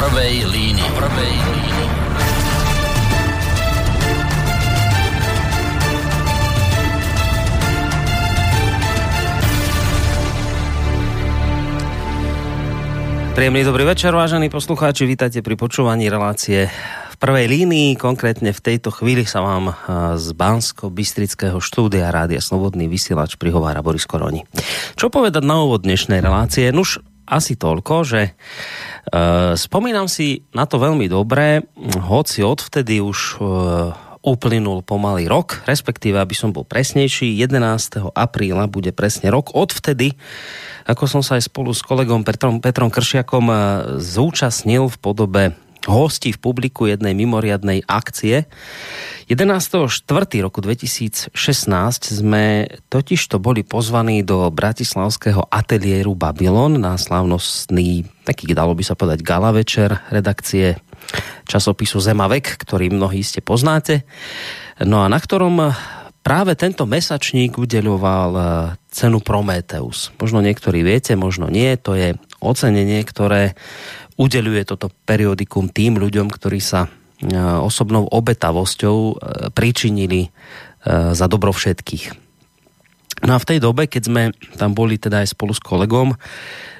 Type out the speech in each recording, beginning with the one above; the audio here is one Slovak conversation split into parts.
prvej línii. Prvej línii. Príjemný dobrý večer, vážení poslucháči. Vítajte pri počúvaní relácie v prvej línii. Konkrétne v tejto chvíli sa vám z Bansko-Bystrického štúdia Rádia Slobodný vysielač prihovára Boris Koroni. Čo povedať na úvod dnešnej relácie? Nuž, asi toľko, že e, spomínam si na to veľmi dobre, hoci odvtedy už e, uplynul pomalý rok, respektíve, aby som bol presnejší, 11. apríla bude presne rok. Odvtedy ako som sa aj spolu s kolegom Petrom, Petrom Kršiakom eh, zúčastnil v podobe hostí v publiku jednej mimoriadnej akcie. 11.4. roku 2016 sme totiž to boli pozvaní do bratislavského ateliéru Babylon na slavnostný, taký dalo by sa povedať gala večer redakcie časopisu Zemavek, ktorý mnohí ste poznáte. No a na ktorom práve tento mesačník udeľoval e, cenu Prometheus. Možno niektorí viete, možno nie. To je ocenenie, ktoré udeluje toto periodikum tým ľuďom, ktorí sa e, osobnou obetavosťou e, pričinili za dobro všetkých. No a v tej dobe, keď sme tam boli teda aj spolu s kolegom,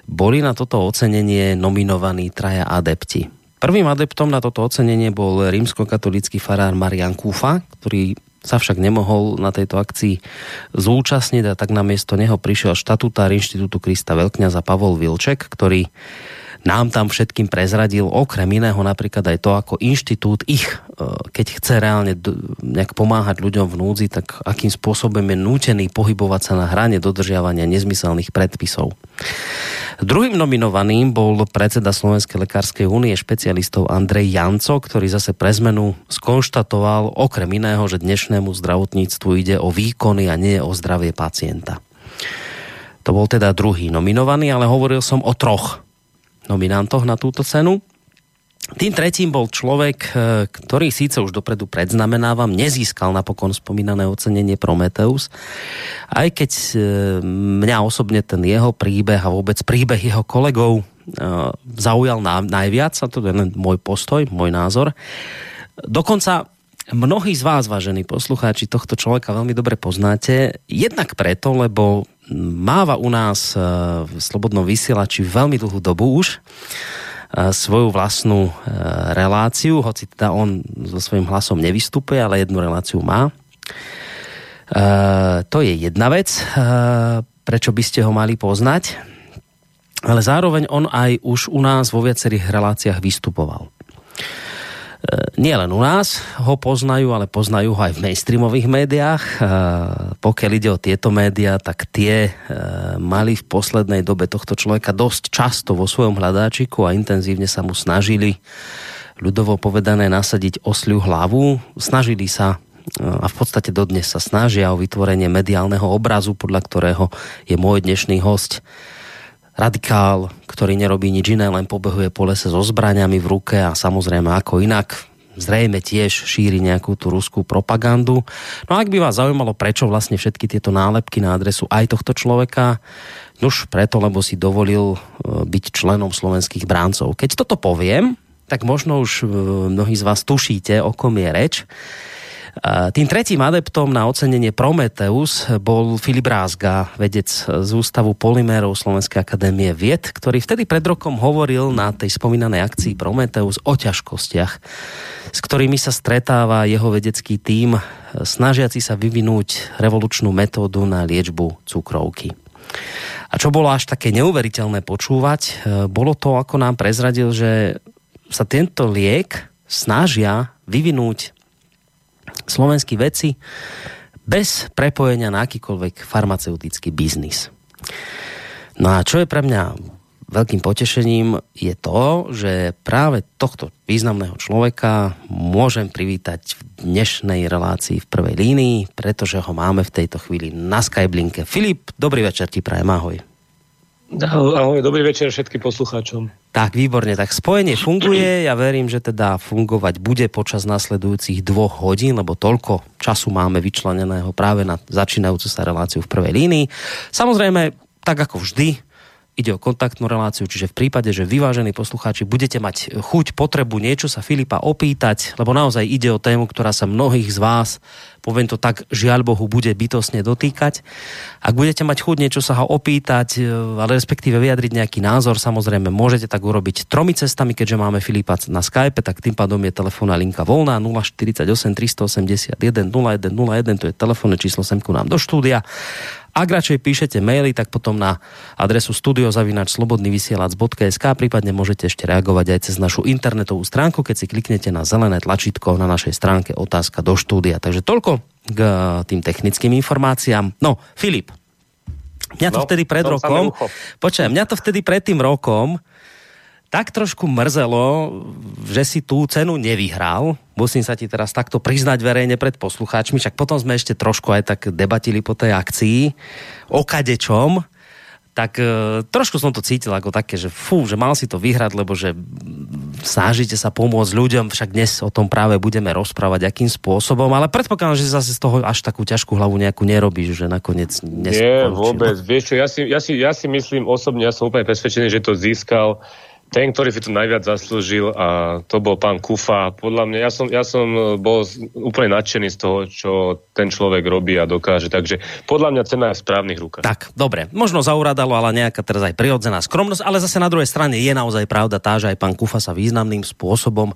boli na toto ocenenie nominovaní traja adepti. Prvým adeptom na toto ocenenie bol rímskokatolický farár Marian Kúfa, ktorý sa však nemohol na tejto akcii zúčastniť a tak na miesto neho prišiel štatutár Inštitútu Krista Veľkňaza Pavol Vilček, ktorý nám tam všetkým prezradil okrem iného napríklad aj to, ako inštitút ich, e, keď chce reálne nejak pomáhať ľuďom v núdzi, tak akým spôsobom je nútený pohybovať sa na hrane dodržiavania nezmyselných predpisov. Druhým nominovaným bol predseda Slovenskej lekárskej únie špecialistov Andrej Janco, ktorý zase pre zmenu skonštatoval okrem iného, že dnešnému zdravotníctvu ide o výkony a nie o zdravie pacienta. To bol teda druhý nominovaný, ale hovoril som o troch nominantoch na túto cenu. Tým tretím bol človek, e, ktorý síce už dopredu predznamenávam, nezískal napokon spomínané ocenenie Prometeus, aj keď e, mňa osobne ten jeho príbeh a vôbec príbeh jeho kolegov e, zaujal najviac, a to je len môj postoj, môj názor. Dokonca mnohí z vás, vážení poslucháči, tohto človeka veľmi dobre poznáte, jednak preto, lebo máva u nás e, v Slobodnom vysielači veľmi dlhú dobu už e, svoju vlastnú e, reláciu, hoci teda on so svojím hlasom nevystupuje, ale jednu reláciu má. To je jedna vec, prečo by ste ho mali poznať, ale zároveň on aj už u nás vo viacerých reláciách vystupoval. E, nie len u nás ho poznajú, ale poznajú ho aj v mainstreamových médiách. E, pokiaľ ide o tieto médiá, tak tie e, mali v poslednej dobe tohto človeka dosť často vo svojom hľadáčiku a intenzívne sa mu snažili ľudovo povedané nasadiť osliu hlavu. Snažili sa a v podstate dodnes sa snažia o vytvorenie mediálneho obrazu, podľa ktorého je môj dnešný host radikál, ktorý nerobí nič iné, len pobehuje po lese so zbraniami v ruke a samozrejme ako inak zrejme tiež šíri nejakú tú ruskú propagandu. No a ak by vás zaujímalo, prečo vlastne všetky tieto nálepky na adresu aj tohto človeka, nuž preto, lebo si dovolil e, byť členom slovenských bráncov. Keď toto poviem, tak možno už e, mnohí z vás tušíte, o kom je reč. Tým tretím adeptom na ocenenie Prometeus bol Filip Rázga, vedec z Ústavu polymérov Slovenskej akadémie vied, ktorý vtedy pred rokom hovoril na tej spomínanej akcii Prometeus o ťažkostiach, s ktorými sa stretáva jeho vedecký tím, snažiaci sa vyvinúť revolučnú metódu na liečbu cukrovky. A čo bolo až také neuveriteľné počúvať, e, bolo to, ako nám prezradil, že sa tento liek snažia vyvinúť slovenskí vedci bez prepojenia na akýkoľvek farmaceutický biznis. No a čo je pre mňa veľkým potešením je to, že práve tohto významného človeka môžem privítať v dnešnej relácii v prvej línii, pretože ho máme v tejto chvíli na Skyblinke. Filip, dobrý večer ti prajem, ahoj. Ahoj, dobrý večer všetkým poslucháčom. Tak, výborne, tak spojenie funguje, ja verím, že teda fungovať bude počas nasledujúcich dvoch hodín, lebo toľko času máme vyčleneného práve na začínajúcu sa reláciu v prvej línii. Samozrejme, tak ako vždy, ide o kontaktnú reláciu, čiže v prípade, že vyvážení poslucháči budete mať chuť, potrebu niečo sa Filipa opýtať, lebo naozaj ide o tému, ktorá sa mnohých z vás, poviem to tak, žiaľ Bohu, bude bytosne dotýkať. Ak budete mať chuť niečo sa ho opýtať, e, ale respektíve vyjadriť nejaký názor, samozrejme môžete tak urobiť tromi cestami, keďže máme Filipa na Skype, tak tým pádom je telefónna linka voľná 048 381 0101, to je telefónne číslo semku nám do štúdia. Ak radšej píšete maily, tak potom na adresu studiozavinačslobodnyvysielac.sk prípadne môžete ešte reagovať aj cez našu internetovú stránku, keď si kliknete na zelené tlačítko na našej stránke otázka do štúdia. Takže toľko k tým technickým informáciám. No, Filip, mňa to no, vtedy pred rokom, počkaj, mňa to vtedy pred tým rokom tak trošku mrzelo, že si tú cenu nevyhral. Musím sa ti teraz takto priznať verejne pred poslucháčmi, však potom sme ešte trošku aj tak debatili po tej akcii o kadečom, tak e, trošku som to cítil ako také, že fú, že mal si to vyhrať, lebo že snažíte sa pomôcť ľuďom, však dnes o tom práve budeme rozprávať, akým spôsobom, ale predpokladám, že zase z toho až takú ťažkú hlavu nejakú nerobíš, že nakoniec Nie, vôbec. Vieš čo, ja si, ja, si, ja si myslím osobne, ja som úplne presvedčený, že to získal ten, ktorý si to najviac zaslúžil a to bol pán Kufa. Podľa mňa, ja som, ja som bol úplne nadšený z toho, čo ten človek robí a dokáže. Takže podľa mňa cena je v správnych rukách. Tak, dobre. Možno zauradalo, ale nejaká teraz aj prirodzená skromnosť, ale zase na druhej strane je naozaj pravda tá, že aj pán Kufa sa významným spôsobom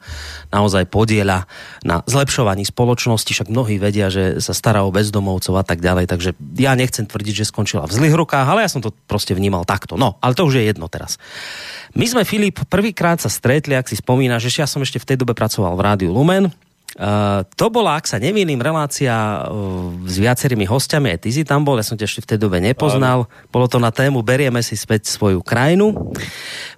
naozaj podieľa na zlepšovaní spoločnosti, však mnohí vedia, že sa stará o bezdomovcov a tak ďalej, takže ja nechcem tvrdiť, že skončila v zlých rukách, ale ja som to proste vnímal takto. No, ale to už je jedno teraz. My sme, Filip, prvýkrát sa stretli, ak si spomínaš, že ja som ešte v tej dobe pracoval v Rádiu Lumen. Uh, to bola, ak sa nemýlim, relácia uh, s viacerými hostiami, aj ty si tam bol, ja som ťa ešte v tej dobe nepoznal. Áno. Bolo to na tému Berieme si späť svoju krajinu. Áno.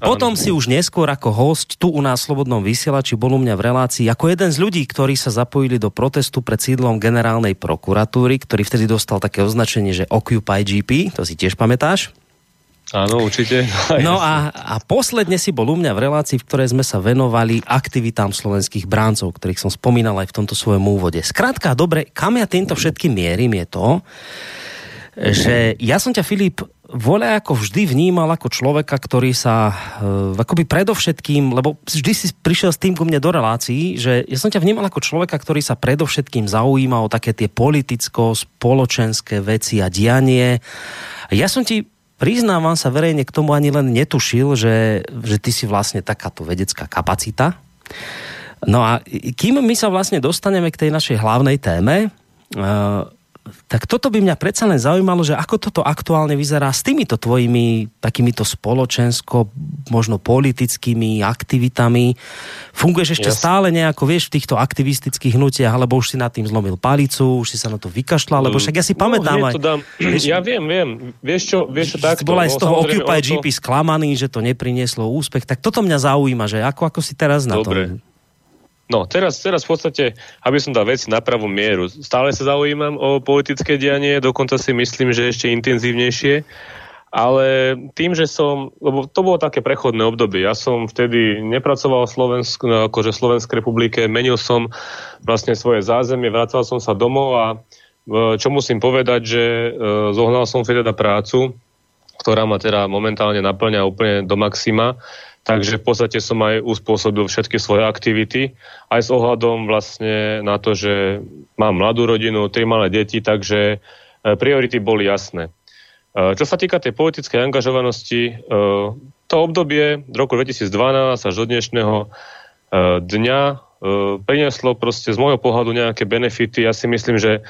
Potom si už neskôr ako host tu u nás v Slobodnom vysielači bol u mňa v relácii ako jeden z ľudí, ktorí sa zapojili do protestu pred sídlom generálnej prokuratúry, ktorý vtedy dostal také označenie, že Occupy GP, to si tiež pamätáš? Áno, určite. No a, a posledne si bol u mňa v relácii, v ktorej sme sa venovali aktivitám slovenských bráncov, ktorých som spomínal aj v tomto svojom úvode. Skrátka, dobre, kam ja týmto všetkým mierim je to, že ja som ťa, Filip, voľa ako vždy vnímal ako človeka, ktorý sa uh, akoby predovšetkým, lebo vždy si prišiel s tým ku mne do relácií, že ja som ťa vnímal ako človeka, ktorý sa predovšetkým zaujíma o také tie politicko-spoločenské veci a dianie. Ja som ti priznávam sa verejne k tomu ani len netušil, že, že ty si vlastne takáto vedecká kapacita. No a kým my sa vlastne dostaneme k tej našej hlavnej téme, uh, tak toto by mňa predsa len zaujímalo, že ako toto aktuálne vyzerá s týmito tvojimi takýmito spoločensko, možno politickými aktivitami. Funguješ ešte yes. stále nejako, vieš, v týchto aktivistických hnutiach, alebo už si nad tým zlomil palicu, už si sa na to vykašľal, lebo však ja si no, pamätám aj... Dám. Vieš, ja viem, viem. Vieš čo, vieš čo takto. Bol aj z toho Occupy to... GP sklamaný, že to neprinieslo úspech, tak toto mňa zaujíma, že ako, ako si teraz na Dobre. tom. No, teraz, teraz v podstate, aby som dal veci na pravú mieru, stále sa zaujímam o politické dianie, dokonca si myslím, že ešte intenzívnejšie, ale tým, že som, lebo to bolo také prechodné obdobie, ja som vtedy nepracoval v Slovensk, no, akože Slovenskej republike, menil som vlastne svoje zázemie, vracal som sa domov a e, čo musím povedať, že e, zohnal som teda prácu, ktorá ma teda momentálne naplňa úplne do maxima Takže v podstate som aj uspôsobil všetky svoje aktivity, aj s ohľadom vlastne na to, že mám mladú rodinu, tri malé deti, takže e, priority boli jasné. E, čo sa týka tej politickej angažovanosti, e, to obdobie roku 2012 až do dnešného dňa prinieslo proste z môjho pohľadu nejaké benefity. Ja si myslím, že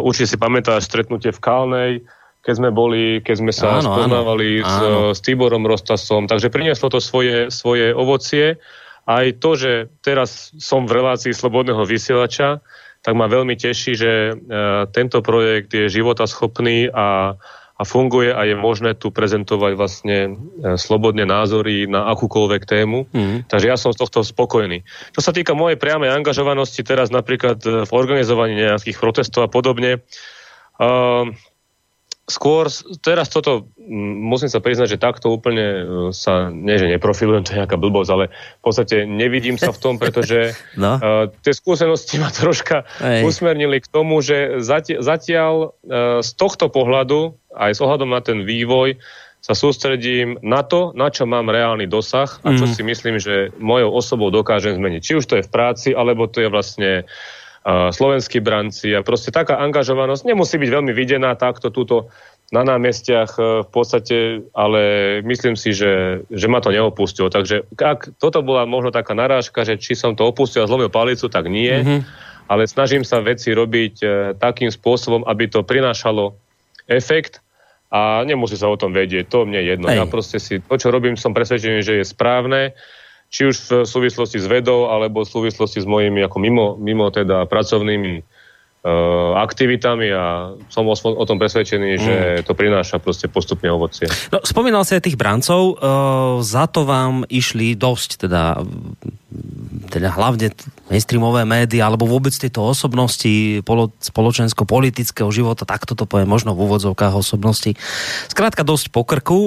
určite si pamätáš stretnutie v Kalnej, keď sme boli, keď sme sa áno, spoznávali áno, s, áno. s Tiborom Rostasom. Takže prinieslo to svoje, svoje ovocie. Aj to, že teraz som v relácii Slobodného vysielača, tak ma veľmi teší, že e, tento projekt je životaschopný a, a funguje a je možné tu prezentovať vlastne e, slobodne názory na akúkoľvek tému. Mm. Takže ja som z tohto spokojný. Čo sa týka mojej priamej angažovanosti teraz napríklad e, v organizovaní nejakých protestov a podobne, uh, skôr, teraz toto, musím sa priznať, že takto úplne e, sa, nie že neprofilujem, to je nejaká blbosť, ale v podstate nevidím sa v tom, pretože no. uh, tie skúsenosti ma troška Ej. usmernili k tomu, že zatiaľ, zatiaľ uh, z tohto pohľadu, aj s ohľadom na ten vývoj, sa sústredím na to, na čo mám reálny dosah a čo mm. si myslím, že mojou osobou dokážem zmeniť. Či už to je v práci, alebo to je vlastne uh, slovenskí branci a proste taká angažovanosť nemusí byť veľmi videná takto túto na námestiach uh, v podstate, ale myslím si, že, že ma to neopustilo. Takže ak toto bola možno taká narážka, že či som to opustil a zlomil palicu, tak nie. Mm-hmm. Ale snažím sa veci robiť uh, takým spôsobom, aby to prinášalo efekt a nemusí sa o tom vedieť, to mne je jedno. Hej. Ja proste si, to, čo robím, som presvedčený, že je správne, či už v súvislosti s vedou, alebo v súvislosti s mojimi ako mimo, mimo teda pracovnými aktivitami a som o, tom presvedčený, mm. že to prináša proste postupne ovocie. No, spomínal si aj tých brancov, uh, za to vám išli dosť, teda teda hlavne mainstreamové médiá, alebo vôbec tieto osobnosti spoločensko-politického života, takto to poviem možno v úvodzovkách osobnosti. Skrátka dosť po krku.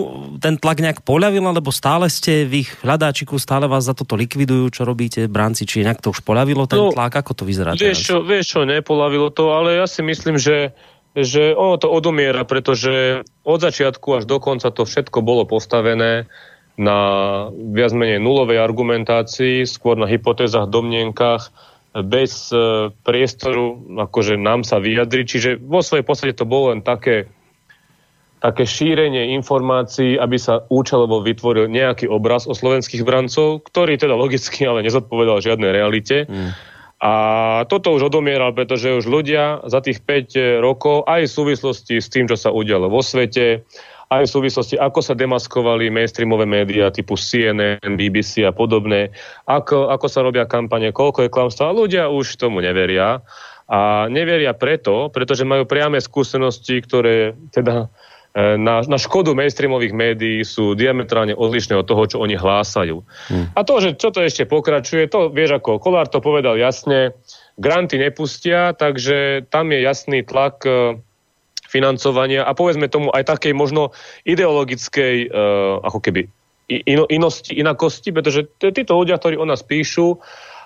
Ten tlak nejak poľavil, alebo stále ste v ich hľadáčiku, stále vás za toto likvidujú, čo robíte, branci, či nejak to už poľavilo ten no, tlak? Ako to vyzerá vieš čo, vieš čo, nepoľavilo to, ale ja si myslím, že že ono to odomiera, pretože od začiatku až do konca to všetko bolo postavené na viac menej nulovej argumentácii, skôr na hypotézach, domnienkach, bez e, priestoru akože nám sa vyjadriť. Čiže vo svojej podstate to bolo len také, také šírenie informácií, aby sa účelovo vytvoril nejaký obraz o slovenských brancov, ktorý teda logicky ale nezodpovedal žiadnej realite. Mm. A toto už odomieral, pretože už ľudia za tých 5 rokov, aj v súvislosti s tým, čo sa udialo vo svete, aj v súvislosti, ako sa demaskovali mainstreamové médiá typu CNN, BBC a podobné, ako, ako sa robia kampane, koľko je klamstva. Ľudia už tomu neveria. A neveria preto, pretože majú priame skúsenosti, ktoré teda na, na škodu mainstreamových médií sú diametrálne odlišné od toho, čo oni hlásajú. Hmm. A to, že čo to ešte pokračuje, to vieš ako Kolár to povedal jasne, granty nepustia, takže tam je jasný tlak e, financovania a povedzme tomu aj takej možno ideologickej uh, ako keby ino, inosti, inakosti, pretože títo ľudia, ktorí o nás píšu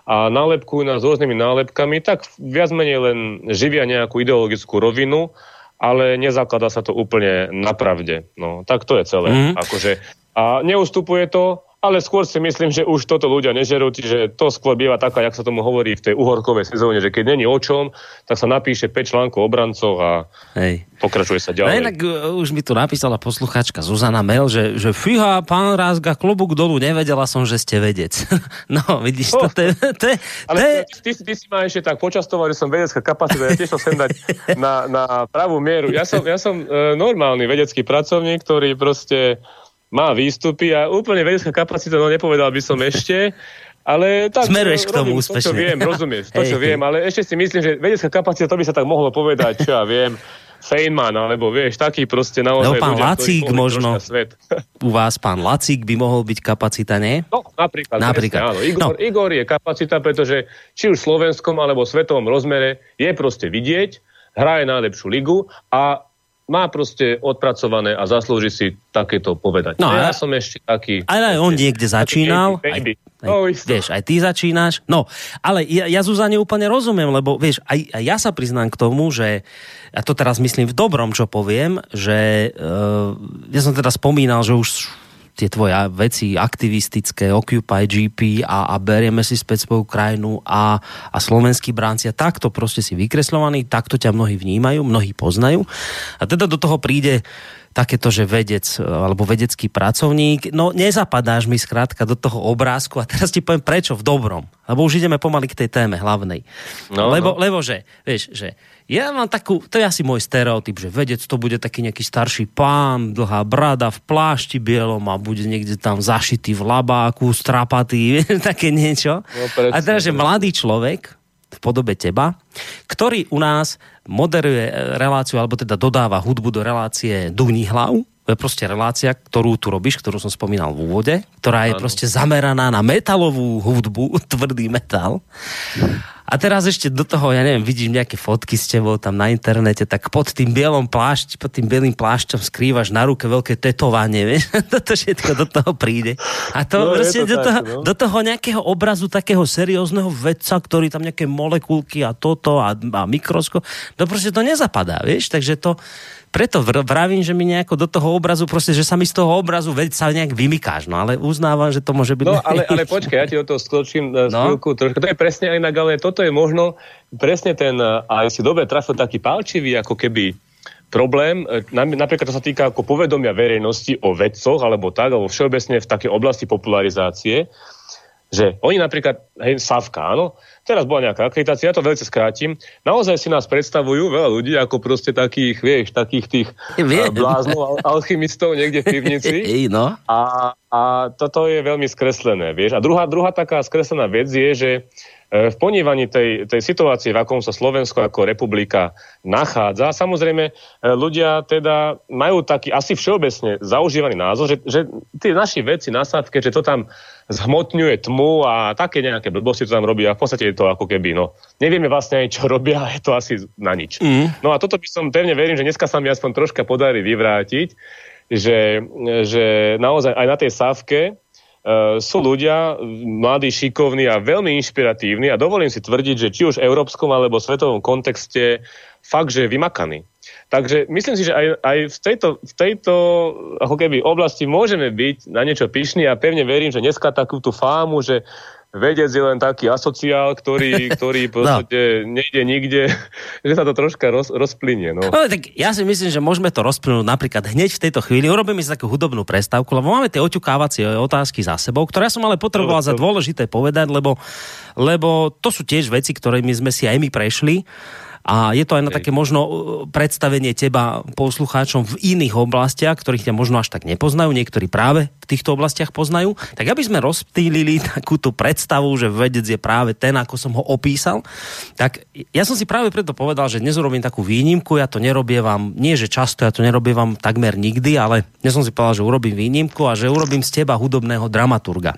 a nálepkujú nás rôznymi nálepkami, tak viac menej len živia nejakú ideologickú rovinu, ale nezakladá sa to úplne na pravde. No, tak to je celé. Mm. Akože, a neustupuje to ale skôr si myslím, že už toto ľudia nežerú, čiže to skôr býva taká, jak sa tomu hovorí v tej uhorkovej sezóne, že keď není o čom, tak sa napíše 5 článkov o brancoch a Hej. pokračuje sa ďalej. No inak uh, už mi tu napísala posluchačka Zuzana Mel, že, že fíha, pán Rázga, klobúk dolu, nevedela som, že ste vedec. no, vidíš, oh. to, je... To, je, ale ty, ty, ty, si ma ešte tak počastoval, že som vedecká kapacita, ja tiež sem dať na, na pravú mieru. Ja som, ja som uh, normálny vedecký pracovník, ktorý proste má výstupy a úplne vedecká kapacita, no nepovedal by som ešte, ale tak... Smeruješ k tomu úspešne. To, čo viem, rozumieš, to, čo viem, ale ešte si myslím, že vedecká kapacita, to by sa tak mohlo povedať, čo ja viem, Feynman, alebo vieš, taký proste naozaj no, pán ľudia, Lacík možno, svet. u vás pán Lacík by mohol byť kapacita, nie? No, napríklad. napríklad. Presne, áno. Igor, no. Igor je kapacita, pretože či už v slovenskom alebo svetovom rozmere je proste vidieť, hraje najlepšiu ligu a má proste odpracované a zaslúži si takéto povedať. No, ja, ja som ešte taký... Ale aj on niekde začínal. Baby. Aj, no, vieš, aj ty začínaš. No, ale ja, ja Zuzane úplne rozumiem, lebo vieš, aj, aj ja sa priznám k tomu, že ja to teraz myslím v dobrom, čo poviem, že uh, ja som teda spomínal, že už tie tvoje veci aktivistické, Occupy GP a, a berieme si späť svoju krajinu a, a slovenskí bránci a takto proste si vykreslovaní, takto ťa mnohí vnímajú, mnohí poznajú. A teda do toho príde takéto, že vedec alebo vedecký pracovník, no nezapadáš mi skrátka do toho obrázku a teraz ti poviem prečo v dobrom, lebo už ideme pomaly k tej téme hlavnej. No, lebo, no. lebo že, vieš, že ja mám takú, to je asi môj stereotyp, že vedec to bude taký nejaký starší pán, dlhá brada v plášti bielom a bude niekde tam zašitý v labáku, strapatý, také niečo. No, a teraz, že mladý človek v podobe teba, ktorý u nás moderuje reláciu, alebo teda dodáva hudbu do relácie Duní hlav, to je proste relácia, ktorú tu robíš, ktorú som spomínal v úvode, ktorá je ano. proste zameraná na metalovú hudbu, tvrdý metal. A teraz ešte do toho, ja neviem, vidím nejaké fotky s tebou tam na internete, tak pod tým bielom plášť, pod tým bielým plášťom skrývaš na ruke veľké tetovanie, vieš? Toto všetko do toho príde. A to no, proste to do, tak, toho, no. do toho nejakého obrazu takého seriózneho vedca, ktorý tam nejaké molekulky a toto a, a mikroskop, to proste to nezapadá, vieš? Takže to, preto vravím, že mi nejako do toho obrazu, proste, že sa mi z toho obrazu veď sa nejak vymykáš, no ale uznávam, že to môže byť... No ale, ale počkaj, ja ti do toho skočím uh, no? chvíľku trošku. To je presne inak, ale toto je možno presne ten, uh, aj si dobre trafil taký palčivý, ako keby problém, uh, napríklad to sa týka ako povedomia verejnosti o vedcoch, alebo tak, alebo všeobecne v takej oblasti popularizácie, že oni napríklad, hej, Savka, áno, teraz bola nejaká akreditácia, ja to veľmi skrátim, naozaj si nás predstavujú veľa ľudí ako proste takých, vieš, takých tých Vie. bláznov, alchymistov niekde v pivnici. no. A, a toto je veľmi skreslené, vieš. A druhá, druhá taká skreslená vec je, že e, v ponívaní tej, tej situácie, v akom sa Slovensko ako republika nachádza. Samozrejme, e, ľudia teda majú taký asi všeobecne zaužívaný názor, že, že tie naši veci na sadke, že to tam zhmotňuje tmu a také nejaké blbosti to tam robí a v podstate je to ako keby, no, nevieme vlastne aj čo robia je to asi na nič. Mm. No a toto by som pevne verím, že dneska sa mi aspoň troška podarí vyvrátiť, že, že naozaj aj na tej sávke sú ľudia, mladí, šikovní a veľmi inšpiratívni a dovolím si tvrdiť, že či už v európskom alebo svetovom kontexte fakt, že vymakaní. Takže myslím si, že aj, aj v, tejto, v tejto ako keby oblasti môžeme byť na niečo pyšní a pevne verím, že dneska takú tú fámu, že vedec je len taký asociál, ktorý, ktorý podstate no. nejde nikde, že sa to troška roz, rozplynie. No. no. tak ja si myslím, že môžeme to rozplynúť napríklad hneď v tejto chvíli. Urobíme si takú hudobnú prestávku, lebo máme tie oťukávacie otázky za sebou, ktoré som ale potreboval no, za dôležité povedať, lebo, lebo to sú tiež veci, ktorými sme si aj my prešli. A je to aj na také možno uh, predstavenie teba poslucháčom v iných oblastiach, ktorých ťa možno až tak nepoznajú, niektorí práve v týchto oblastiach poznajú. Tak aby sme rozptýlili takúto predstavu, že vedec je práve ten, ako som ho opísal, tak ja som si práve preto povedal, že dnes urobím takú výnimku, ja to nerobievam, nie že často, ja to nerobievam takmer nikdy, ale dnes som si povedal, že urobím výnimku a že urobím z teba hudobného dramaturga.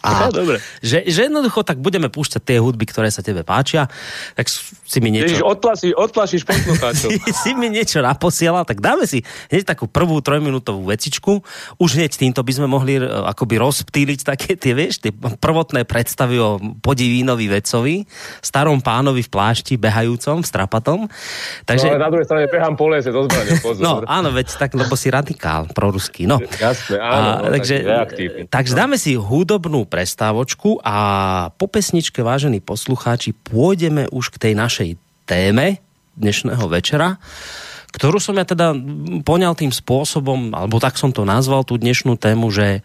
A no, dobre. Že, že jednoducho tak budeme púšťať tie hudby, ktoré sa tebe páčia, tak si mi niečo... Ježiš, odplašíš, odplašíš poslucháčov. si mi niečo naposielal, tak dáme si hneď takú prvú trojminútovú vecičku. Už hneď týmto by sme mohli e, akoby rozptýliť také tie, vieš, tie prvotné predstavy o podivínovi vecovi, starom pánovi v plášti, behajúcom, strapatom. Takže... No, ale na druhej strane behám po lese, to zbranie, pozor. No, áno, veď tak, lebo si radikál proruský. No. Jasné, áno. A, no, takže, takže no. dáme si hudobnú prestávočku a po pesničke, vážení poslucháči, pôjdeme už k tej našej téme dnešného večera, ktorú som ja teda poňal tým spôsobom, alebo tak som to nazval, tú dnešnú tému, že e,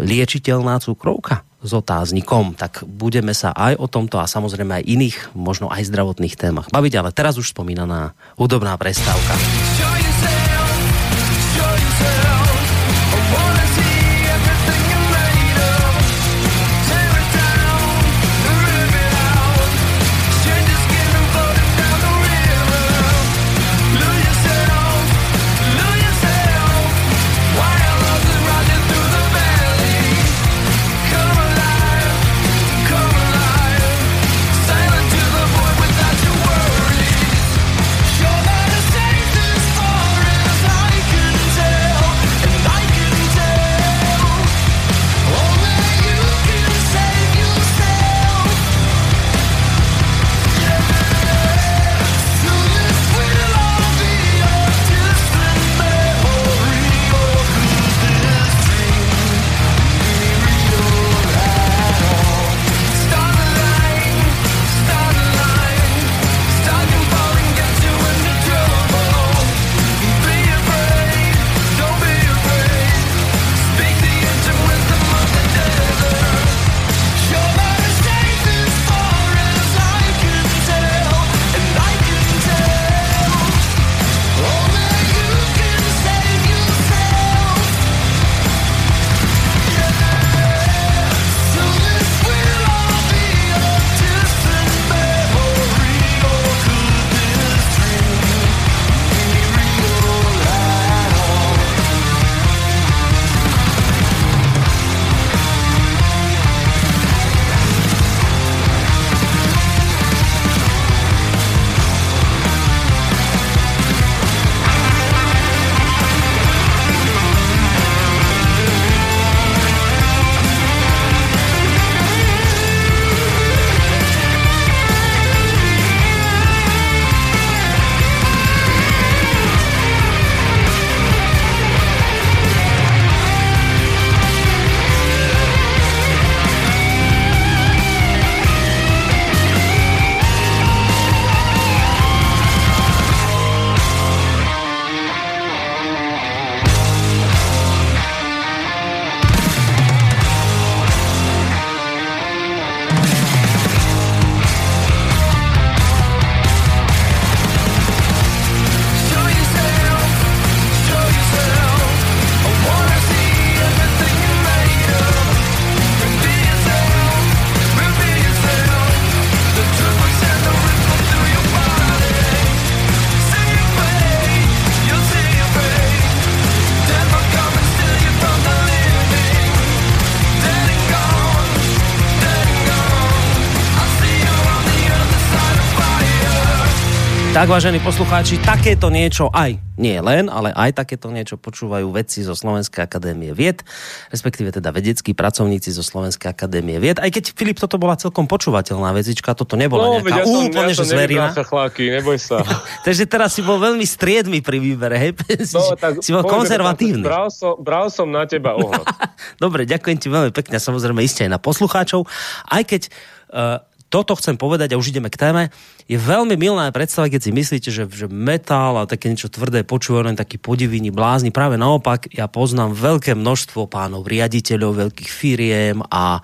liečiteľná cukrovka s otáznikom. Tak budeme sa aj o tomto a samozrejme aj iných, možno aj zdravotných témach baviť, ale teraz už spomínaná hudobná prestávka. Tak, vážení poslucháči, takéto niečo aj, nie len, ale aj takéto niečo počúvajú vedci zo Slovenskej akadémie vied, respektíve teda vedeckí pracovníci zo Slovenskej akadémie vied. Aj keď, Filip, toto bola celkom počúvateľná vezička, toto nebola no, nejaká ja som, úplne, ja že zverina. chláky, neboj sa. Takže teraz si bol veľmi striedmy pri výbere, hej? No, tak si bol konzervatívny. Bral som, bral som na teba ohľad. Dobre, ďakujem ti veľmi pekne, samozrejme iste aj na poslucháčov. Aj keď uh, toto chcem povedať a už ideme k téme. Je veľmi milná predstava, keď si myslíte, že, že metal a také niečo tvrdé počúvajú len taký podivíni blázni. Práve naopak, ja poznám veľké množstvo pánov, riaditeľov veľkých firiem a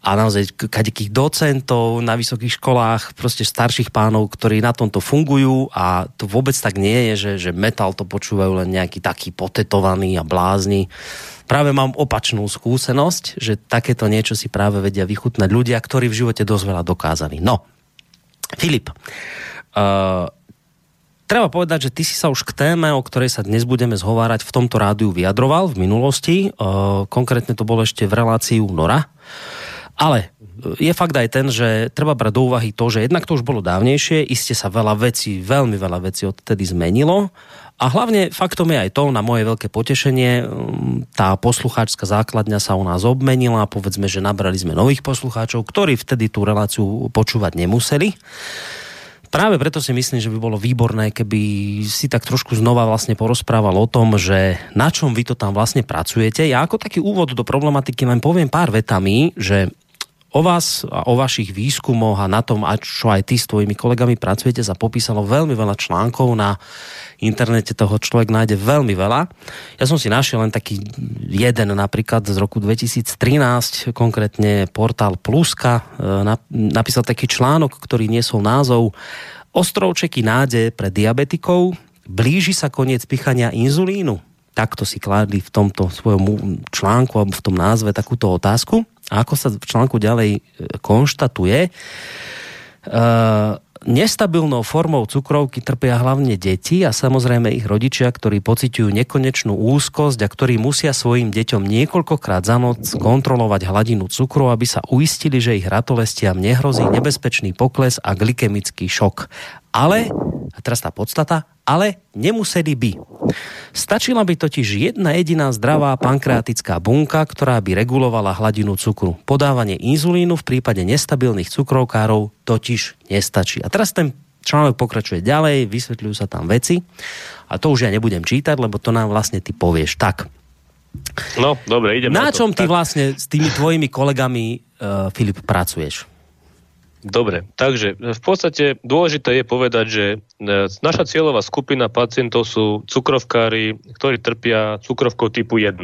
a naozaj kadekých docentov na vysokých školách, proste starších pánov, ktorí na tomto fungujú a to vôbec tak nie je, že, že metal to počúvajú len nejaký taký potetovaný a blázni práve mám opačnú skúsenosť, že takéto niečo si práve vedia vychutnať ľudia, ktorí v živote dosť veľa dokázali. No, Filip, uh, treba povedať, že ty si sa už k téme, o ktorej sa dnes budeme zhovárať v tomto rádiu vyjadroval v minulosti. Uh, konkrétne to bolo ešte v reláciu Nora. Ale je fakt aj ten, že treba brať do úvahy to, že jednak to už bolo dávnejšie, iste sa veľa vecí, veľmi veľa vecí odtedy zmenilo a hlavne faktom je aj to, na moje veľké potešenie, um, tá poslucháčska základňa sa u nás obmenila, povedzme, že nabrali sme nových poslucháčov, ktorí vtedy tú reláciu počúvať nemuseli. Práve preto si myslím, že by bolo výborné, keby si tak trošku znova vlastne porozprával o tom, že na čom vy to tam vlastne pracujete. Ja ako taký úvod do problematiky len poviem pár vetami, že O vás a o vašich výskumoch a na tom, čo aj ty s tvojimi kolegami pracujete, sa popísalo veľmi veľa článkov. Na internete toho človek nájde veľmi veľa. Ja som si našiel len taký jeden napríklad z roku 2013, konkrétne portál Pluska, e, napísal taký článok, ktorý niesol názov Ostrovčeky náde pre diabetikov, blíži sa koniec pichania inzulínu takto si kládli v tomto svojom článku alebo v tom názve takúto otázku. A ako sa v článku ďalej e, konštatuje, uh, Nestabilnou formou cukrovky trpia hlavne deti a samozrejme ich rodičia, ktorí pociťujú nekonečnú úzkosť a ktorí musia svojim deťom niekoľkokrát za noc kontrolovať hladinu cukru, aby sa uistili, že ich ratolestiam nehrozí nebezpečný pokles a glykemický šok. Ale, a teraz tá podstata, ale nemuseli by. Stačila by totiž jedna jediná zdravá pankreatická bunka, ktorá by regulovala hladinu cukru. Podávanie inzulínu v prípade nestabilných cukrovkárov totiž nestačí. A teraz ten článok pokračuje ďalej, vysvetľujú sa tam veci a to už ja nebudem čítať, lebo to nám vlastne ty povieš tak. No, dobre, idem na, na čom ty tak... vlastne s tými tvojimi kolegami, uh, Filip, pracuješ? Dobre, takže v podstate dôležité je povedať, že e, naša cieľová skupina pacientov sú cukrovkári, ktorí trpia cukrovkou typu 1.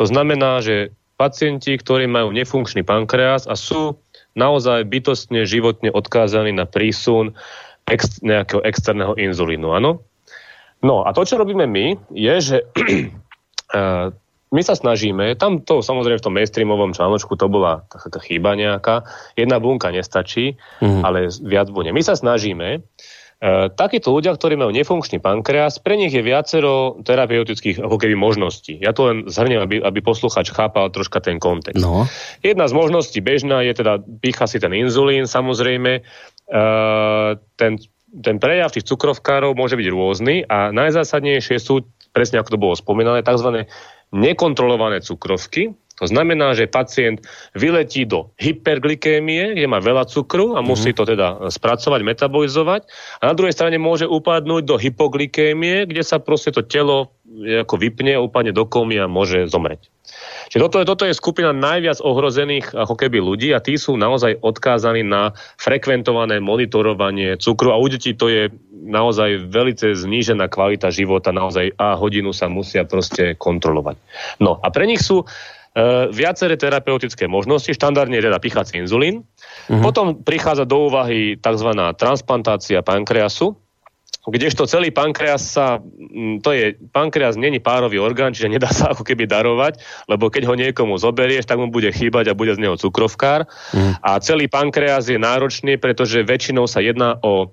To znamená, že pacienti, ktorí majú nefunkčný pankreas a sú naozaj bytostne životne odkázaní na prísun ex, nejakého externého inzulínu, áno? No a to, čo robíme my, je, že e, my sa snažíme, tam to samozrejme v tom mainstreamovom článočku to bola taká chyba nejaká, jedna bunka nestačí, mm. ale viac bude. My sa snažíme, Uh, takíto ľudia, ktorí majú nefunkčný pankreas, pre nich je viacero terapeutických ako keby možností. Ja to len zhrnem, aby, aby posluchač chápal troška ten kontext. No. Jedna z možností bežná je teda, pícha si ten inzulín, samozrejme. Uh, ten, ten prejav tých cukrovkárov môže byť rôzny a najzásadnejšie sú, presne ako to bolo spomínané, tzv nekontrolované cukrovky. To znamená, že pacient vyletí do hyperglykémie, kde má veľa cukru a musí mhm. to teda spracovať, metabolizovať. A na druhej strane môže upadnúť do hypoglykémie, kde sa proste to telo ako vypne, upadne do komy a môže zomrieť. Čiže toto, toto je skupina najviac ohrozených ako keby ľudí a tí sú naozaj odkázaní na frekventované monitorovanie cukru a u detí to je naozaj velice znížená kvalita života, naozaj a hodinu sa musia proste kontrolovať. No a pre nich sú e, viaceré terapeutické možnosti, štandardne je teda pichací inzulín, uh-huh. potom prichádza do úvahy tzv. transplantácia pankreasu, kdežto celý pankreas sa, to je, pankreas není párový orgán, čiže nedá sa ako keby darovať, lebo keď ho niekomu zoberieš, tak mu bude chýbať a bude z neho cukrovkár. Mm. A celý pankreas je náročný, pretože väčšinou sa jedná o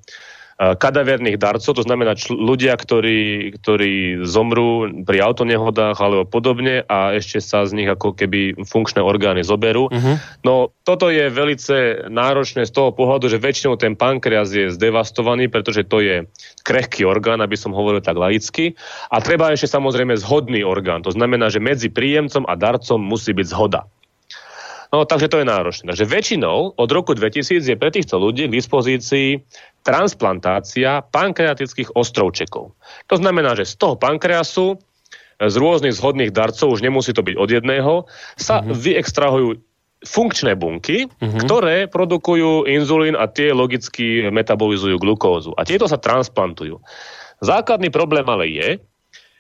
kadaverných darcov, to znamená čl- ľudia, ktorí, ktorí zomrú pri autonehodách alebo podobne a ešte sa z nich ako keby funkčné orgány zoberú. Uh-huh. No toto je velice náročné z toho pohľadu, že väčšinou ten pankreas je zdevastovaný, pretože to je krehký orgán, aby som hovoril tak laicky. A treba ešte samozrejme zhodný orgán. To znamená, že medzi príjemcom a darcom musí byť zhoda. No, takže to je náročné. Takže väčšinou od roku 2000 je pre týchto ľudí k dispozícii transplantácia pankreatických ostrovčekov. To znamená, že z toho pankreasu z rôznych zhodných darcov, už nemusí to byť od jedného, sa mm-hmm. vyextrahujú funkčné bunky, mm-hmm. ktoré produkujú inzulín a tie logicky metabolizujú glukózu. A tieto sa transplantujú. Základný problém ale je,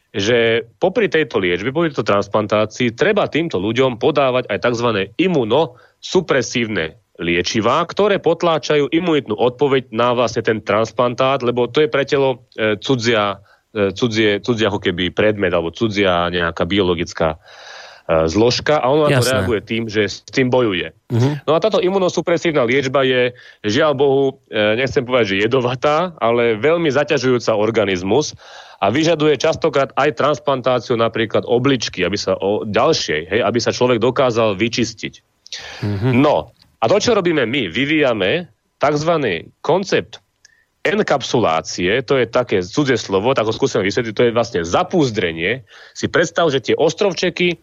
že popri tejto liečbe, popri tejto transplantácii, treba týmto ľuďom podávať aj tzv. imunosupresívne liečivá, ktoré potláčajú imunitnú odpoveď na vlastne ten transplantát, lebo to je pre telo e, cudzia, e, cudzie, cudzia ako keby predmet alebo cudzia nejaká biologická e, zložka a ono na to reaguje tým, že s tým bojuje. Uh-huh. No a táto imunosupresívna liečba je, žiaľ Bohu, e, nechcem povedať, že jedovatá, ale veľmi zaťažujúca organizmus a vyžaduje častokrát aj transplantáciu napríklad obličky, aby sa o ďalšej, hej, aby sa človek dokázal vyčistiť. Mm-hmm. No, a to, čo robíme my, vyvíjame tzv. koncept enkapsulácie, to je také cudzie slovo, tak ho skúsim vysvetliť, to je vlastne zapúzdrenie. Si predstav, že tie ostrovčeky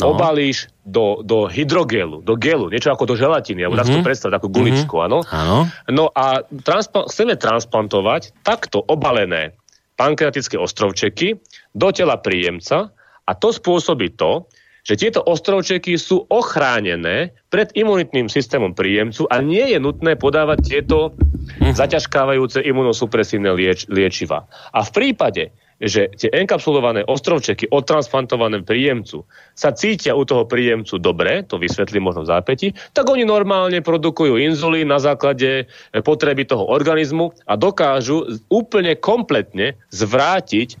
no. obalíš do, do hydrogelu, do gelu, niečo ako do želatiny, alebo mm-hmm. tak to predstav, takú guličku, mm-hmm. áno? áno. No a transpa- chceme transplantovať takto obalené pankreatické ostrovčeky do tela príjemca a to spôsobí to, že tieto ostrovčeky sú ochránené pred imunitným systémom príjemcu a nie je nutné podávať tieto mhm. zaťažkávajúce imunosupresívne lieč, liečiva. A v prípade, že tie enkapsulované ostrovčeky odtransplantované príjemcu sa cítia u toho príjemcu dobre, to vysvetlím možno v zápäti, tak oni normálne produkujú inzulín na základe e, potreby toho organizmu a dokážu úplne kompletne zvrátiť e,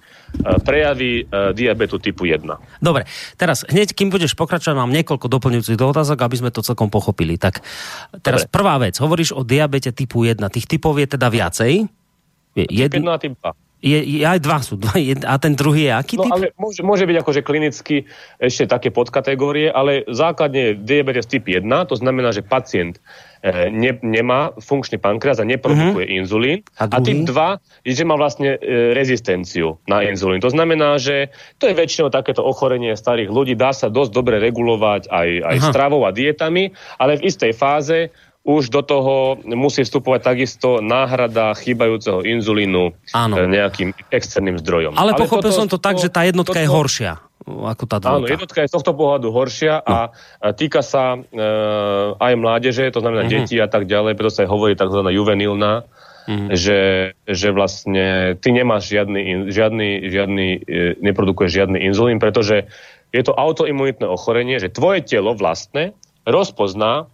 prejavy e, diabetu typu 1. Dobre, teraz hneď, kým budeš pokračovať, mám niekoľko doplňujúcich otázok, aby sme to celkom pochopili. Tak teraz Dobre. prvá vec, hovoríš o diabete typu 1. Tých typov je teda viacej? Je typ 1 a typ 2. Je, je, aj dva sú. Dva, je, a ten druhý je aký no, typ? ale môže, môže byť akože klinicky ešte také podkategórie, ale základne diabetes typ 1, to znamená, že pacient e, ne, nemá funkčný pankreas a neprodukuje uh-huh. inzulín. A, a typ 2 je, že má vlastne e, rezistenciu na inzulín. To znamená, že to je väčšinou takéto ochorenie starých ľudí, dá sa dosť dobre regulovať aj, aj stravou a dietami, ale v istej fáze už do toho musí vstupovať takisto náhrada chýbajúceho inzulínu Áno. E, nejakým externým zdrojom. Ale, Ale pochopil toto, som to tak, že tá jednotka toto, je horšia ako tá dvojka. Áno, jednotka je z tohto pohľadu horšia no. a týka sa e, aj mládeže, to znamená uh-huh. deti a tak ďalej, preto sa aj hovorí tzv. juvenilná, uh-huh. že, že vlastne ty nemáš žiadny, žiadny, žiadny e, neprodukuješ žiadny inzulín, pretože je to autoimunitné ochorenie, že tvoje telo vlastné rozpozná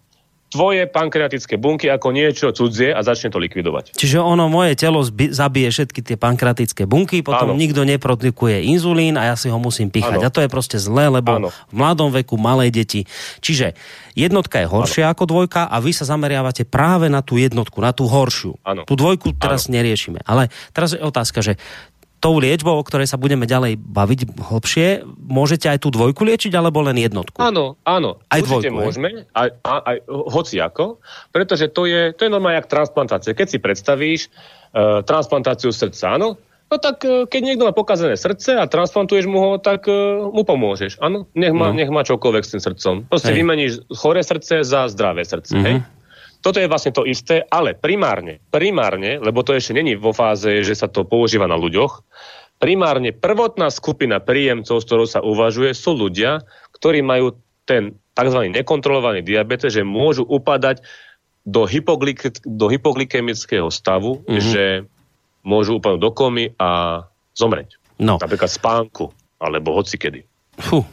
tvoje pankreatické bunky ako niečo cudzie a začne to likvidovať. Čiže ono, moje telo zbi- zabije všetky tie pankreatické bunky, potom Áno. nikto neprodukuje inzulín a ja si ho musím píchať. A to je proste zlé, lebo Áno. v mladom veku malé deti. Čiže jednotka je horšia Áno. ako dvojka a vy sa zameriavate práve na tú jednotku, na tú horšiu. Áno. Tú dvojku teraz Áno. neriešime. Ale teraz je otázka, že tou liečbou, o ktorej sa budeme ďalej baviť hlbšie, môžete aj tú dvojku liečiť, alebo len jednotku? Áno, áno. Aj Určite dvojku, môžeme, aj, aj, aj, hoci ako, pretože to je, to je normálne jak transplantácia. Keď si predstavíš uh, transplantáciu srdca, áno, No tak uh, keď niekto má pokazené srdce a transplantuješ mu ho, tak uh, mu pomôžeš. Áno, nech má, no. nech má čokoľvek s tým srdcom. Proste hej. vymeníš choré srdce za zdravé srdce. Mm-hmm. Hej? Toto je vlastne to isté, ale primárne, primárne, lebo to ešte není vo fáze, že sa to používa na ľuďoch, primárne prvotná skupina príjemcov, s ktorou sa uvažuje, sú ľudia, ktorí majú ten tzv. nekontrolovaný diabetes, že môžu upadať do, hypoglyk- do hypoglykemického stavu, mm-hmm. že môžu upadnúť do komy a zomrieť. No. Napríklad spánku, alebo hocikedy. Fú,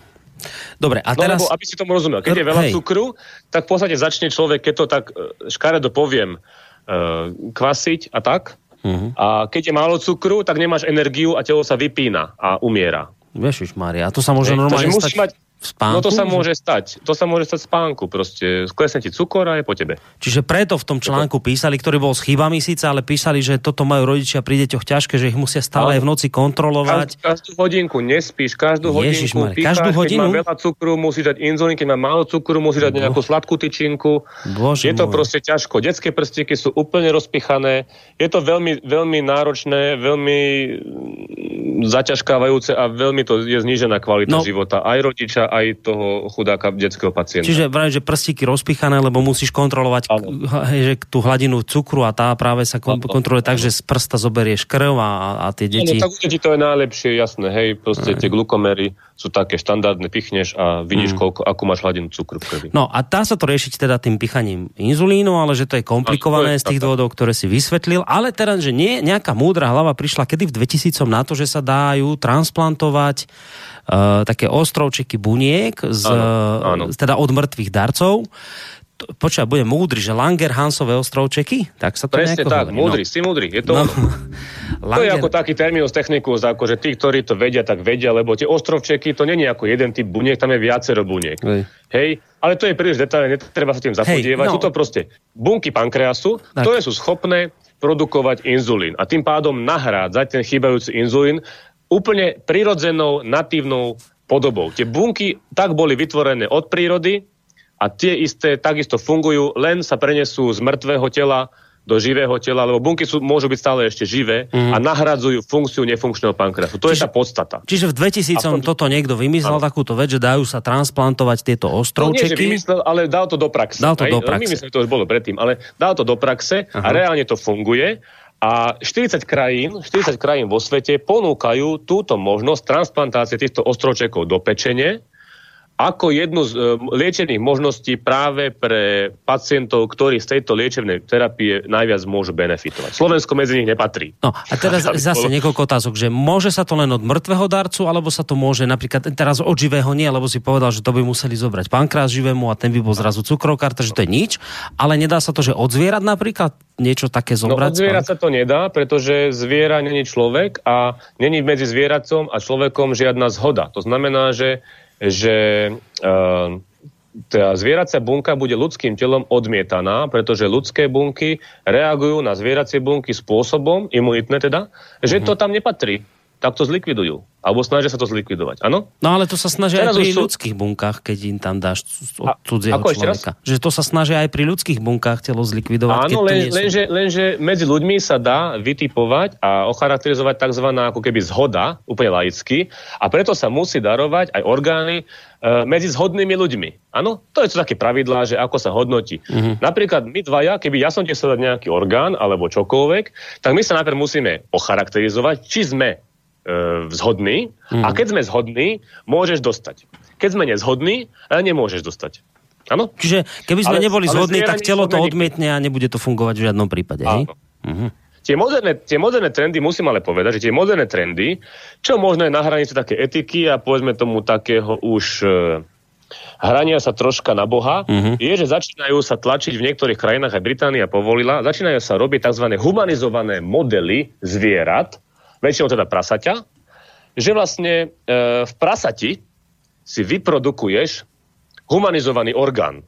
Dobre, a teraz... No lebo, aby si tomu rozumel, keď je veľa Hej. cukru, tak v podstate začne človek, keď to tak e, škaredo poviem, uh, kvasiť a tak. Uh-huh. A keď je málo cukru, tak nemáš energiu a telo sa vypína a umiera. Ježiš Mária, a to sa môže Hej, normálne musíš mať, spánku? No to sa môže stať. To sa môže stať spánku. Proste sklesne ti cukor a je po tebe. Čiže preto v tom článku písali, ktorý bol s chybami síce, ale písali, že toto majú rodičia pri deťoch ťažké, že ich musia stále aj v noci kontrolovať. Každú, každú hodinku nespíš, každú Ježiš hodinku Mare, picháš, každú keď hodinu? má veľa cukru, musíš dať inzulín, keď má málo cukru, musíš dať nejakú sladkú tyčinku. Bože je to môj. proste ťažko. Detské prstíky sú úplne rozpichané. Je to veľmi, veľmi náročné, veľmi mm, zaťažkávajúce a veľmi to je znížená kvalita No. života. Aj rodiča, aj toho chudáka detského pacienta. Čiže vraj, že prstíky rozpichané, lebo musíš kontrolovať k, že tú hladinu cukru a tá práve sa kon- kontroluje tak, že z prsta zoberieš krv a, a tie No, deti... tak u detí to je najlepšie, jasné, hej, proste tie glukomery sú také štandardné, pichneš a vidíš, koľko, akú máš hladinu cukru v krvi. No a dá sa to riešiť teda tým pichaním inzulínu, ale že to je komplikované to je z tých dôvodov, ktoré si vysvetlil. Ale teraz, že nie, nejaká múdra hlava prišla kedy v 2000 na to, že sa dajú transplantovať uh, také ostrovčeky buniek z, Áno, áno. z- teda od mŕtvych darcov. Počkaj, budem múdry, že Langerhansové ostrovčeky? Tak sa to Presne tak, hovorí. múdry, si múdry. Je to, No. ono. to je Langer- ako taký terminus technicus, ako že tí, ktorí to vedia, tak vedia, lebo tie ostrovčeky, to je ako jeden typ buniek, tam je viacero buniek. Hej. Hej, ale to je príliš detailné, netreba sa tým zapodievať. no. Sú to proste bunky pankreasu, Tak. ktoré sú schopné produkovať inzulín a tým pádom nahrádzať ten chýbajúci inzulín úplne prirodzenou, natívnou podobou. Tie bunky tak boli vytvorené od prírody a tie isté takisto fungujú, len sa prenesú z mŕtvého tela do živého tela, lebo bunky sú, môžu byť stále ešte živé Mhm. a nahradzujú funkciu nefunkčného pankreasu. To je tá podstata. Čiže v 2000 A to- toto niekto vymyslel Áno. takúto vec, že dajú sa transplantovať tieto To nie, že ostrovčeky. vymyslel, ale dal to do praxe. Dal to Aj, do praxe. My myslím, že to už bolo predtým, ale dal to do praxe a Aha. reálne to funguje. A 40 krajín, 40 krajín vo svete ponúkajú túto možnosť transplantácie týchto ostrovčekov do pečene ako jednu z e, liečebných možností práve pre pacientov, ktorí z tejto liečebnej terapie najviac môžu benefitovať. Slovensko medzi nich nepatrí. No a teraz zase niekoľko otázok, že môže sa to len od mŕtvého darcu, alebo sa to môže napríklad teraz od živého nie, lebo si povedal, že to by museli zobrať pankrás živému a ten by bol zrazu cukrovkár, takže to je nič. Ale nedá sa to, že od zvierat napríklad niečo také No zobrať? od zvierat sa to nedá, pretože zviera není človek a není medzi zvieracom a človekom žiadna zhoda. To znamená, že, že uh, tá zvieracia bunka bude ľudským telom odmietaná, pretože ľudské bunky reagujú na zvieracie bunky spôsobom, imunitné teda, že to tam nepatrí. Tak to zlikvidujú. Alebo snažia sa to zlikvidovať. Áno? No ale to sa snažia aj Teraz pri už sú- ľudských bunkách, keď im tam dáš od cudzieho ako človeka. Že to sa snažia aj pri ľudských bunkách telo zlikvidovať, Áno, len, lenže, lenže medzi ľuďmi sa dá vytipovať a ocharakterizovať tzv. ako keby zhoda, úplne laicky, a preto sa musí darovať aj orgány e, medzi zhodnými ľuďmi. Áno, to je to také pravidlá, že ako sa hodnotí. Mhm. Napríklad my dvaja, keby ja som ti dať nejaký orgán alebo čokoľvek, tak my sa najprv musíme ocharakterizovať, či sme zhodní Mhm. a keď sme zhodní, môžeš dostať. Keď sme nezhodní, e, nemôžeš dostať. Áno? Čiže keby sme Ale- neboli ale zhodní, tak telo to odmietne a nebude to fungovať v žiadnom prípade. Hej? Mhm. Tie moderné, tie moderné trendy, musím ale povedať, že tie moderné trendy, čo možno je na hranici také etiky a povedzme tomu takého už e, hrania sa troška na Boha, Mhm. je, že začínajú sa tlačiť v niektorých krajinách, aj Británia povolila, začínajú sa robiť tzv. humanizované modely zvierat, väčšinou teda prasaťa, že vlastne e, v prasati si vyprodukuješ humanizovaný orgán.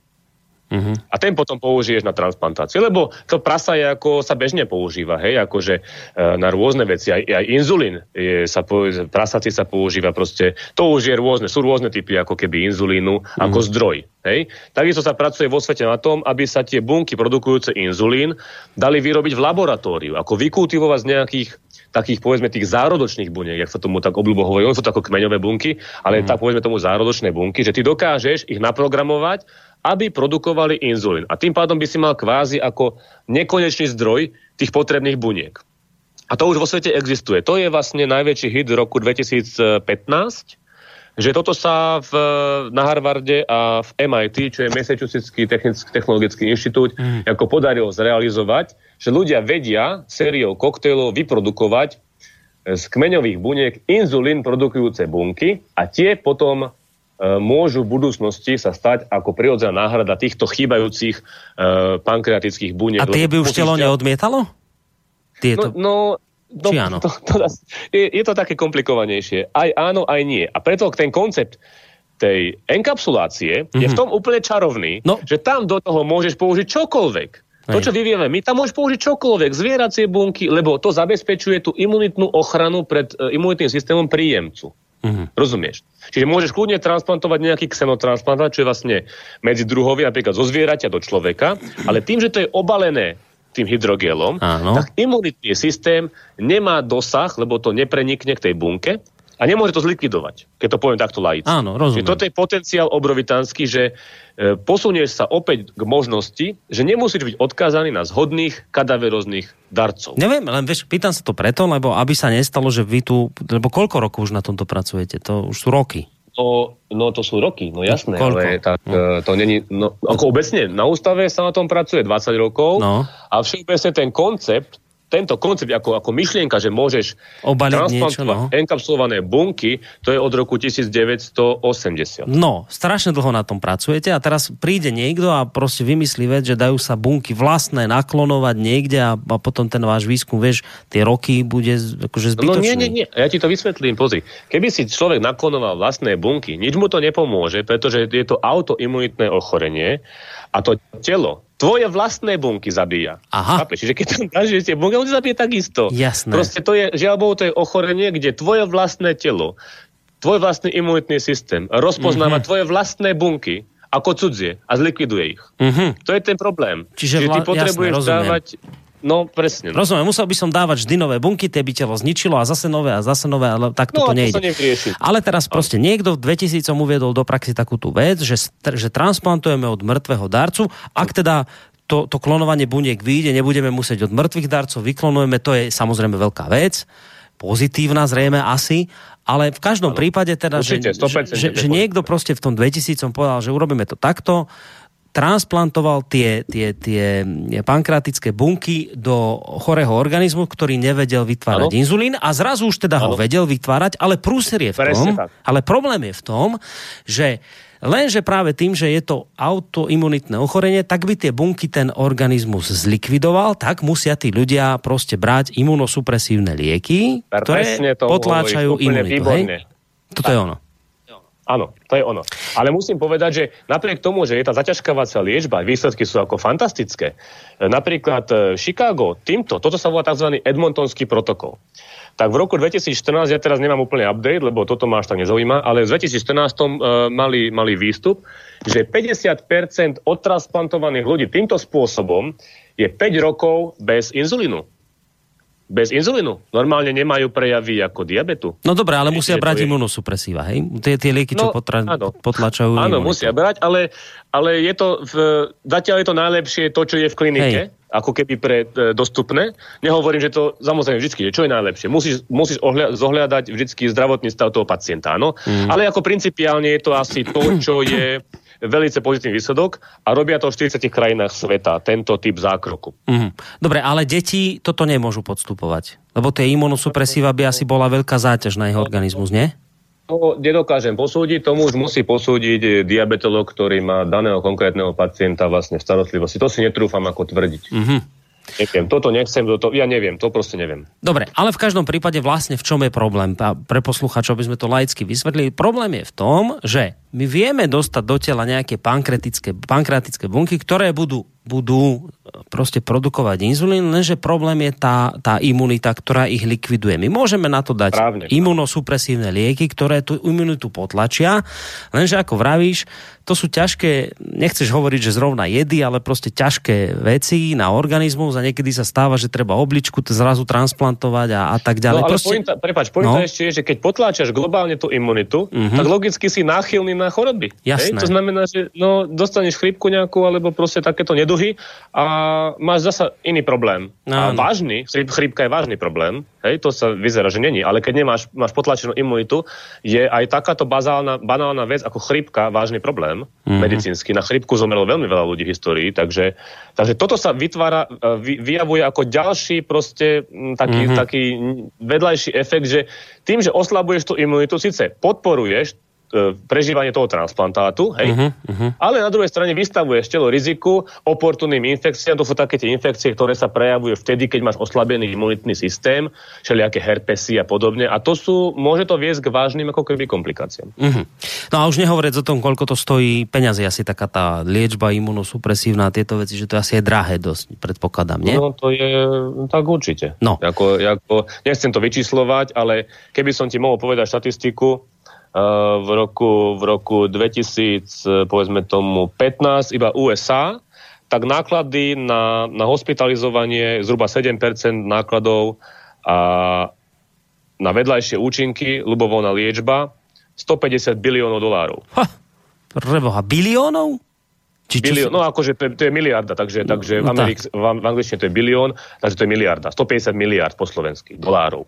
Mhm. A ten potom použiješ na transplantáciu. Lebo to prasa je ako sa bežne používa, hej, akože e, na rôzne veci. Aj, aj inzulín je, sa po, prasaci sa používa proste. To už je rôzne, sú rôzne typy ako keby inzulínu, mm. ako zdroj. Hej. Takisto sa pracuje vo svete na tom, aby sa tie bunky produkujúce inzulín dali vyrobiť v laboratóriu, ako vykultivovať z nejakých takých, povedzme, tých zárodočných buniek, jak sa tomu tak obľúbo hovorí, oni sú to ako kmeňové bunky, ale mm. tak povedzme tomu zárodočné bunky, že ty dokážeš ich naprogramovať, aby produkovali inzulín. A tým pádom by si mal kvázi ako nekonečný zdroj tých potrebných buniek. A to už vo svete existuje. To je vlastne najväčší hit roku 2015, že toto sa v, na Harvarde a v MIT, čo je Massachusettský technický technologický inštitút, mm. ako podarilo zrealizovať, že ľudia vedia sériou koktejlov vyprodukovať z kmeňových buniek inzulín produkujúce bunky a tie potom e, môžu v budúcnosti sa stať ako prirodzená náhrada týchto chýbajúcich e, pankreatických buniek. A tie by už telo ťa- neodmietalo? Tieto... No, no, no Či áno? To, to, je, je to také komplikovanejšie. Aj áno, aj nie. A preto ten koncept tej enkapsulácie mm-hmm. je v tom úplne čarovný, No. že tam do toho môžeš použiť čokoľvek. To, Hej. čo vyvieme my, tam môžeš použiť čokoľvek, zvieracie bunky, lebo to zabezpečuje tú imunitnú ochranu pred e, imunitným systémom príjemcu. Mhm. Rozumieš? Čiže môžeš kľudne transplantovať nejaký xenotransplantant, čo je vlastne medzi druhový, napríklad zo zvieraťa do človeka, ale tým, že to je obalené tým hydrogelom, Áno. tak imunitný systém nemá dosah, lebo to neprenikne k tej bunke a nemôže to zlikvidovať, keď to poviem takto laicky. Áno, rozumiem. Čiže toto je potenciál obrovitánsky, že e, posunieš sa opäť k možnosti, že nemusíš byť odkázaný na zhodných kadaverozných darcov. Neviem, len vieš, pýtam sa to preto, lebo aby sa nestalo, že vy tu, lebo koľko rokov už na tomto pracujete? To už sú roky. No, no to sú roky, no jasné, Koľko? ale tak, no. to není, no, ako obecne, na ústave sa na tom pracuje 20 rokov No. a všeobecne ten koncept, tento koncept ako, ako myšlienka, že môžeš Obaliť niečo, no. enkapsulované bunky, to je od roku 1980. No, strašne dlho na tom pracujete a teraz príde niekto a proste vymyslí vec, že dajú sa bunky vlastné naklonovať niekde a, a potom ten váš výskum, vieš, tie roky bude akože No zbytočný. nie, nie, nie, ja ti to vysvetlím, pozri. Keby si človek naklonoval vlastné bunky, nič mu to nepomôže, pretože je to autoimunitné ochorenie a to telo, tvoje vlastné bunky zabíja. Aha. Chápeš? Čiže keď tam dáš tie bunky, on zabije takisto. Jasné. Proste to je, žiaľ Bohu, to je ochorenie, kde tvoje vlastné telo, tvoj vlastný imunitný systém rozpoznáva Mhm. mm-hmm. tvoje vlastné bunky ako cudzie a zlikviduje ich. Mhm. To je ten problém. Čiže Že ty potrebuješ jasné, rozumiem. dávať... No, presne. No. Rozumiem, musel by som dávať vždy nové bunky, tie by telo zničilo a zase nové a zase nové, ale to No, to nejde. nevyrieši. Ale teraz proste niekto v 2000 uviedol do praxi takú tú vec, že, že transplantujeme od mŕtvého darcu, ak teda to, to klonovanie buniek vyjde, nebudeme musieť od mŕtvych darcov, vyklonujeme, to je samozrejme veľká vec, pozitívna zrejme asi, ale v každom prípade teda, že, Určite, že, 100% že, že niekto proste v tom 2000 povedal, že urobíme to takto, transplantoval tie, tie, tie pankratické bunky do chorého organizmu, ktorý nevedel vytvárať Áno. inzulín a zrazu už teda ho Áno. vedel vytvárať, ale prúser je v tom, tak. ale problém je v tom, že lenže práve tým, že je to autoimunitné ochorenie, tak by tie bunky ten organizmus zlikvidoval, tak musia tí ľudia proste brať imunosupresívne lieky, ktoré Presne to potláčajú imunitu. výborne. Hej? Toto je ono. Áno, to je ono. Ale musím povedať, že napriek tomu, že je tá zaťažkávacia liečba, výsledky sú ako fantastické. E, Napríklad e, Chicago, týmto, toto sa volá tzv. Edmontonský protokol. Tak v roku 2014, ja teraz nemám úplne update, lebo toto ma až tak nezaujíma, ale v 2014 uh, mali, mali výstup, že 50% odtransplantovaných ľudí týmto spôsobom je 5 rokov bez inzulínu. Bez inzulínu. Normálne nemajú prejavy ako diabetu. No dobre, ale musia to brať je- imunosupresíva, hej? Tie, tie lieky, čo No, potra- áno. potlačajú Áno, imunitu. musia brať, ale, ale je to v, zatiaľ je to najlepšie to, čo je v klinike, Hej. ako keby pre e, dostupné. Nehovorím, že to samozrejme vždy, že čo je najlepšie. Musíš, musíš ohľa, zohľadať vždy zdravotný stav toho pacienta, áno. Mm. Ale ako principiálne je to asi to, čo je veľmi pozitívny výsledok a robia to v 40 krajinách sveta, tento typ zákroku. Mhm. Dobre, ale deti toto nemôžu podstupovať. Lebo tie imunosupresíva by asi bola veľká záťaž na ich organizmus, nie? To nedokážem posúdiť, tomu už musí posúdiť diabetolog, ktorý má daného konkrétneho pacienta vlastne v starostlivosti. To si netrúfam ako tvrdiť. Mhm. Neviem, toto nechcem, toto, ja neviem, to proste neviem. Dobre, ale v každom prípade vlastne v čom je problém? Pre poslucháčov by sme to laicky vysvetlili. Problém je v tom, že my vieme dostať do tela nejaké pankratické, pankratické bunky, ktoré budú, budú e, proste produkovať inzulín, lenže problém je tá, tá imunita, ktorá ich likviduje. My môžeme na to dať Správne. imunosupresívne lieky, ktoré tú imunitu potlačia, lenže ako vravíš, to sú ťažké, nechceš hovoriť, že zrovna jedy, ale proste ťažké veci na organizmus a niekedy sa stáva, že treba obličku zrazu transplantovať a, a tak ďalej. No ale proste, pointa, prepáč, pointa No. ešte je, že keď potláčaš globálne tú imunitu, mm-hmm. tak logicky si náchylný na choroby. Jasné. Hej? To znamená, že no, dostaneš chrípku nejakú alebo proste takéto neduhy a máš zasa iný problém. A Áno. vážny, chrípka je vážny problém, hej, to sa vyzerá, že není, ale keď nemáš máš potlačenú imunitu, je aj takáto bazálna, banálna vec ako chrípka vážny problém mm-hmm. medicínsky. Na chrípku zomrelo veľmi veľa ľudí v histórii, takže, takže toto sa vytvára, e, vy, vyjavuje ako ďalší proste taký, mm-hmm. taký vedľajší efekt, že tým, že oslabuješ tú imunitu, síce podporuješ prežívanie toho transplantátu, hej? Uh-huh, uh-huh. ale na druhej strane vystavuje telo riziku oportunným infekciám, to sú také tie infekcie, ktoré sa prejavujú vtedy, keď máš oslabený imunitný systém, všelijaké herpesy a podobne a to sú, môže to viesť k vážnym ako keby komplikáciám. Uh-huh. No a už nehovoriť o tom, koľko to stojí peňazí, asi taká tá liečba imunosupresívna, tieto veci, že to asi je drahé dosť, predpokladám, nie? No to je, tak určite. No. Jako, jako, nechcem to vyčíslovať, ale keby som ti mohol povedať štatistiku, v roku, v roku 2000, povedzme tomu 15, iba USA, tak náklady na, na hospitalizovanie zhruba 7% nákladov a na vedľajšie účinky, ľubovoľná liečba, 150 biliónov dolárov. Ha, preboha, biliónov? Či bilión, no akože to je, to je miliarda, takže, no, takže no, v, Amerik, v, v angličtine to je bilión, takže to je miliarda. 150 miliard po slovensky dolárov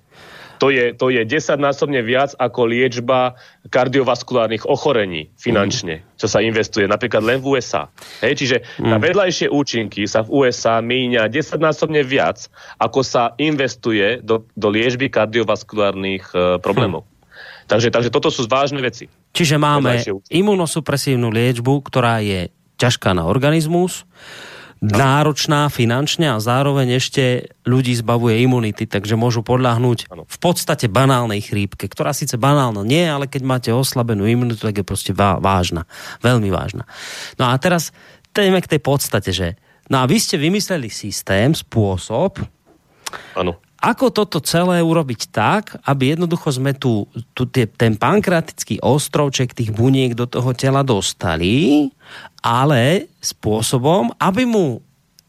to je, to je desaťnásobne viac ako liečba kardiovaskulárnych ochorení finančne, čo sa investuje napríklad len v USA. Hej, čiže mm. na vedľajšie účinky sa v USA míňa desaťnásobne viac, ako sa investuje do, do liečby kardiovaskulárnych uh, problémov. Mm. Takže, takže toto sú vážne veci. Čiže máme imunosupresívnu liečbu, ktorá je ťažká na organizmus, náročná finančne a zároveň ešte ľudí zbavuje imunity, takže môžu podľahnúť v podstate banálnej chrípke, ktorá síce banálna nie, ale keď máte oslabenú imunitu, tak je proste vážna. Veľmi vážna. No a teraz téme k tej podstate, že no a vy ste vymysleli systém, spôsob, ano. Ako toto celé urobiť tak, aby jednoducho sme tu, tu tie, ten pankratický ostrovček tých buniek do toho tela dostali ale spôsobom, aby mu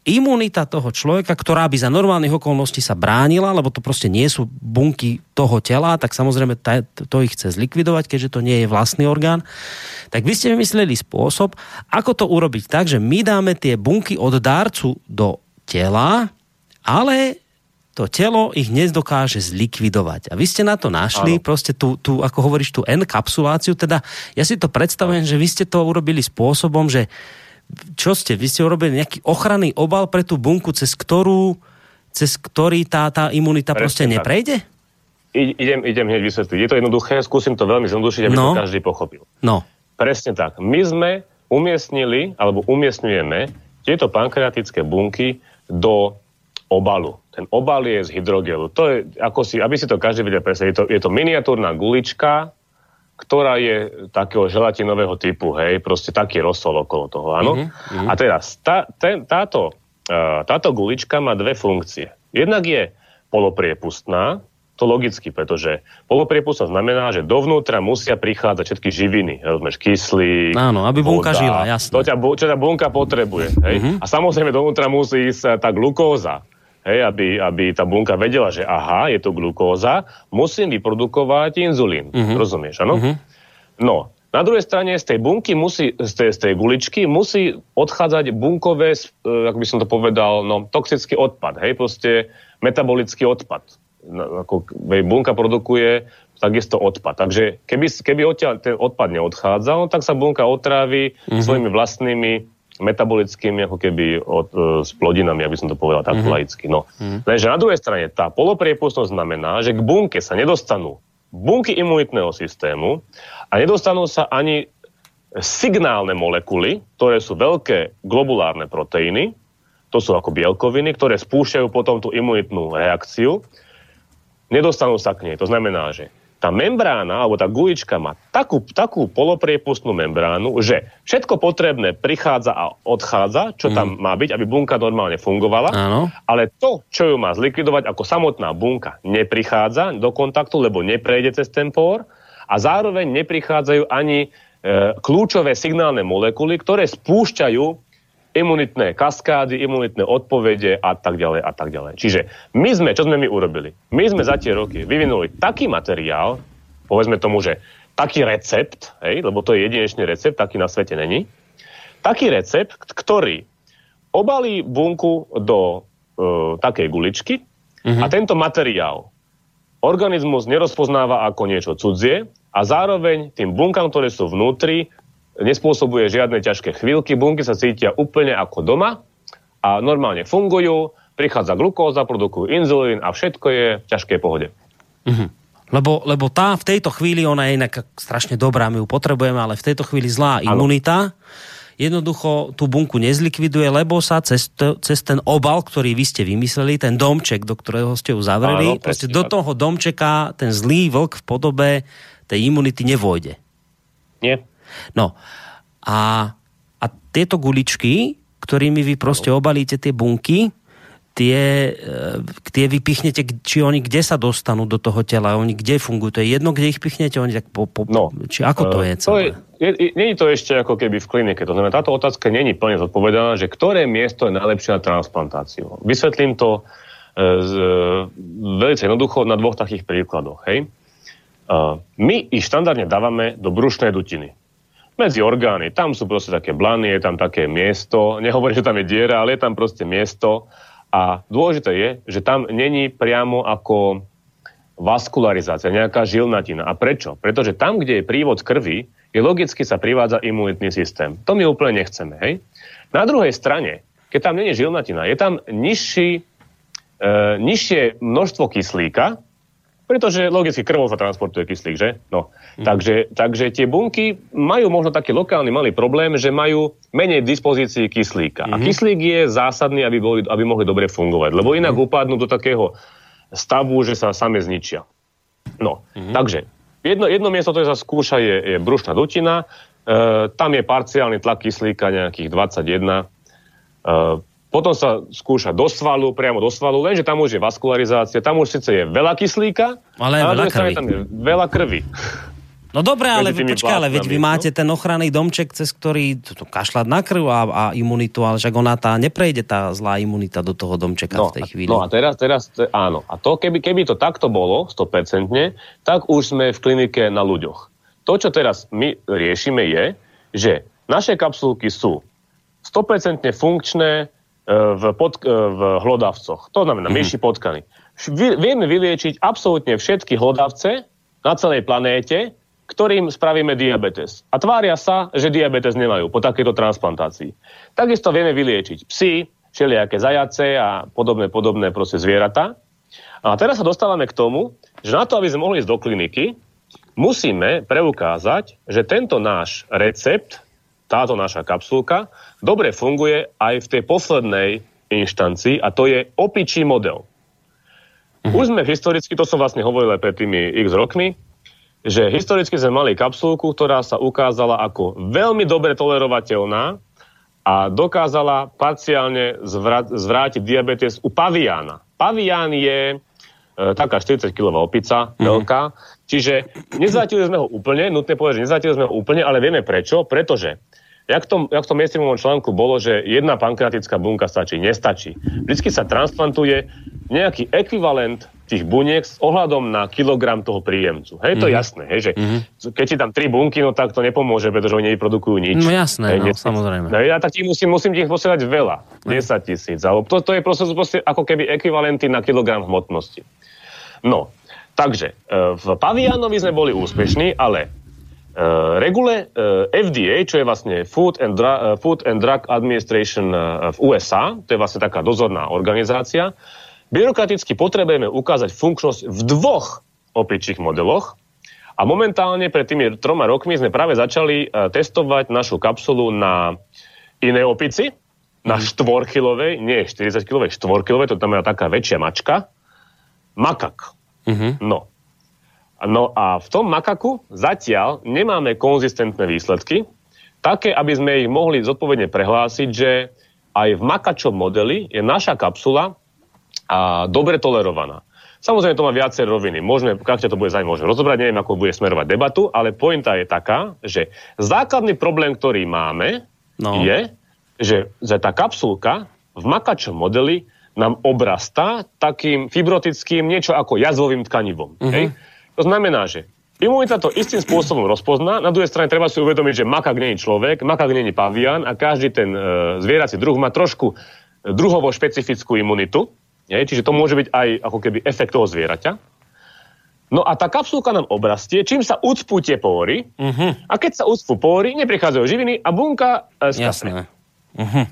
imunita toho človeka, ktorá by za normálnych okolností sa bránila, lebo to proste nie sú bunky toho tela, tak samozrejme to ich chce zlikvidovať, keďže to nie je vlastný orgán. Tak vy ste vymysleli spôsob, ako to urobiť tak, že my dáme tie bunky od dárcu do tela, ale to telo ich nedokáže zlikvidovať. A vy ste na to našli, Áno. proste tú, tú, ako hovoríš, tú N-kapsuláciu, teda ja si to predstavujem, že vy ste to urobili spôsobom, že čo ste, vy ste urobili nejaký ochranný obal pre tú bunku, cez ktorú, cez ktorý tá, tá imunita Presne proste neprejde? Idem, idem hneď vysvetliť. Je to jednoduché, skúsim to veľmi zjednodušiť, aby no. to každý pochopil. No. Presne tak. My sme umiestnili, alebo umiestňujeme tieto pankreatické bunky do obalu. Ten obal je z hydrogelu. To je, ako si, aby si to každý vedel predstaviť, je to, je to miniatúrna gulička, ktorá je takého želatinového typu, hej, proste taký rozsol okolo toho, áno. Mm-hmm. A teraz, tá, ten, táto, uh, táto gulička má dve funkcie. Jednak je polopriepustná, to logicky, pretože polopriepustnosť znamená, že dovnútra musia prichádzať všetky živiny, rozumieš, kyslík, Áno, aby bunka voda, žila, jasné. To ťa, čo ťa bunka potrebuje, hej. Mm-hmm. A samozrejme dovnútra musí ísť tá glukóza, hej, aby, aby tá bunka vedela, že aha, je to glukóza, musím vyprodukovať inzulín. Uh-huh. Rozumieš, áno? Uh-huh. No, na druhej strane z tej bunky musí, z tej, z tej guličky musí odchádzať bunkové, uh, ako by som to povedal, no, toxický odpad, hej, proste metabolický odpad. No, ako bunka produkuje takisto odpad. Takže keby, keby odtiaľ ten odpad neodchádzal, tak sa bunka otrávi uh-huh. svojimi vlastnými metabolickými ako keby od, e, s plodinami, aby som to povedal tak mm-hmm. laicky. No. Mm-hmm. Takže na druhej strane tá polopriepustnosť znamená, že k bunke sa nedostanú bunky imunitného systému a nedostanú sa ani signálne molekuly, ktoré sú veľké globulárne proteíny, to sú ako bielkoviny, ktoré spúšťajú potom tú imunitnú reakciu, nedostanú sa k nej. To znamená, že tá membrána, alebo tá gulička má takú, takú polopriepustnú membránu, že všetko potrebné prichádza a odchádza, čo mm. tam má byť, aby bunka normálne fungovala, Áno. ale to, čo ju má zlikvidovať ako samotná bunka, neprichádza do kontaktu, lebo neprejde cez ten pór a zároveň neprichádzajú ani e, kľúčové signálne molekuly, ktoré spúšťajú imunitné kaskády, imunitné odpovede a tak ďalej a tak ďalej. Čiže my sme, čo sme my urobili? My sme za tie roky vyvinuli taký materiál, povedzme tomu, že taký recept, hej, lebo to je jedinečný recept, taký na svete není, taký recept, ktorý obalí bunku do e, takej guličky uh-huh. a tento materiál organizmus nerozpoznáva ako niečo cudzie a zároveň tým bunkám, ktoré sú vnútri, nespôsobuje žiadne ťažké chvíľky, bunky sa cítia úplne ako doma a normálne fungujú, prichádza glukóza, produkujú inzulín a všetko je v ťažkej pohode. Mm-hmm. Lebo, lebo tá v tejto chvíli, ona je inak strašne dobrá, my ju potrebujeme, ale v tejto chvíli zlá ano. imunita jednoducho tú bunku nezlikviduje, lebo sa cez, to, cez ten obal, ktorý vy ste vymysleli, ten domček, do ktorého ste ju zavreli, Áno, proste do toho domčeka ten zlý vlk v podobe tej imunity nevojde. Nie. No a, a tieto guličky, ktorými vy proste obalíte tie bunky, tie, e, tie vypichnete, či oni kde sa dostanú do toho tela, oni kde fungujú. To je jedno, kde ich pichnete, oni tak po, po, no, či ako to je celé? To je, je, není to ešte ako keby v klinike. To znamená, táto otázka není plne zodpovedaná, že ktoré miesto je najlepšie na transplantáciu. Vysvetlím to e, z, e, veľmi jednoducho na dvoch takých príkladoch. Hej? E, my ich štandardne dávame do brušnej dutiny medzi orgány. Tam sú proste také blany, je tam také miesto. Nehovorím, že tam je diera, ale je tam proste miesto a dôležité je, že tam není priamo ako vaskularizácia, nejaká žilnatina. A prečo? Pretože tam, kde je prívod krvi, je logicky sa privádza imunitný systém. To my úplne nechceme. Hej? Na druhej strane, keď tam není žilnatina, je tam nižší, e, nižšie množstvo kyslíka, pretože logicky krvou sa transportuje kyslík, že? No. Mm. Takže, takže tie bunky majú možno taký lokálny malý problém, že majú menej dispozícii kyslíka. Mm-hmm. A mhm. kyslík je zásadný, aby, boli, aby mohli dobre fungovať, lebo inak mm. upadnú do takého stavu, že sa same zničia. No, mm-hmm. takže jedno, jedno miesto, ktoré sa skúša, je, je brušná dutina. E, tam je parciálny tlak kyslíka nejakých 21. E, potom sa skúša do svalu, priamo do svalu, lenže tam už je vaskularizácia, tam už síce je veľa kyslíka, ale a veľa krvi. tam je veľa krvi. No dobre, ale počkaj, ale veď vy no. máte ten ochranný domček, cez ktorý to, to kašľať na krv a, a imunitu, ale však ona tá neprejde tá zlá imunita do toho domčeka no, v tej chvíli. No a teraz, teraz áno. A to, keby, keby to takto bolo, 100%, tak už sme v klinike na ľuďoch. To, čo teraz my riešime je, že naše kapsulky sú 100% funkčné, v, pod, e, v hlodavcoch. To znamená mm-hmm. myši potkany. Vieme vyliečiť absolútne všetky hlodavce na celej planéte, ktorým spravíme diabetes. A tvária sa, že diabetes nemajú po takejto transplantácii. Takisto vieme vyliečiť psy, všelijaké zajace a podobné, podobné proste zvieratá. A teraz sa dostávame k tomu, že na to, aby sme mohli ísť do kliniky, musíme preukázať, že tento náš recept, táto naša kapsulka, dobre funguje aj v tej poslednej inštancii a to je opičí model. Mhm. Už sme historicky, to som vlastne hovoril aj pred tými x rokmi, že historicky sme mali kapsulku, ktorá sa ukázala ako veľmi dobre tolerovateľná a dokázala parciálne zvrátiť diabetes u paviána. Pavián je e, taká 40-kilová opica, mm. veľká, čiže nezvratili sme ho úplne, nutné povedať, že nezvratili sme ho úplne, ale vieme prečo, pretože Jak v tom, jak v tom mainstreamovom článku bolo, že jedna pankreatická bunka stačí, nestačí. Vždycky sa transplantuje nejaký ekvivalent tých buniek s ohľadom na kilogram toho príjemcu. Hej, to je mm-hmm. jasné, hej, že mm-hmm. keď si tam tri bunky, no tak to nepomôže, pretože oni nevyprodukujú nič. No jasné, hej, no, samozrejme. No, ja tak musím, musím tých posielať veľa, 10 tisíc, alebo to, to je proste, proste ako keby ekvivalenty na kilogram hmotnosti. No, takže e, v Pavianovi sme boli úspešní, ale regule uh, eh, FDA, čo je vlastne Food and, Dra- uh, Food and Drug Administration v USA, to je vlastne taká dozorná organizácia, byrokraticky potrebujeme ukázať funkčnosť v dvoch opičích modeloch a momentálne pred tými troma rokmi sme práve začali testovať našu kapsulu na inej opici, na mm. štvorkilovej, nie 40-kilovej, štvorkilovej, to znamená taká väčšia mačka, makak. Mm-hmm. No, No a v tom makaku zatiaľ nemáme konzistentné výsledky, také, aby sme ich mohli zodpovedne prehlásiť, že aj v makačom modeli je naša kapsula a dobre tolerovaná. Samozrejme, to má viacej roviny. Môžeme, ak to bude zaujímavé, môžeme rozobrať, neviem, ako bude smerovať debatu, ale pointa je taká, že základný problém, ktorý máme, no. je, že, že tá kapsulka v makačom modeli nám obrastá takým fibrotickým niečo ako jazvovým tkanivom. Uh-huh. Hej? To znamená, že imunita to istým spôsobom rozpozná, na druhej strane treba si uvedomiť, že makak je človek, makak je pavian a každý ten e, zvierací druh má trošku druhovo špecifickú imunitu, je, čiže to môže byť aj ako keby efekt toho zvieraťa. No a tá kapsulka nám obrastie, čím sa ucpú tie pory uh-huh. a keď sa ucpú pory, neprichádzajú živiny a bunka e, skapne. Uh-huh.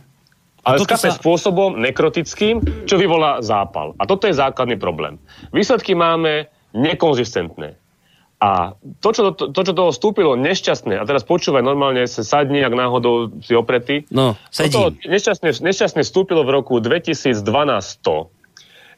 Ale skape sa... spôsobom nekrotickým, čo vyvolá zápal. A toto je základný problém. Výsledky máme nekonzistentné. A to, čo to, to, čo toho vstúpilo nešťastné, a teraz počúvaj, normálne sa sadni, ak náhodou si opretý. No, sedím. To nešťastné, nešťastné vstúpilo v roku 2012 to,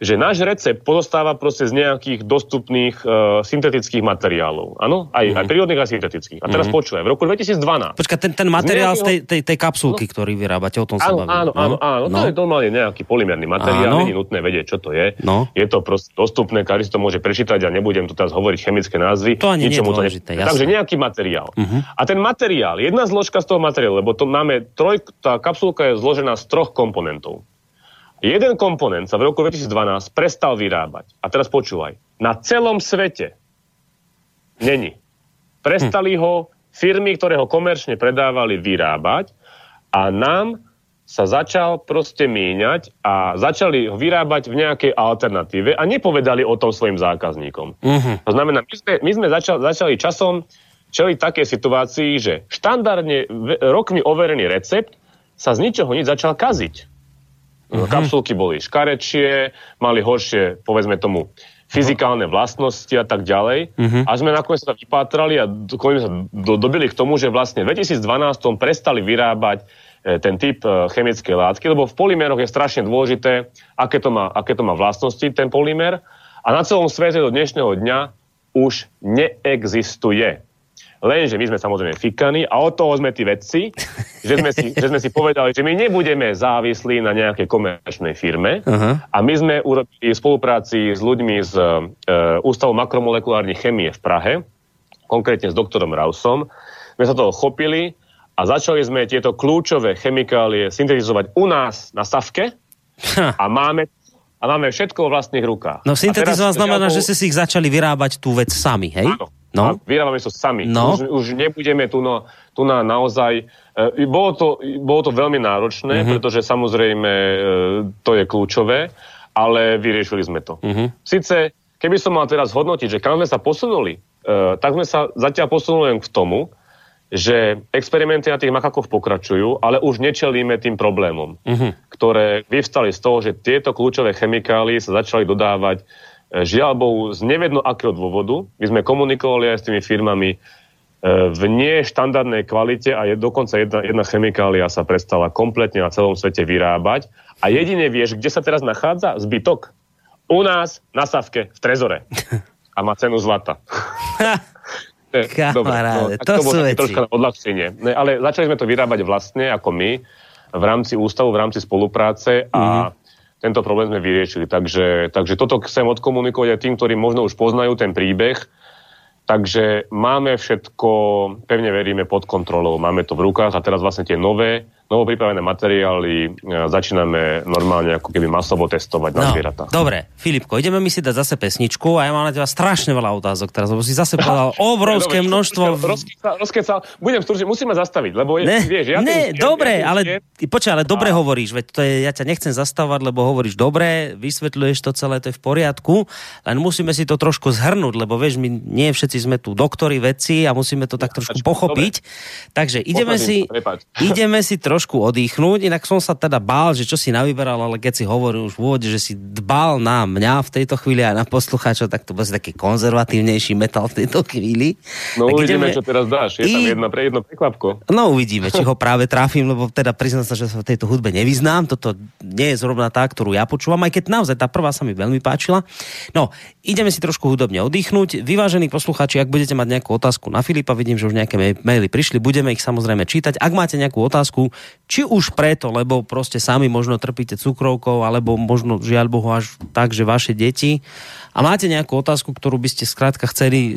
že náš recept pozostáva proste z nejakých dostupných uh, syntetických materiálov. Áno? Aj, mm. aj prírodných a syntetických. A teraz mm. počúvaj, v roku 2012... Počkaj, ten, ten materiál z, nejakého... z tej, tej, tej kapsulky, no, ktorý vyrábate, o tom sa áno, Áno, áno, áno, no. to je normálne nejaký polymerný materiál, nie je nutné vedieť, čo to je. No. Je to proste dostupné, každý si to môže prečítať a nebudem tu teraz hovoriť chemické názvy. To ani nie je dôležité, to ne... Takže nejaký materiál. Uh-huh. A ten materiál, jedna zložka z toho materiálu, lebo to máme troj, tá kapsulka je zložená z troch komponentov. Jeden komponent sa v roku 2012 prestal vyrábať. A teraz počúvaj. Na celom svete není. Prestali ho firmy, ktoré ho komerčne predávali, vyrábať a nám sa začal proste míňať a začali ho vyrábať v nejakej alternatíve a nepovedali o tom svojim zákazníkom. Uh-huh. To znamená, my sme, my sme začali, začali časom čeliť také situácii, že štandardne rokmi overený recept sa z ničoho nič začal kaziť. Uh-huh. Kapsulky boli škarečie, mali horšie, povedzme tomu, fyzikálne vlastnosti a tak ďalej. Uh-huh. A sme nakoniec sa vypátrali a sa do, dobili k tomu, že vlastne v 2012 prestali vyrábať e, ten typ e, chemickej látky, lebo v polymeroch je strašne dôležité, aké to, má, aké to má vlastnosti, ten polymer. A na celom svete do dnešného dňa už neexistuje. Lenže my sme samozrejme fikaní a od toho sme tí vedci, že sme si, že sme si povedali, že my nebudeme závislí na nejakej komerčnej firme uh-huh. a my sme urobili v spolupráci s ľuďmi z uh, Ústavu makromolekulárnej chemie v Prahe, konkrétne s doktorom Rausom, sme sa toho chopili a začali sme tieto kľúčové chemikálie syntetizovať u nás na Savke a máme a máme všetko vo vlastných rukách. No syntetizovať znamená, že ste si ich začali vyrábať tú vec sami, hej? Áno, No. Vyrábame to sami. No. Už, už nebudeme tu, no, tu na naozaj... E, bolo, to, bolo to veľmi náročné, mm-hmm. pretože samozrejme e, to je kľúčové, ale vyriešili sme to. Mm-hmm. Sice, keby som mal teraz hodnotiť, že kam sme sa posunuli, e, tak sme sa zatiaľ posunuli len k tomu, že experimenty na tých makakoch pokračujú, ale už nečelíme tým problémom, mm-hmm. ktoré vyvstali z toho, že tieto kľúčové chemikálie sa začali dodávať Žiaľ Bohu, z nevedno akého dôvodu. My sme komunikovali aj s tými firmami e, v neštandardnej kvalite a je dokonca jedna, jedna chemikália sa prestala kompletne na celom svete vyrábať. A jedine vieš, kde sa teraz nachádza? Zbytok. U nás na Savke v Trezore. A má cenu zlata. Kamaráde, no, to, to sú veci. Troška odľahčenie. Ne, ale začali sme to vyrábať vlastne ako my v rámci ústavu, v rámci spolupráce a mm-hmm tento problém sme vyriešili. Takže, takže toto chcem odkomunikovať aj tým, ktorí možno už poznajú ten príbeh. Takže máme všetko, pevne veríme, pod kontrolou. Máme to v rukách a teraz vlastne tie nové novo pripravené materiály e, začíname normálne ako keby masovo testovať na no, zvieratách. Dobre, Filipko, ideme mi si dať zase pesničku a ja mám na teba strašne veľa otázok teraz, lebo si zase povedal obrovské dobre, množstvo... Rozkecal, budem stručne, musíme zastaviť, lebo je, ne, vieš, ja ne, tým, dobre, ja ale ty, počkaj, ale dobre a... hovoríš, veď to je, ja ťa nechcem zastavovať, lebo hovoríš dobre, vysvetľuješ to celé, to je v poriadku, len musíme si to trošku zhrnúť, lebo vieš, my nie všetci sme tu doktori, vedci a musíme to tak trošku pochopiť. Dobre. Takže ideme si, ideme si trošku trošku oddychnúť, inak som sa teda bál, že čo si navyberal, ale keď si hovoril už v úvode, že si dbal na mňa v tejto chvíli a na poslucháčov, tak to bude taký konzervatívnejší metal v tejto chvíli. No tak uvidíme, ideme... čo teraz dáš. Je I... tam jedna pre jedno prekvapko. No uvidíme, či ho práve trafím, lebo teda priznám sa, že sa v tejto hudbe nevyznám. Toto nie je zrovna tá, ktorú ja počúvam, aj keď naozaj tá prvá sa mi veľmi páčila. No, ideme si trošku hudobne oddychnúť. Vyvážení poslucháči, ak budete mať nejakú otázku na Filipa, vidím, že už nejaké maily prišli, budeme ich samozrejme čítať. Ak máte nejakú otázku, či už preto, lebo proste sami možno trpíte cukrovkou, alebo možno žiaľ Bohu až tak, že vaše deti a máte nejakú otázku, ktorú by ste skrátka chceli e,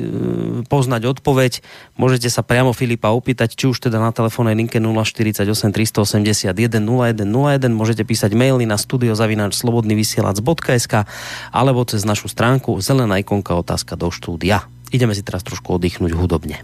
poznať odpoveď, môžete sa priamo Filipa opýtať, či už teda na telefónnej linke 048 381 0101, môžete písať maily na studiozavináčslobodnyvysielac.sk alebo cez našu stránku zelená ikonka otázka do štúdia. Ideme si teraz trošku oddychnúť hudobne.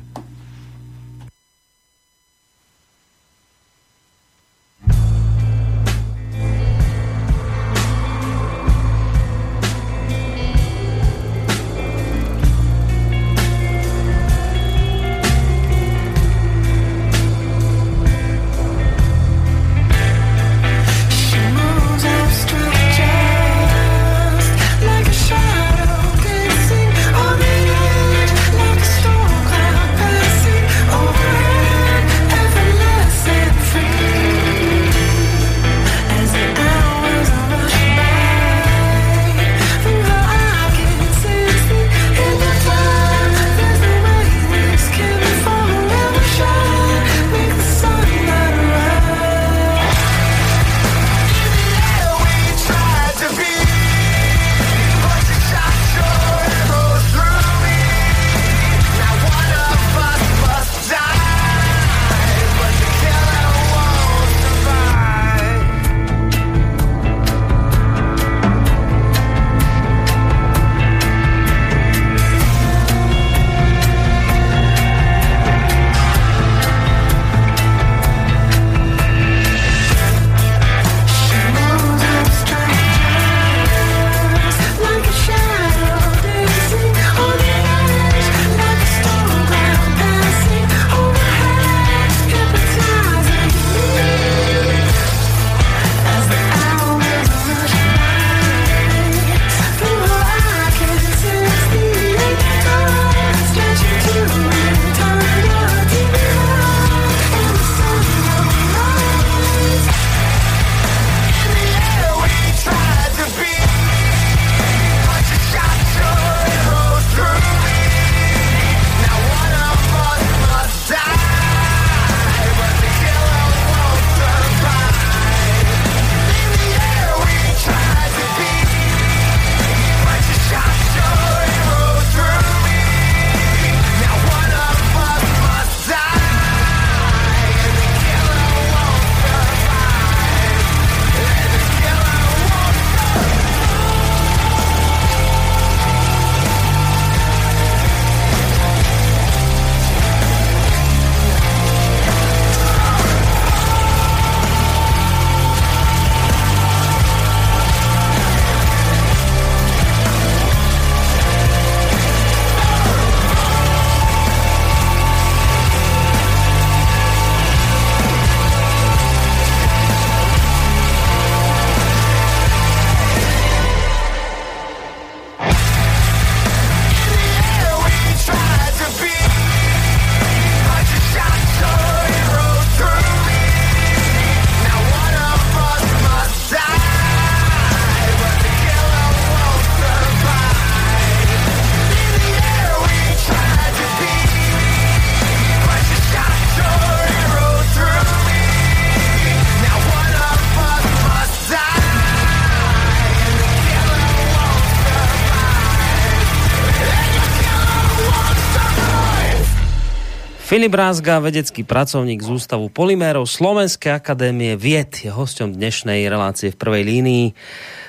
Filip Rázga, vedecký pracovník z Ústavu Polymérov Slovenskej akadémie vied, je hosťom dnešnej relácie v prvej línii,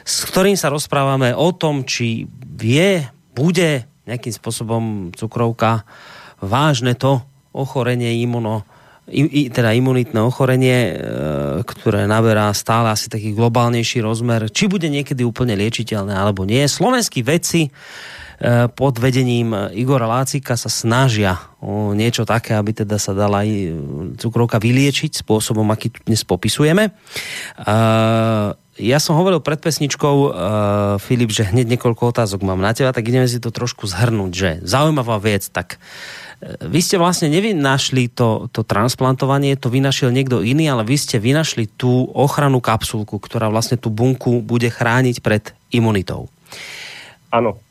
s ktorým sa rozprávame o tom, či vie, bude nejakým spôsobom cukrovka vážne to ochorenie imuno, i, teda imunitné ochorenie, e, ktoré naberá stále asi taký globálnejší rozmer, či bude niekedy úplne liečiteľné alebo nie. Slovenskí vedci pod vedením Igora Lácika sa snažia o niečo také, aby teda sa dala aj cukrovka vyliečiť spôsobom, aký tu dnes popisujeme. Ja som hovoril pred pesničkou, Filip, že hneď niekoľko otázok mám na teba, tak ideme si to trošku zhrnúť, že zaujímavá vec, tak vy ste vlastne nevynašli to, to transplantovanie, to vynašiel niekto iný, ale vy ste vynašli tú ochranu kapsulku, ktorá vlastne tú bunku bude chrániť pred imunitou. Áno.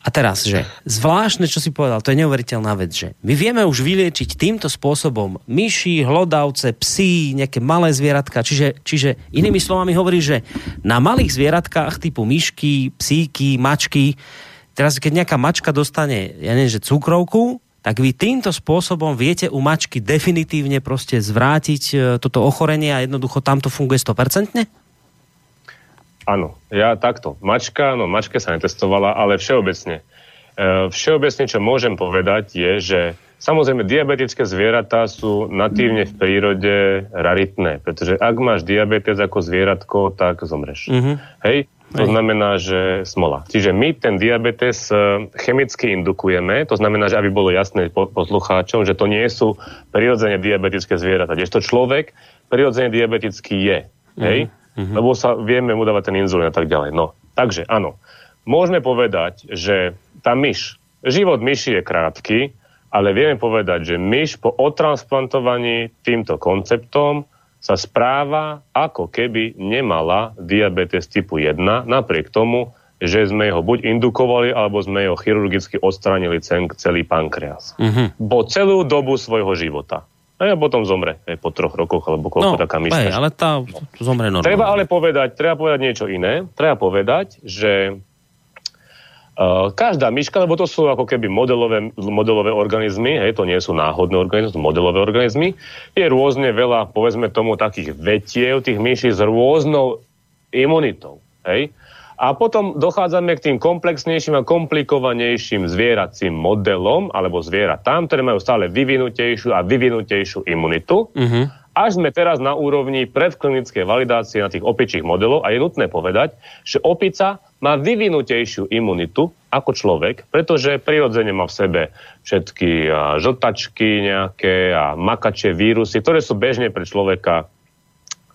A teraz, že zvláštne, čo si povedal, to je neuveriteľná vec, že my vieme už vyliečiť týmto spôsobom myši, hlodavce, psy, nejaké malé zvieratka, čiže, čiže inými slovami hovorí, že na malých zvieratkách typu myšky, psíky, mačky, teraz keď nejaká mačka dostane, ja neviem, že cukrovku, tak vy týmto spôsobom viete u mačky definitívne proste zvrátiť e, toto ochorenie a jednoducho tamto funguje 100%? Áno, ja takto. Mačka, no mačke sa netestovala, ale všeobecne. E, všeobecne, čo môžem povedať, je, že samozrejme diabetické zvieratá sú natívne v prírode raritné, pretože ak máš diabetes ako zvieratko, tak zomreš. Mm-hmm. Hej? To znamená, že smola. Čiže my ten diabetes e, chemicky indukujeme, to znamená, že aby bolo jasné poslucháčom, že to nie sú prirodzene diabetické zvieratá. Kdežto človek prirodzene diabetický je. Hej? Mm-hmm. Lebo sa vieme mu dávať ten inzulín a tak ďalej. No, takže áno. Môžeme povedať, že tá myš, život myši je krátky, ale vieme povedať, že myš po odtransplantovaní týmto konceptom sa správa, ako keby nemala diabetes typu 1, napriek tomu, že sme ho buď indukovali, alebo sme ho chirurgicky odstránili celý pankreas. Mm-hmm. Po celú dobu svojho života. A potom zomre aj po troch rokoch, alebo koľko no, taká myška. ale tá zomre normálne. Treba ale povedať, treba povedať niečo iné. Treba povedať, že Uh, každá myška, lebo to sú ako keby modelové, modelové organizmy, hej, to nie sú náhodné organizmy, sú modelové organizmy, je rôzne veľa, povedzme tomu, takých vetiev, tých myší s rôznou imunitou, hej. A potom dochádzame k tým komplexnejším a komplikovanejším zvieracím modelom, alebo zvieratám, ktoré majú stále vyvinutejšiu a vyvinutejšiu imunitu. Uh-huh. Až sme teraz na úrovni predklinickej validácie na tých opičích modelov a je nutné povedať, že opica má vyvinutejšiu imunitu ako človek, pretože prirodzene má v sebe všetky žltačky nejaké a makače, vírusy, ktoré sú bežne pre človeka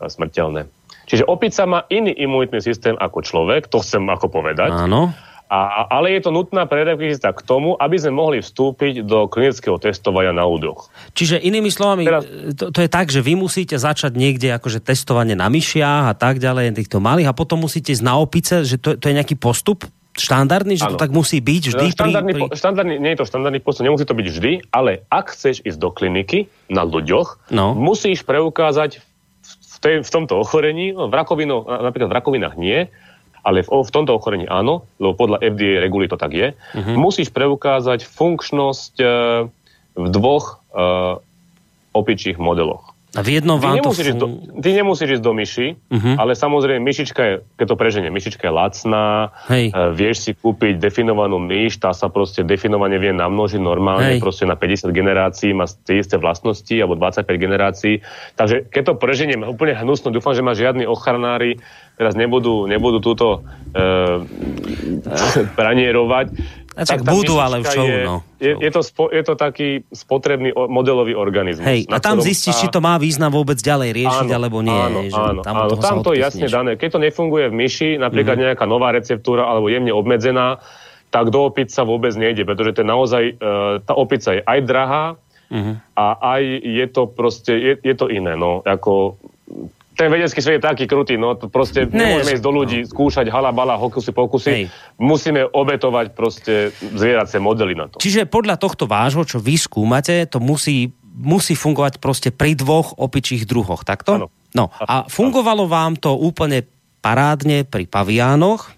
smrteľné. Čiže opica má iný imunitný systém ako človek, to chcem ako povedať. Áno. A, ale je to nutná prerekvizita k tomu, aby sme mohli vstúpiť do klinického testovania na údoch. Čiže inými slovami, Teraz... to, to je tak, že vy musíte začať niekde akože testovanie na myšiach a tak ďalej, týchto malých a potom musíte ísť na opice, že to, to je nejaký postup štandardný, že ano. to tak musí byť vždy? Štandardný, pri, pri... Štandardný, nie je to štandardný postup, nemusí to byť vždy, ale ak chceš ísť do kliniky na ľuďoch, no. musíš preukázať tej, v tomto ochorení, no, v rakovinu, napríklad v rakovinách nie, ale v, v tomto ochorení áno, lebo podľa FDA reguly to tak je, uh-huh. musíš preukázať funkčnosť uh, v dvoch uh, opičích modeloch. A v jednom vám ty nemusíš, to... do, ty nemusíš ísť do myši, uh-huh. ale samozrejme myšička je, keď to preženie, myšička je lacná, Hej. Uh, vieš si kúpiť definovanú myš, tá sa proste definovane vie namnožiť normálne, Hej. proste na 50 generácií má tie isté vlastnosti, alebo 25 generácií. Takže keď to preženiem úplne hnusno, dúfam, že ma žiadni ochranári teraz nebudú, nebudú túto uh, pranierovať, tak budú, ale už čo, je, no. Je, je, to spo, je to taký spotrebný modelový organizmus. Hej, a tam zistíš, či to má význam vôbec ďalej riešiť, áno, alebo nie. Áno, že áno, tam, áno, tam to je jasne dané. Keď to nefunguje v myši, napríklad mm-hmm. nejaká nová receptúra alebo jemne obmedzená, tak do opic sa vôbec nejde, pretože to je naozaj, uh, tá opica je aj drahá mm-hmm. a aj je to proste, je, je to iné, no, ako ten vedecký svet je taký krutý, no to proste ne, nemôžeme ísť do ľudí, no. skúšať halabala, hokusy, pokusy. Hej. Musíme obetovať proste zvieracie modely na to. Čiže podľa tohto vášho, čo vy skúmate, to musí, musí fungovať proste pri dvoch opičích druhoch, takto? Áno. No a fungovalo vám to úplne parádne pri paviánoch?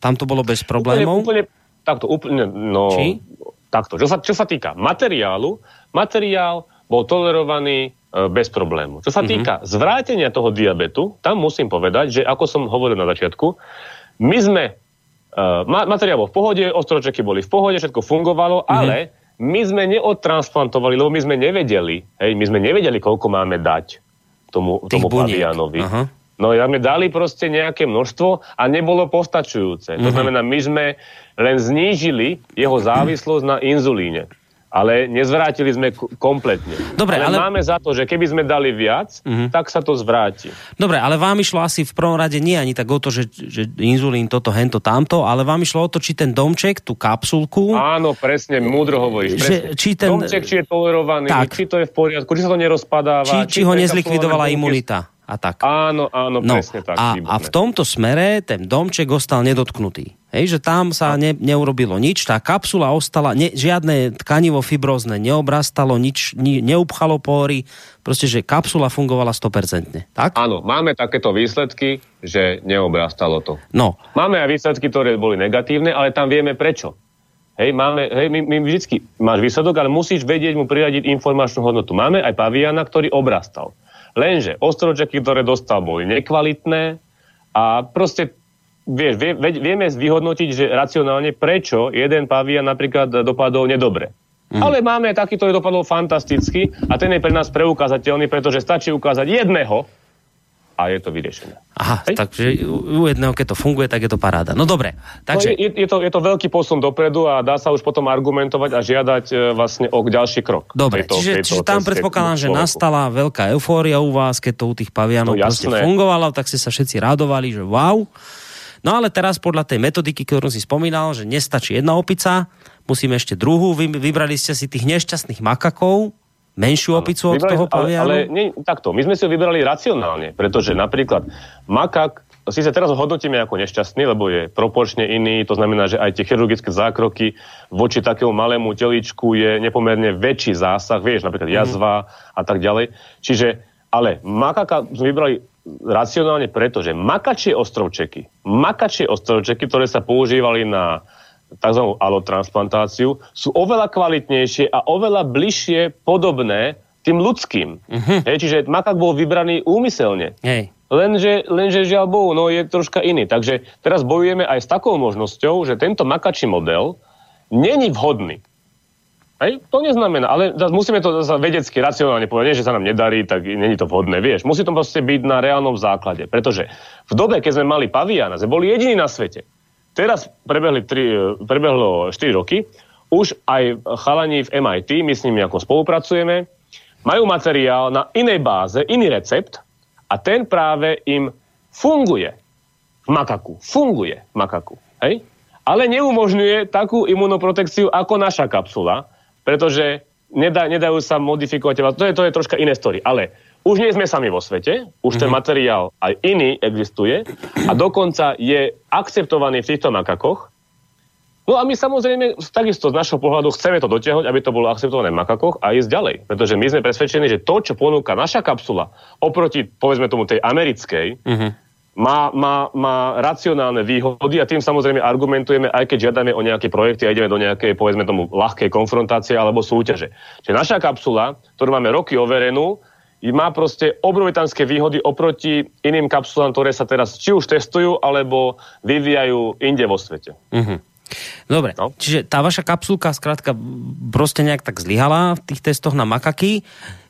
Tam to bolo bez problémov? Úplne, úplne takto, úplne, no... Či? Takto. Čo sa, čo sa týka materiálu, materiál bol tolerovaný bez problému. Čo sa mm-hmm. týka zvrátenia toho diabetu, tam musím povedať, že ako som hovoril na začiatku, my sme, uh, materiál bol v pohode, ostročeky boli v pohode, všetko fungovalo, mm-hmm. ale my sme neodtransplantovali, lebo my sme nevedeli, hej, my sme nevedeli, koľko máme dať tomu, tomu pavianovi. Aha. No ja sme dali proste nejaké množstvo a nebolo postačujúce. Mm-hmm. To mhm. znamená, my sme len znížili jeho závislosť na inzulíne ale nezvrátili sme kompletne. Dobre, ale, ale máme za to, že keby sme dali viac, uh-huh. tak sa to zvráti. Dobre, ale vám išlo asi v prvom rade nie ani tak o to, že, že inzulín toto, hento, tamto, ale vám išlo o to, či ten domček, tú kapsulku... Áno, presne, múdro hovoríš. Že, či ten... Domček, či je tolerovaný, tak. či to je v poriadku, či sa to nerozpadáva. Či, či, či ho nezlikvidovala imunita a tak. Áno, áno, no, presne tak. A, a v tomto smere ten domček ostal nedotknutý. Hej, že tam sa ne, neurobilo nič, tá kapsula ostala, ne, žiadne tkanivo fibrózne neobrastalo, nič ni, neupchalo pory, proste, že kapsula fungovala 100%. Tak? Áno, máme takéto výsledky, že neobrastalo to. No. Máme aj výsledky, ktoré boli negatívne, ale tam vieme prečo. Hej, máme, hej, my, my vždycky máš výsledok, ale musíš vedieť mu priradiť informačnú hodnotu. Máme aj paviana, ktorý obrastal. Lenže ostročeky, ktoré dostal, boli nekvalitné a proste vieš, vie, vieme vyhodnotiť, že racionálne prečo jeden pavian napríklad dopadol nedobre. Mm. Ale máme taký, ktorý dopadol fantasticky a ten je pre nás preukázateľný, pretože stačí ukázať jedného, a je to vyriešené. Aha, Hej? takže u jedného, keď to funguje, tak je to paráda. No dobre. Takže... No, je, je, to, je to veľký posun dopredu a dá sa už potom argumentovať a žiadať e, vlastne o ďalší krok. Dobre, tejto, čiže, tejto čiže tam predpokladám, že nastala veľká eufória u vás, keď to u tých pavianov no, proste fungovalo, tak ste sa všetci radovali, že wow. No ale teraz podľa tej metodiky, ktorú si spomínal, že nestačí jedna opica, musíme ešte druhú, vy, vybrali ste si tých nešťastných makakov, menšiu opicu od vybrali, toho pavianu? Ale, ale nie, takto, my sme si ho vybrali racionálne, pretože napríklad makak síce teraz ho hodnotíme ako nešťastný, lebo je proporčne iný, to znamená, že aj tie chirurgické zákroky voči takému malému teličku je nepomerne väčší zásah, vieš, napríklad jazva mm. a tak ďalej. Čiže, ale makaka sme vybrali racionálne preto, že makačie ostrovčeky, makačie ostrovčeky, ktoré sa používali na tzv. alotransplantáciu, sú oveľa kvalitnejšie a oveľa bližšie podobné tým ľudským. Uh-huh. Hej, čiže makak bol vybraný úmyselne. Hej. Lenže, lenže žiaľ Bohu, no je troška iný. Takže teraz bojujeme aj s takou možnosťou, že tento makačí model není vhodný. Hej? To neznamená, ale musíme to vedecky, racionálne povedať, že sa nám nedarí, tak není to vhodné, vieš. Musí to proste byť na reálnom základe, pretože v dobe, keď sme mali paviana, sme boli jediní na svete, Teraz prebehli tri, prebehlo 4 roky, už aj chalani v MIT, my s nimi ako spolupracujeme, majú materiál na inej báze, iný recept a ten práve im funguje v makaku. Funguje v makaku. Hej? Ale neumožňuje takú imunoprotekciu ako naša kapsula, pretože nedá, nedajú sa modifikovať. To je, to je troška iné story. Ale už nie sme sami vo svete, už ten mhm. materiál aj iný existuje a dokonca je akceptovaný v týchto makakoch. No a my samozrejme takisto z našho pohľadu chceme to dotiahnuť, aby to bolo akceptované v makakoch a ísť ďalej. Pretože my sme presvedčení, že to, čo ponúka naša kapsula oproti, povedzme tomu, tej americkej, uh-huh. Má, má, má racionálne výhody a tým samozrejme argumentujeme, aj keď žiadame o nejaké projekty a ideme do nejakej, povedzme tomu, ľahkej konfrontácie alebo súťaže. Čiže naša kapsula, ktorú máme roky overenú, má proste obrovitanské výhody oproti iným kapsulám, ktoré sa teraz či už testujú, alebo vyvíjajú inde vo svete. Mm-hmm. Dobre, no. čiže tá vaša kapsulka skrátka proste nejak tak zlyhala v tých testoch na makaky.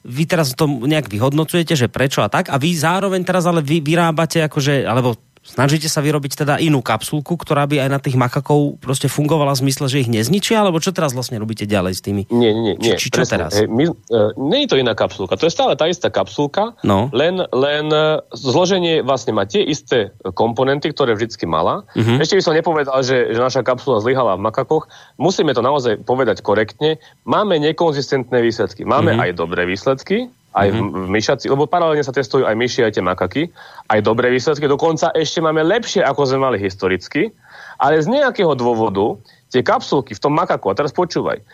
Vy teraz to nejak vyhodnocujete, že prečo a tak. A vy zároveň teraz ale vy vyrábate akože, alebo Snažíte sa vyrobiť teda inú kapsulku, ktorá by aj na tých makakov proste fungovala v zmysle, že ich nezničia, alebo čo teraz vlastne robíte ďalej s tými? Nie, nie, nie. Či, či čo teraz? Hej, my, uh, nie je to iná kapsulka, to je stále tá istá kapsulka, no. len, len uh, zloženie vlastne má tie isté komponenty, ktoré vždycky mala. Uh-huh. Ešte by som nepovedal, že, že naša kapsula zlyhala v makakoch. Musíme to naozaj povedať korektne. Máme nekonzistentné výsledky. Máme uh-huh. aj dobré výsledky, aj mm-hmm. v, myšaci, lebo paralelne sa testujú aj myši, aj tie makaky, aj dobré výsledky, dokonca ešte máme lepšie, ako sme mali historicky, ale z nejakého dôvodu tie kapsulky v tom makaku, a teraz počúvaj,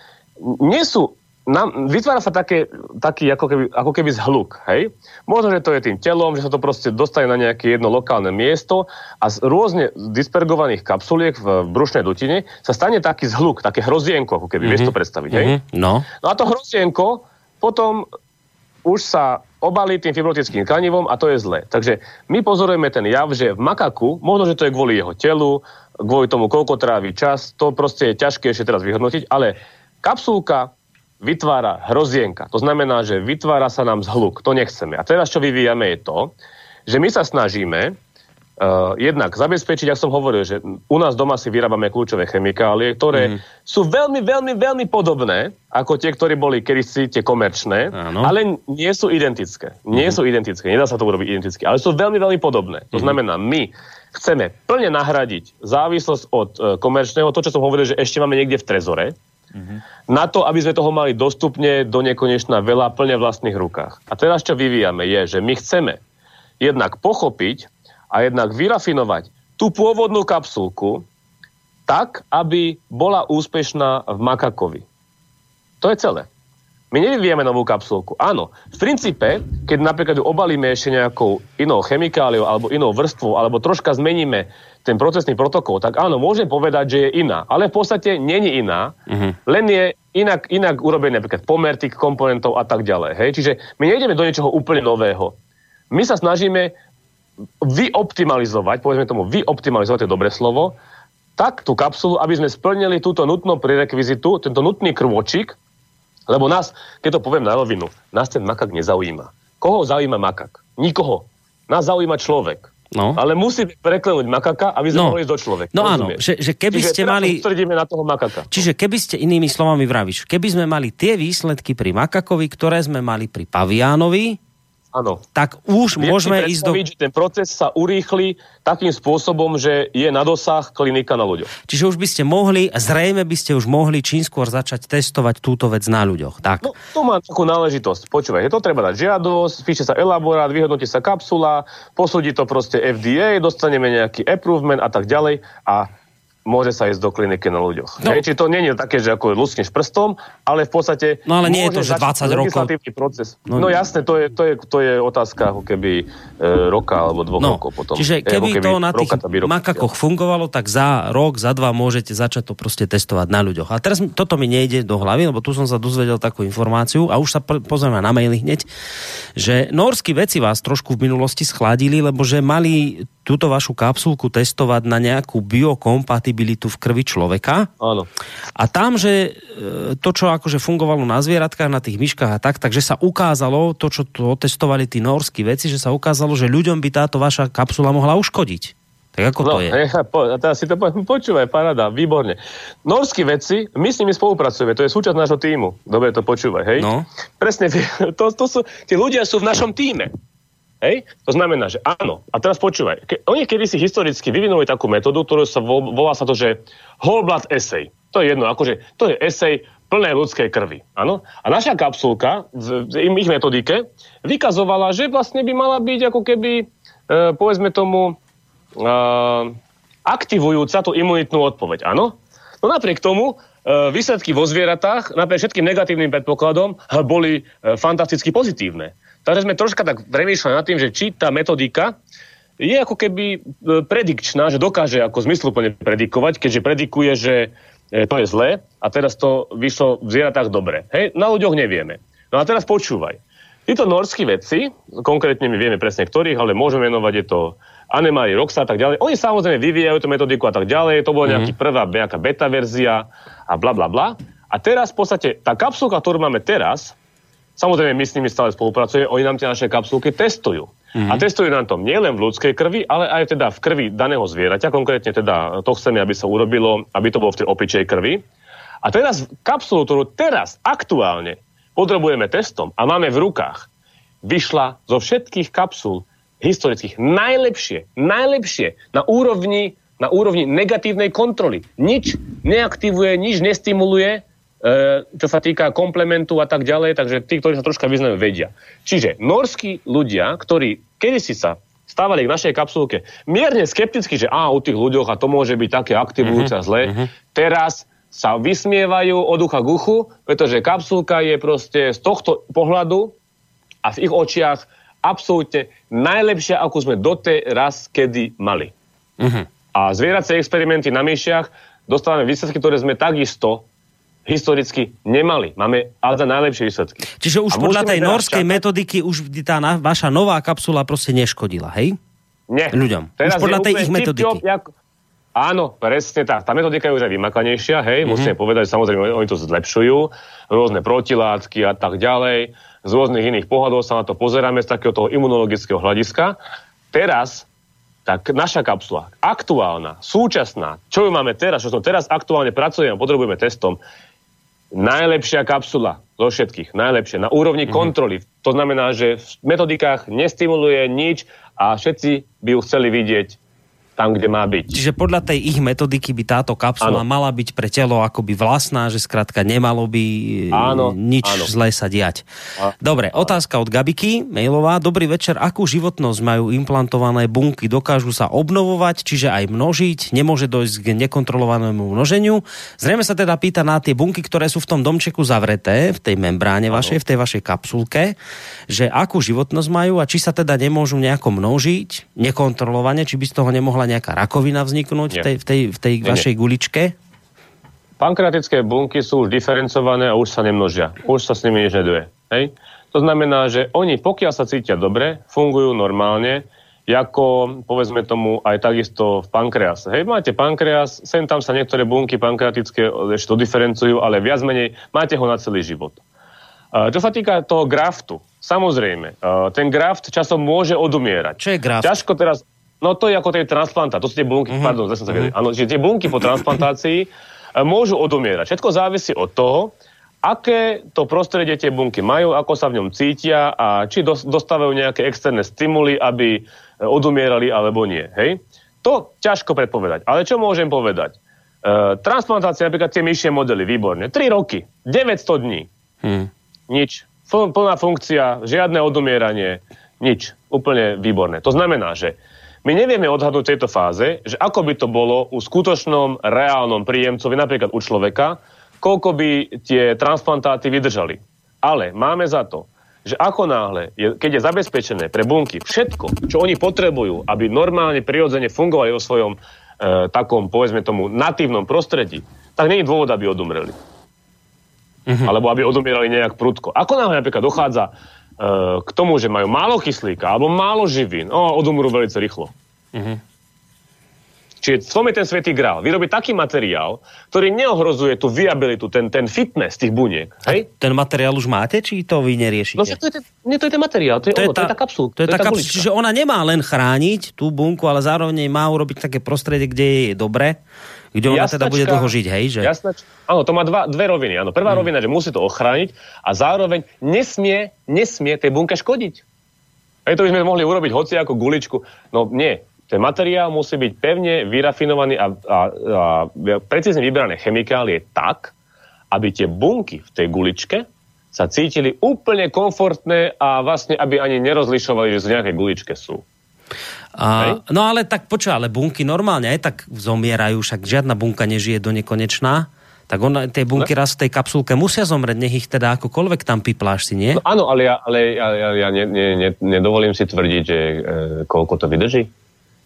nie sú nám, vytvára sa také, taký ako keby, ako keby zhluk, hej? Možno, že to je tým telom, že sa to proste dostane na nejaké jedno lokálne miesto a z rôzne dispergovaných kapsuliek v brušnej dutine sa stane taký zhluk, také hrozienko, ako keby, mm-hmm. vieš to predstaviť, hej? Mm-hmm. No. no a to hrozienko potom už sa obalí tým fibrotickým tkanivom a to je zlé. Takže my pozorujeme ten jav, že v makaku, možno, že to je kvôli jeho telu, kvôli tomu, koľko trávi čas, to proste je ťažké ešte teraz vyhodnotiť, ale kapsulka vytvára hrozienka. To znamená, že vytvára sa nám zhluk. To nechceme. A teraz, čo vyvíjame, je to, že my sa snažíme uh, jednak zabezpečiť, ako som hovoril, že u nás doma si vyrábame kľúčové chemikálie, ktoré mm. sú veľmi, veľmi, veľmi podobné ako tie, ktoré boli kedysi tie komerčné, Áno. ale nie sú identické. Nie mm. sú identické. Nedá sa to urobiť identicky, ale sú veľmi, veľmi podobné. To mm. znamená, my chceme plne nahradiť závislosť od uh, komerčného, to, čo som hovoril, že ešte máme niekde v trezore, Mm-hmm. Na to, aby sme toho mali dostupne do nekonečna veľa plne vlastných rukách. A teraz, čo vyvíjame, je, že my chceme jednak pochopiť a jednak vyrafinovať tú pôvodnú kapsulku tak, aby bola úspešná v makakovi. To je celé. My nevyvíjame novú kapsulku. Áno, v princípe, keď napríklad ju obalíme ešte nejakou inou chemikáliou alebo inou vrstvou, alebo troška zmeníme ten procesný protokol, tak áno, môžem povedať, že je iná. Ale v podstate není iná, uh-huh. len je inak, inak urobený napríklad pomer tých komponentov a tak ďalej. Hej? Čiže my nejdeme do niečoho úplne nového. My sa snažíme vyoptimalizovať, povedzme tomu vyoptimalizovať, to je dobré slovo, tak tú kapsulu, aby sme splnili túto nutnú prerekvizitu, tento nutný krôčik, lebo nás, keď to poviem na rovinu, nás ten makak nezaujíma. Koho zaujíma makak? Nikoho. Nás zaujíma človek. No. Ale musí preklenúť makaka, aby sme no. mohli do človeka. No áno, že, že keby čiže ste mali... na toho makaka. Čiže keby ste inými slovami vravíš, keby sme mali tie výsledky pri makakovi, ktoré sme mali pri paviánovi, Áno. Tak už Viem môžeme ísť do... že ten proces sa urýchli takým spôsobom, že je na dosah klinika na ľuďoch. Čiže už by ste mohli, zrejme by ste už mohli čím skôr začať testovať túto vec na ľuďoch. Tak. No, to má takú náležitosť. Počúvaj, je to treba dať žiadosť, píše sa elaborát, vyhodnotí sa kapsula, posúdi to proste FDA, dostaneme nejaký approvement a tak ďalej a môže sa ísť do kliniky na ľuďoch. No. Či to nie je také, že ako luskneš prstom, ale v podstate... No ale nie je to, že 20 rokov. proces. No, no jasné, to je, to, je, to je otázka ako keby e, roka alebo dvoch no. rokov potom. Čiže keby, keby to na tých makakoch fungovalo, tak za rok, za dva môžete začať to proste testovať na ľuďoch. A teraz toto mi nejde do hlavy, lebo tu som sa dozvedel takú informáciu a už sa pozrieme na maily hneď, že norskí veci vás trošku v minulosti schladili, lebo že mali túto vašu kapsulku testovať na nejakú biokompatibilitu v krvi človeka. Áno. A tam, že e, to, čo akože fungovalo na zvieratkách, na tých myškách a tak, takže sa ukázalo, to, čo to otestovali tí norskí veci, že sa ukázalo, že ľuďom by táto vaša kapsula mohla uškodiť. Tak ako no, to je? Ja, po, teraz si to po, počúvaj, paráda, výborne. Norskí vedci, my s nimi spolupracujeme, to je súčasť nášho týmu. Dobre to počúvaj, hej? No. Presne, to, to sú, tí ľudia sú v našom týme. Hej? To znamená, že áno. A teraz počúvaj. Ke, oni kedy si historicky vyvinuli takú metódu, ktorú sa vo, volá sa to, že whole blood essay. To je jedno, akože to je essay plnej ľudskej krvi. Áno? A naša kapsulka v, v ich metodike vykazovala, že vlastne by mala byť ako keby, e, povedzme tomu, e, aktivujúca tú imunitnú odpoveď. Áno? No napriek tomu, e, výsledky vo zvieratách, napriek všetkým negatívnym predpokladom, boli e, fantasticky pozitívne. Takže sme troška tak premýšľali nad tým, že či tá metodika je ako keby e, predikčná, že dokáže ako zmysluplne predikovať, keďže predikuje, že e, to je zlé a teraz to vyšlo v zvieratách dobre. Hej, na ľuďoch nevieme. No a teraz počúvaj. Títo norskí vedci, konkrétne my vieme presne ktorých, ale môžeme menovať, je to Anemari, Roxa a tak ďalej. Oni samozrejme vyvíjajú tú metodiku a tak ďalej. To bola mm-hmm. nejaký prvá, nejaká beta verzia a bla bla bla. A teraz v podstate tá kapsulka, ktorú máme teraz, Samozrejme, my s nimi stále spolupracujeme, oni nám tie naše kapsulky testujú. Mm-hmm. A testujú nám to nielen v ľudskej krvi, ale aj teda v krvi daného zvieraťa. Konkrétne teda to chceme, aby sa urobilo, aby to bolo v tej opičej krvi. A teraz kapsulu, ktorú teraz aktuálne potrebujeme testom a máme v rukách, vyšla zo všetkých kapsul historických najlepšie, najlepšie na úrovni, na úrovni negatívnej kontroly. Nič neaktivuje, nič nestimuluje, čo sa týka komplementu a tak ďalej, takže tí, ktorí sa troška vyznajú, vedia. Čiže norskí ľudia, ktorí kedysi sa stávali k našej kapsulke mierne skepticky, že á, u tých ľuďoch a to môže byť také aktivujúce a zlé, uh-huh. teraz sa vysmievajú od ucha k uchu, pretože kapsulka je proste z tohto pohľadu a v ich očiach absolútne najlepšia, ako sme doteraz kedy mali. Uh-huh. A zvieracie experimenty na myšiach dostávame výsledky, ktoré sme takisto historicky nemali. Máme ale za najlepšie výsledky. Čiže už a podľa tej norskej čakať... metodiky už tá na, vaša nová kapsula proste neškodila, hej? Nie. Ľuďom. Teraz už podľa tej ich metodiky. Jak, Áno, presne tak. Tá metodika je už aj vymakanejšia, hej, mm-hmm. musíme povedať, samozrejme, oni to zlepšujú, rôzne protilátky a tak ďalej, z rôznych iných pohľadov sa na to pozeráme z takého toho imunologického hľadiska. Teraz, tak naša kapsula, aktuálna, súčasná, čo ju máme teraz, čo som teraz aktuálne pracujeme a potrebujeme testom, najlepšia kapsula zo všetkých, najlepšia, na úrovni mm-hmm. kontroly. To znamená, že v metodikách nestimuluje nič a všetci by ju chceli vidieť tam, kde má byť. Čiže podľa tej ich metodiky by táto kapsula ano. mala byť pre telo akoby vlastná, že skrátka nemalo by ano. nič ano. zlé sa diať. Ano. Dobre, otázka od Gabiky, mailová. Dobrý večer, akú životnosť majú implantované bunky? Dokážu sa obnovovať, čiže aj množiť? Nemôže dojsť k nekontrolovanému množeniu? Zrejme sa teda pýta na tie bunky, ktoré sú v tom domčeku zavreté, v tej membráne ano. vašej, v tej vašej kapsulke, že akú životnosť majú a či sa teda nemôžu nejako množiť nekontrolovane, či by z toho nemohla mohla nejaká rakovina vzniknúť v tej, v tej, v tej nie, vašej nie. guličke? Pankreatické bunky sú už diferencované a už sa nemnožia. Už sa s nimi nič neduje. Hej? To znamená, že oni, pokiaľ sa cítia dobre, fungujú normálne, ako povedzme tomu aj takisto v pankrease. Hej, máte pankreas, sem tam sa niektoré bunky pankreatické ešte to diferencujú, ale viac menej máte ho na celý život. Čo sa týka toho graftu, samozrejme, ten graft časom môže odumierať. Čo je graft? Ťažko teraz, No to je ako tie transplantá, to sú tie bunky, mm-hmm. pardon, zase sa mm-hmm. Áno, že tie bunky po transplantácii e, môžu odumierať. Všetko závisí od toho, aké to prostredie tie bunky majú, ako sa v ňom cítia a či dostávajú nejaké externé stimuly, aby e, odumierali alebo nie. Hej? To ťažko predpovedať. Ale čo môžem povedať? E, transplantácia, napríklad tie myšie modely, výborne. 3 roky, 900 dní. Hmm. Nič. Plná funkcia, žiadne odumieranie, nič. Úplne výborné. To znamená, že my nevieme odhadnúť v tejto fáze, že ako by to bolo u skutočnom, reálnom príjemcovi, napríklad u človeka, koľko by tie transplantáty vydržali. Ale máme za to, že ako náhle, je, keď je zabezpečené pre bunky všetko, čo oni potrebujú, aby normálne, prirodzene fungovali vo svojom e, takom, povedzme tomu, natívnom prostredí, tak je dôvod, aby odumreli. Uh-huh. Alebo aby odumierali nejak prudko. Ako náhle napríklad dochádza k tomu, že majú málo kyslíka alebo málo živín, o, odumrú veľmi rýchlo. Uh-huh. Čiže v tom je ten svetý grál. Vyrobiť taký materiál, ktorý neohrozuje tú viabilitu, ten, ten fitness tých buniek. Hej? A ten materiál už máte, či to vy neriešite? No, to je ten, nie, to je ten materiál, to je, to ono, je, tá, to je tá kapsul. To je, tá, tá kapsul. Čiže ona nemá len chrániť tú bunku, ale zároveň má urobiť také prostredie, kde je dobre kde ona jasnačka, teda bude dlho žiť, hej? Že... Jasnač, áno, to má dva, dve roviny. Áno. Prvá hmm. rovina, že musí to ochrániť a zároveň nesmie, nesmie tej bunke škodiť. Hej, to by sme mohli urobiť hoci ako guličku. No nie, ten materiál musí byť pevne vyrafinovaný a, a, a precízne vybrané chemikálie tak, aby tie bunky v tej guličke sa cítili úplne komfortné a vlastne, aby ani nerozlišovali, že z nejakej guličke sú. A, no ale tak počúva, ale bunky normálne aj tak zomierajú, však žiadna bunka nežije do nekonečná. Tak on, tie bunky raz v tej kapsulke musia zomrieť, nech ich teda akokoľvek tam pipláš si, nie? No, áno, ale ja, ale ja, ja, ja ne, ne, ne, nedovolím si tvrdiť, že e, koľko to vydrží.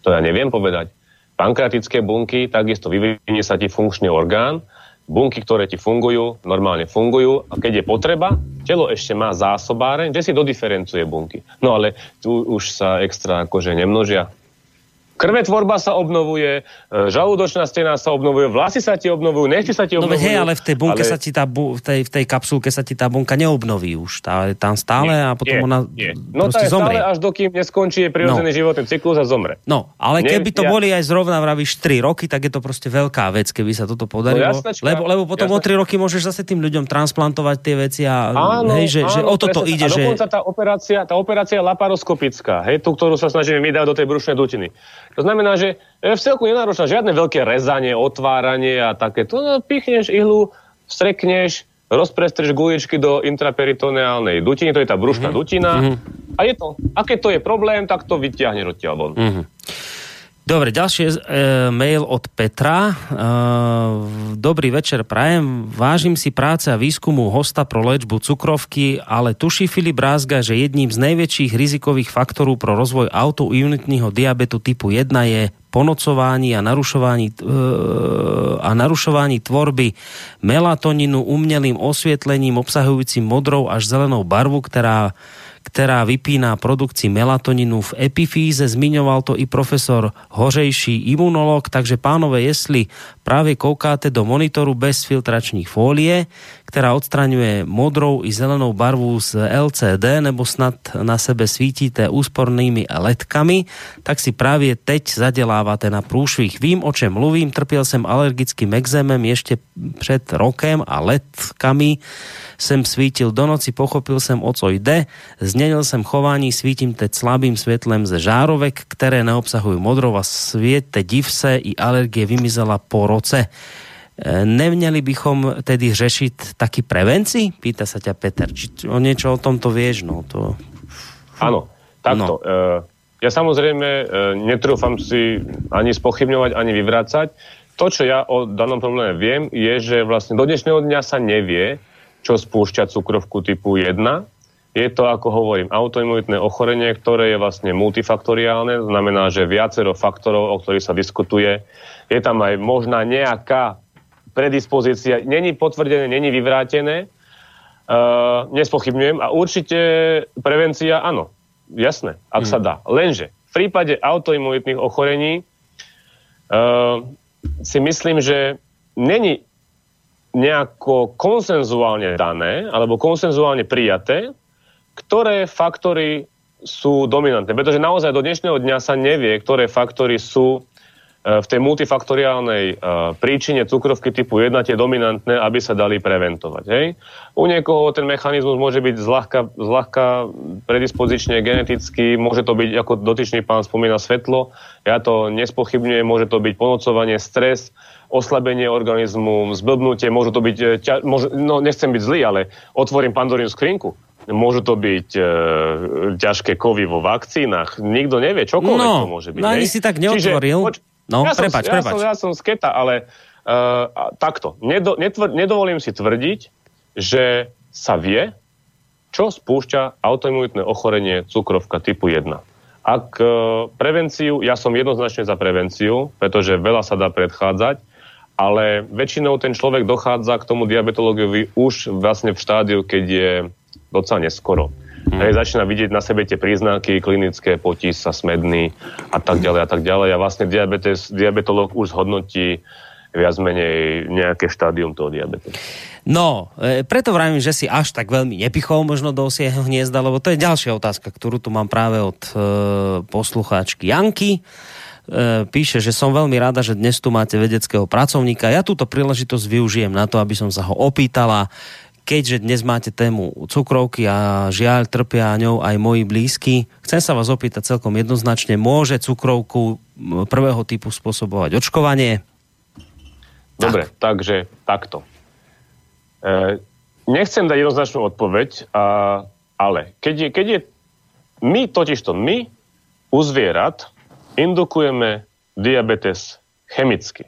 To ja neviem povedať. Pankreatické bunky, takisto vyvinie sa ti funkčný orgán, bunky, ktoré ti fungujú, normálne fungujú a keď je potreba, telo ešte má zásobáreň, že si dodiferencuje bunky. No ale tu už sa extra akože nemnožia. Krvetvorba sa obnovuje, e, žalúdočná stena sa obnovuje, vlasy sa ti obnovujú, nechty sa ti obnovujú. No hej, ale v tej bunke ale... sa ti tá, bu- v, tej, v tej kapsulke sa ti tá bunka neobnoví už. Tá je tam stále nie, a potom nie, ona nie. No tá je zomrie. stále až dokým neskončí je prirodzený no. životný cyklus a zomre. No, ale nie, keby to ja... boli aj zrovna vravíš 3 roky, tak je to proste veľká vec, keby sa toto podarilo. No, jasnačka, lebo, lebo potom jasnačka. o 3 roky môžeš zase tým ľuďom transplantovať tie veci a áno, hej, že, áno, že o toto presne, ide. A dokonca že... tá operácia, tá operácia laparoskopická, hej, tú, ktorú sa snažíme my dať do tej brušnej dutiny. To znamená, že v celku nenáročná žiadne veľké rezanie, otváranie a takéto. No, pichneš ihlu, strekneš, rozprestreš guličky do intraperitoneálnej dutiny, to je tá brušná mm-hmm. dutina mm-hmm. a je to. A keď to je problém, tak to vyťahneš odtiaľ von. Mm-hmm. Dobre, ďalší je e, mail od Petra. E, dobrý večer, prajem. Vážim si práce a výskumu hosta pro léčbu cukrovky, ale tuší Filip Rázga, že jedním z najväčších rizikových faktorov pro rozvoj autoimunitního diabetu typu 1 je ponocování a narušování, e, a narušování tvorby melatoninu umělým osvětlením obsahujúcim modrou až zelenou barvu, ktorá ktorá vypíná produkci melatoninu v epifíze. Zmiňoval to i profesor Hořejší imunolog, takže pánové, jestli práve koukáte do monitoru bez filtračních fólie, ktorá odstraňuje modrou i zelenou barvu z LCD, nebo snad na sebe svítíte úspornými ledkami, tak si právě teď zadelávate na průšvih. Vím, o čem mluvím, trpěl jsem alergickým exémem ještě před rokem a ledkami jsem svítil. Do noci, pochopil jsem, o co jde, změnil jsem chování, svítím teď slabým světlem ze žárovek, které neobsahují modrou a světe div se, i alergie vymizela po roce. E, neměli bychom tedy řešit taky prevenci? Pýta sa ťa Peter. Či o niečo o tomto vieš? No, to... Áno, takto. No. Uh, ja samozrejme uh, netrúfam si ani spochybňovať, ani vyvrácať. To, čo ja o danom probléme viem, je, že vlastne do dnešného dňa sa nevie, čo spúšťa cukrovku typu 1. Je to, ako hovorím, autoimunitné ochorenie, ktoré je vlastne multifaktoriálne, znamená, že viacero faktorov, o ktorých sa diskutuje. Je tam aj možná nejaká predispozícia není potvrdené, není vyvrátené, uh, nespochybňujem a určite prevencia áno, jasné, ak hmm. sa dá. Lenže v prípade autoimunitných ochorení uh, si myslím, že není nejako konsenzuálne dané alebo konsenzuálne prijaté, ktoré faktory sú dominantné. Pretože naozaj do dnešného dňa sa nevie, ktoré faktory sú E, v tej multifaktoriálnej uh, príčine cukrovky typu 1 tie dominantné, aby sa dali preventovať. Hej? U niekoho ten mechanizmus môže byť zľahka, zľahka predispozične geneticky, môže to byť, ako dotyčný pán spomína, svetlo, ja to nespochybňujem, môže to byť ponocovanie, stres, oslabenie organizmu, zblbnutie, môže to byť, e, ťa, môže, no nechcem byť zlý, ale otvorím pandorínu skrinku. Môžu to byť e, ťažké kovy vo vakcínach. Nikto nevie, čokoľvek no, to môže byť. No ani si tak neotvoril. Čiže, poč- No, ja prepač, som, prepač. Ja som, ja som sketa, ale uh, takto. Nedo, netvr, nedovolím si tvrdiť, že sa vie, čo spúšťa autoimunitné ochorenie cukrovka typu 1. Ak uh, prevenciu, ja som jednoznačne za prevenciu, pretože veľa sa dá predchádzať, ale väčšinou ten človek dochádza k tomu diabetológovi už vlastne v štádiu, keď je docela neskoro. Hmm. Hej, začína vidieť na sebe tie príznaky klinické, potí sa, smedný a tak ďalej a tak ďalej. A vlastne diabetes, diabetolog už zhodnotí viac menej nejaké štádium toho diabetu. No, e, preto vravím, že si až tak veľmi nepichol možno do osieho hniezda, lebo to je ďalšia otázka, ktorú tu mám práve od e, poslucháčky Janky. E, píše, že som veľmi rada, že dnes tu máte vedeckého pracovníka. Ja túto príležitosť využijem na to, aby som sa ho opýtala, keďže dnes máte tému cukrovky a žiaľ trpia ňou aj moji blízky, chcem sa vás opýtať celkom jednoznačne, môže cukrovku prvého typu spôsobovať očkovanie? Dobre, tak. takže takto. E, nechcem dať jednoznačnú odpoveď, a, ale keď je, keď je my totižto my u zvierat indukujeme diabetes chemicky.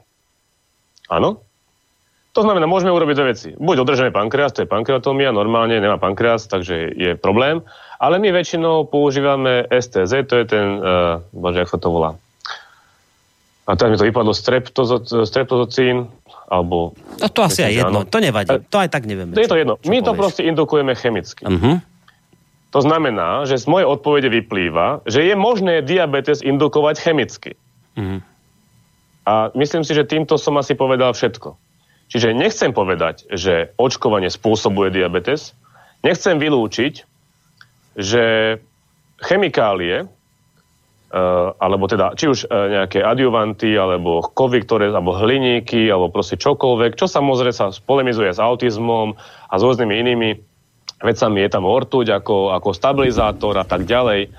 Áno? To znamená, môžeme urobiť dve veci. Buď održeme pankreas, to je pankreatomia, normálne nemá pankreas, takže je problém. Ale my väčšinou používame STZ, to je ten, uh, bože, sa to volá. A teraz mi to vypadlo streptozo, streptozocín, alebo... No to asi aj jedno, to nevadí, to aj tak nevieme. To je to jedno, my povieš. to proste indukujeme chemicky. Uh-huh. To znamená, že z mojej odpovede vyplýva, že je možné diabetes indukovať chemicky. Uh-huh. A myslím si, že týmto som asi povedal všetko. Čiže nechcem povedať, že očkovanie spôsobuje diabetes. Nechcem vylúčiť, že chemikálie, Uh, alebo teda či už uh, nejaké adjuvanty, alebo kovy, ktoré, alebo hliníky, alebo proste čokoľvek, čo samozrejme sa polemizuje s autizmom a s rôznymi inými vecami. Je tam ortuť ako, ako stabilizátor a tak ďalej.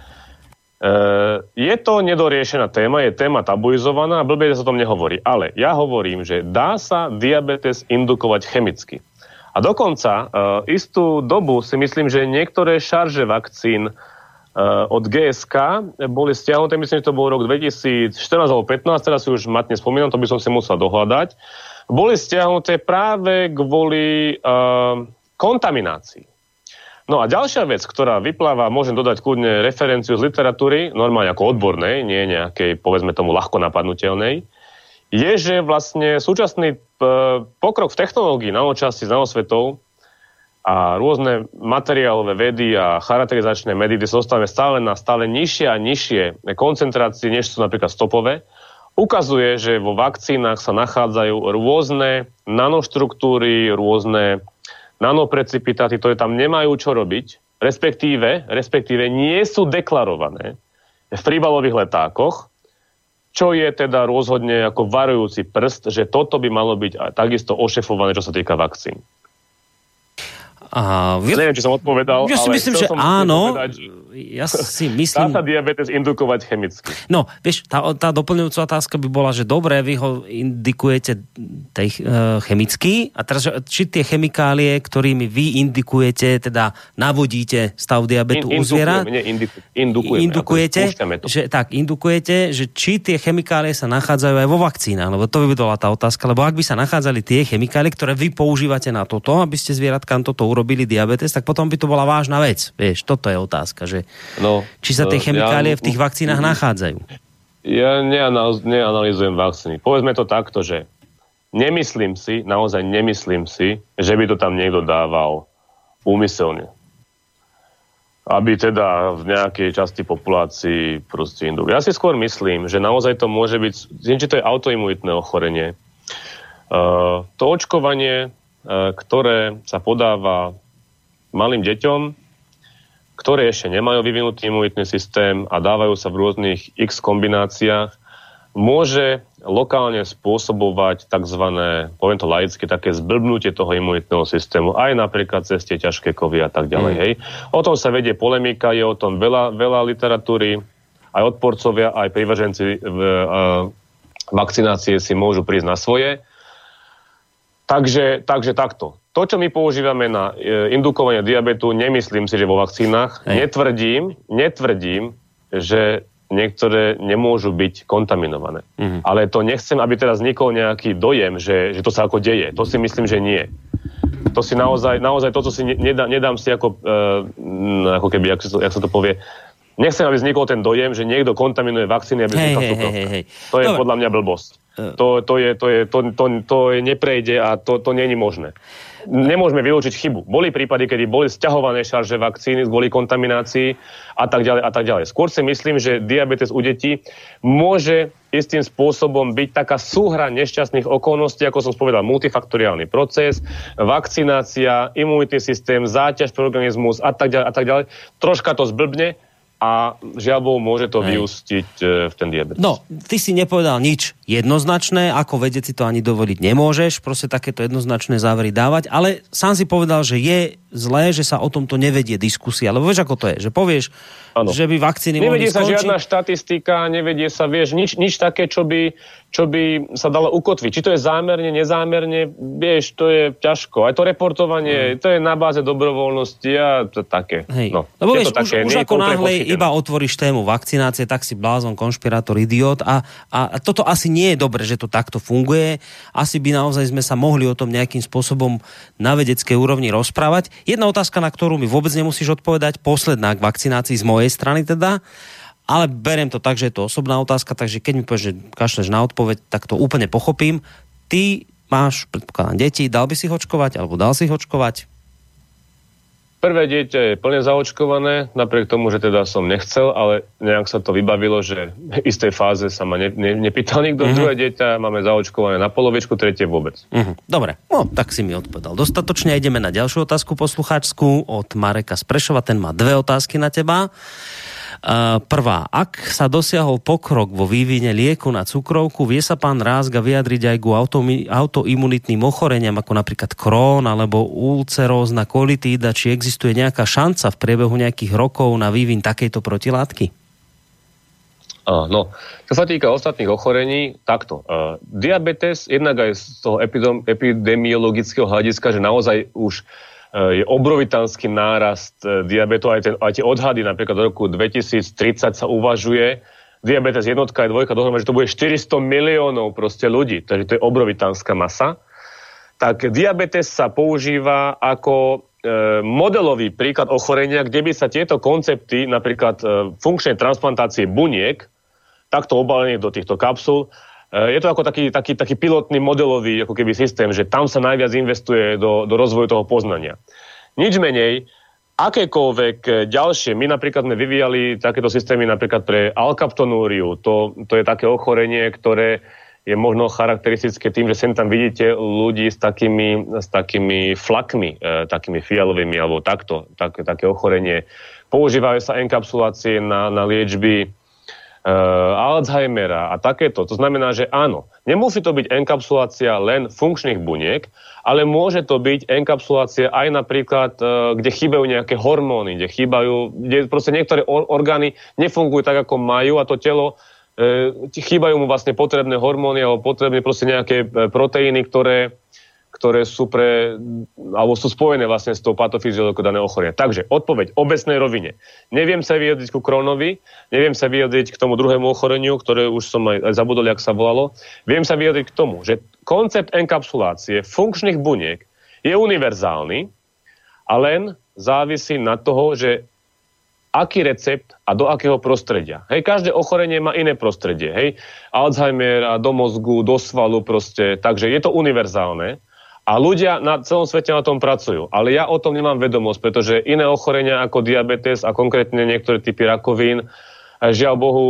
Eh, je to nedoriešená téma, je téma tabuizovaná a blbie sa o tom nehovorí. Ale ja hovorím, že dá sa diabetes indukovať chemicky. A dokonca uh, istú dobu si myslím, že niektoré šarže vakcín od GSK boli stiahnuté, myslím, že to bol rok 2014 alebo 2015, teraz si už matne spomínam, to by som si musel dohľadať, boli stiahnuté práve kvôli uh, kontaminácii. No a ďalšia vec, ktorá vypláva, môžem dodať kľudne referenciu z literatúry, normálne ako odbornej, nie nejakej, povedzme tomu, ľahko napadnutelnej, je, že vlastne súčasný pokrok v technológii nanočasti z nanosvetov a rôzne materiálové vedy a charakterizačné medy, kde sa dostávame stále na stále nižšie a nižšie koncentrácie, než sú napríklad stopové, ukazuje, že vo vakcínach sa nachádzajú rôzne nanoštruktúry, rôzne nanoprecipitaty, ktoré tam nemajú čo robiť, respektíve, respektíve nie sú deklarované v príbalových letákoch, čo je teda rozhodne ako varujúci prst, že toto by malo byť takisto ošefované, čo sa týka vakcín. A vy... Neviem, či som odpovedal, ja si myslím, že áno. Povedať, ja si myslím... Dá sa diabetes indukovať chemicky. No, vieš, tá, tá doplňujúca otázka by bola, že dobre, vy ho indikujete tej, uh, chemicky a teraz, či tie chemikálie, ktorými vy indikujete, teda navodíte stav diabetu In, u zvierat, indiku, indukujeme, indukujete, že, tak, indukujete, že či tie chemikálie sa nachádzajú aj vo vakcínach, lebo to by bola tá otázka, lebo ak by sa nachádzali tie chemikálie, ktoré vy používate na toto, aby ste zvieratkám toto urobili, urobili diabetes, tak potom by to bola vážna vec. Vieš, toto je otázka, že no, či sa tie no, chemikálie ja, v tých vakcínach nachádzajú. Ja neanalizujem vakcíny. Povedzme to takto, že nemyslím si, naozaj nemyslím si, že by to tam niekto dával úmyselne. Aby teda v nejakej časti populácii proste induk. Ja si skôr myslím, že naozaj to môže byť, či to je autoimunitné ochorenie. Uh, to očkovanie E, ktoré sa podáva malým deťom, ktoré ešte nemajú vyvinutý imunitný systém a dávajú sa v rôznych x kombináciách, môže lokálne spôsobovať tzv. poviem to laicky, také zblbnutie toho imunitného systému, aj napríklad cez tie ťažké kovy a tak ďalej. Mm. Hej. O tom sa vedie polemika, je o tom veľa, veľa literatúry, aj odporcovia, aj privrženci v, uh, vakcinácie si môžu prísť na svoje. Takže, takže takto. To, čo my používame na e, indukovanie diabetu, nemyslím si, že vo vakcínach. Hej. Netvrdím, netvrdím, že niektoré nemôžu byť kontaminované. Mm-hmm. Ale to nechcem, aby teraz vznikol nejaký dojem, že, že to sa ako deje. To si myslím, že nie. To si naozaj, naozaj toto si nedá, nedám si ako, uh, ako keby, jak, jak sa to povie, Nechcem, aby vznikol ten dojem, že niekto kontaminuje vakcíny, aby vznikla hey, hey, hey, hey. To je Dobre. podľa mňa blbosť. Uh. To, to, je, to, je, to, to, to je neprejde a to, to není možné. Nemôžeme vylúčiť chybu. Boli prípady, kedy boli sťahované šarže vakcíny kvôli kontaminácii a tak ďalej a tak ďalej. Skôr si myslím, že diabetes u detí môže istým spôsobom byť taká súhra nešťastných okolností, ako som spovedal, multifaktoriálny proces, vakcinácia, imunitný systém, záťaž pre organizmus a tak ďalej a tak ďalej. Troška to zblbne, a žiaľ môže to Hej. vyústiť e, v ten diabetes. No, ty si nepovedal nič jednoznačné, ako vedec si to ani dovoliť nemôžeš, proste takéto jednoznačné závery dávať, ale sám si povedal, že je zlé, že sa o tomto nevedie diskusia, lebo vieš, ako to je, že povieš, ano. že by vakcíny nevedie sa žiadna štatistika, nevedie sa, vieš, nič, nič také, čo by, čo by sa dalo ukotviť. Či to je zámerne, nezámerne, vieš, to je ťažko. Aj to reportovanie, mm. to je na báze dobrovoľnosti a to také. Hej. No, Lebo vieš, to také, už, už ako náhle iba otvoríš tému vakcinácie, tak si blázon, konšpirátor, idiot a, a toto asi nie je dobre, že to takto funguje. Asi by naozaj sme sa mohli o tom nejakým spôsobom na vedeckej úrovni rozprávať. Jedna otázka, na ktorú mi vôbec nemusíš odpovedať, posledná k vakcinácii z mojej strany teda ale beriem to tak, že je to osobná otázka, takže keď mi povieš, že kašleš na odpoveď, tak to úplne pochopím. Ty máš, predpokladám, deti, dal by si očkovať, alebo dal si očkovať? Prvé dieťa je plne zaočkované, napriek tomu, že teda som nechcel, ale nejak sa to vybavilo, že v istej fáze sa ma ne, ne, nepýtal nikto. Uh-huh. Druhé dieťa máme zaočkované na polovičku, tretie vôbec. Uh-huh. Dobre, no tak si mi odpovedal. Dostatočne ideme na ďalšiu otázku poslucháčskú od Mareka Sprešova. Ten má dve otázky na teba. Prvá, ak sa dosiahol pokrok vo vývine lieku na cukrovku, vie sa pán Rázga vyjadriť aj ku auto, autoimunitným ochoreniam, ako napríklad krón alebo ulcerózna kolitída, či existuje nejaká šanca v priebehu nejakých rokov na vývin takejto protilátky? No, čo sa týka ostatných ochorení, takto. Uh, diabetes, jednak aj z toho epidemiologického hľadiska, že naozaj už je obrovitánsky nárast diabetu, aj, ten, aj tie odhady napríklad do roku 2030 sa uvažuje, diabetes jednotka a dvojka dohromady, že to bude 400 miliónov proste ľudí, takže to je obrovitánska masa, tak diabetes sa používa ako e, modelový príklad ochorenia, kde by sa tieto koncepty, napríklad funkčnej transplantácie buniek, takto obalených do týchto kapsul, je to ako taký, taký, taký pilotný modelový ako keby systém, že tam sa najviac investuje do, do rozvoju toho poznania. Nič menej, akékoľvek ďalšie, my napríklad sme vyvíjali takéto systémy napríklad pre alkaptonúriu, to, to je také ochorenie, ktoré je možno charakteristické tým, že sem tam vidíte ľudí s takými, s takými flakmi, e, takými fialovými alebo takto, tak, také ochorenie. Používajú sa enkapsulácie na, na liečby Alzheimera a takéto. To znamená, že áno, nemusí to byť enkapsulácia len funkčných buniek, ale môže to byť enkapsulácia aj napríklad, uh, kde chýbajú nejaké hormóny, kde chýbajú, kde proste niektoré or- orgány nefungujú tak, ako majú a to telo uh, chýbajú mu vlastne potrebné hormóny alebo potrebné proste nejaké proteíny, ktoré ktoré sú pre, alebo sú spojené vlastne s tou patofyziologikou daného ochorenia. Takže odpoveď obecnej rovine. Neviem sa vyjadriť ku Kronovi, neviem sa vyjadriť k tomu druhému ochoreniu, ktoré už som aj, aj zabudol, jak sa volalo. Viem sa vyjadriť k tomu, že koncept enkapsulácie funkčných buniek je univerzálny a len závisí na toho, že aký recept a do akého prostredia. Hej, každé ochorenie má iné prostredie. Hej, Alzheimer a do mozgu, do svalu proste. Takže je to univerzálne. A ľudia na celom svete na tom pracujú. Ale ja o tom nemám vedomosť, pretože iné ochorenia ako diabetes a konkrétne niektoré typy rakovín, eh, žiaľ Bohu,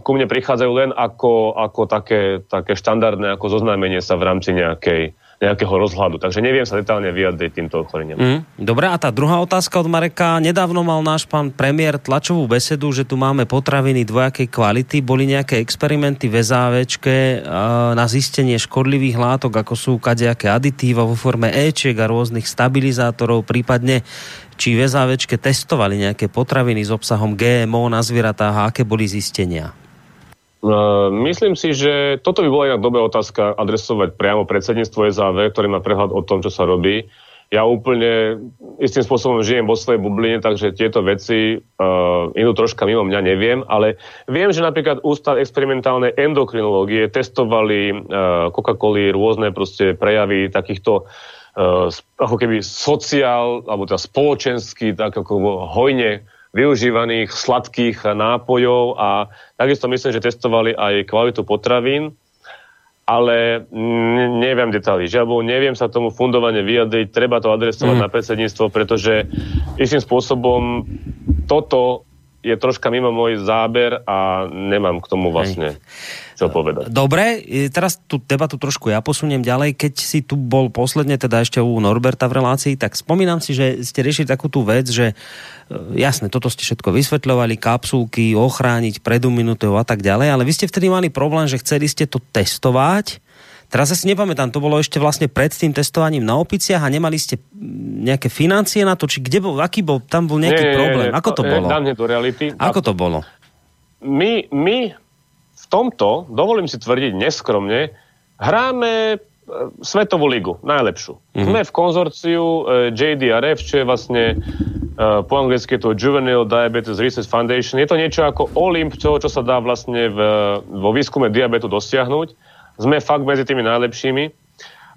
ku mne prichádzajú len ako, ako také, také štandardné ako zoznámenie sa v rámci nejakej, nejakého rozhľadu. Takže neviem sa detálne vyjadriť týmto ochoreniam. Mm, dobre, a tá druhá otázka od Mareka. Nedávno mal náš pán premiér tlačovú besedu, že tu máme potraviny dvojakej kvality. Boli nejaké experimenty v SAVčke na zistenie škodlivých látok, ako sú kadejaké aditíva vo forme Ečiek a rôznych stabilizátorov, prípadne či v testovali nejaké potraviny s obsahom GMO na zvieratách a aké boli zistenia? Myslím si, že toto by bola inak dobrá otázka adresovať priamo predsedníctvo SAV, ktorý má prehľad o tom, čo sa robí. Ja úplne istým spôsobom žijem vo svojej bubline, takže tieto veci uh, idú troška mimo mňa, neviem, ale viem, že napríklad Ústav experimentálnej endokrinológie testovali uh, Coca-Coli rôzne proste prejavy takýchto uh, ako keby sociál, alebo teda spoločensky, tak ako hojne využívaných sladkých nápojov a takisto myslím, že testovali aj kvalitu potravín, ale neviem detaily. Žiaľ, neviem sa tomu fundovane vyjadriť, treba to adresovať mm. na predsedníctvo, pretože istým spôsobom toto je troška mimo môj záber a nemám k tomu vlastne Hej. čo povedať. Dobre, teraz tú debatu trošku ja posuniem ďalej. Keď si tu bol posledne, teda ešte u Norberta v relácii, tak spomínam si, že ste riešili takú tú vec, že e, jasne, toto ste všetko vysvetľovali, kapsulky, ochrániť pred a tak ďalej, ale vy ste vtedy mali problém, že chceli ste to testovať Teraz si nepamätám, to bolo ešte vlastne pred tým testovaním na opiciach a nemali ste nejaké financie na to, či kde bol, aký bol, tam bol nejaký nie, problém. Nie, nie, Ako to bolo? Dám do reality. Ako to bolo? My, my v tomto, dovolím si tvrdiť neskromne, hráme e, Svetovú ligu, najlepšiu. Mm-hmm. Sme v konzorciu e, JDRF, čo je vlastne uh, po anglicky to Juvenile Diabetes Research Foundation. Je to niečo ako Olymp, čo, čo sa dá vlastne v, vo výskume diabetu dosiahnuť sme fakt medzi tými najlepšími.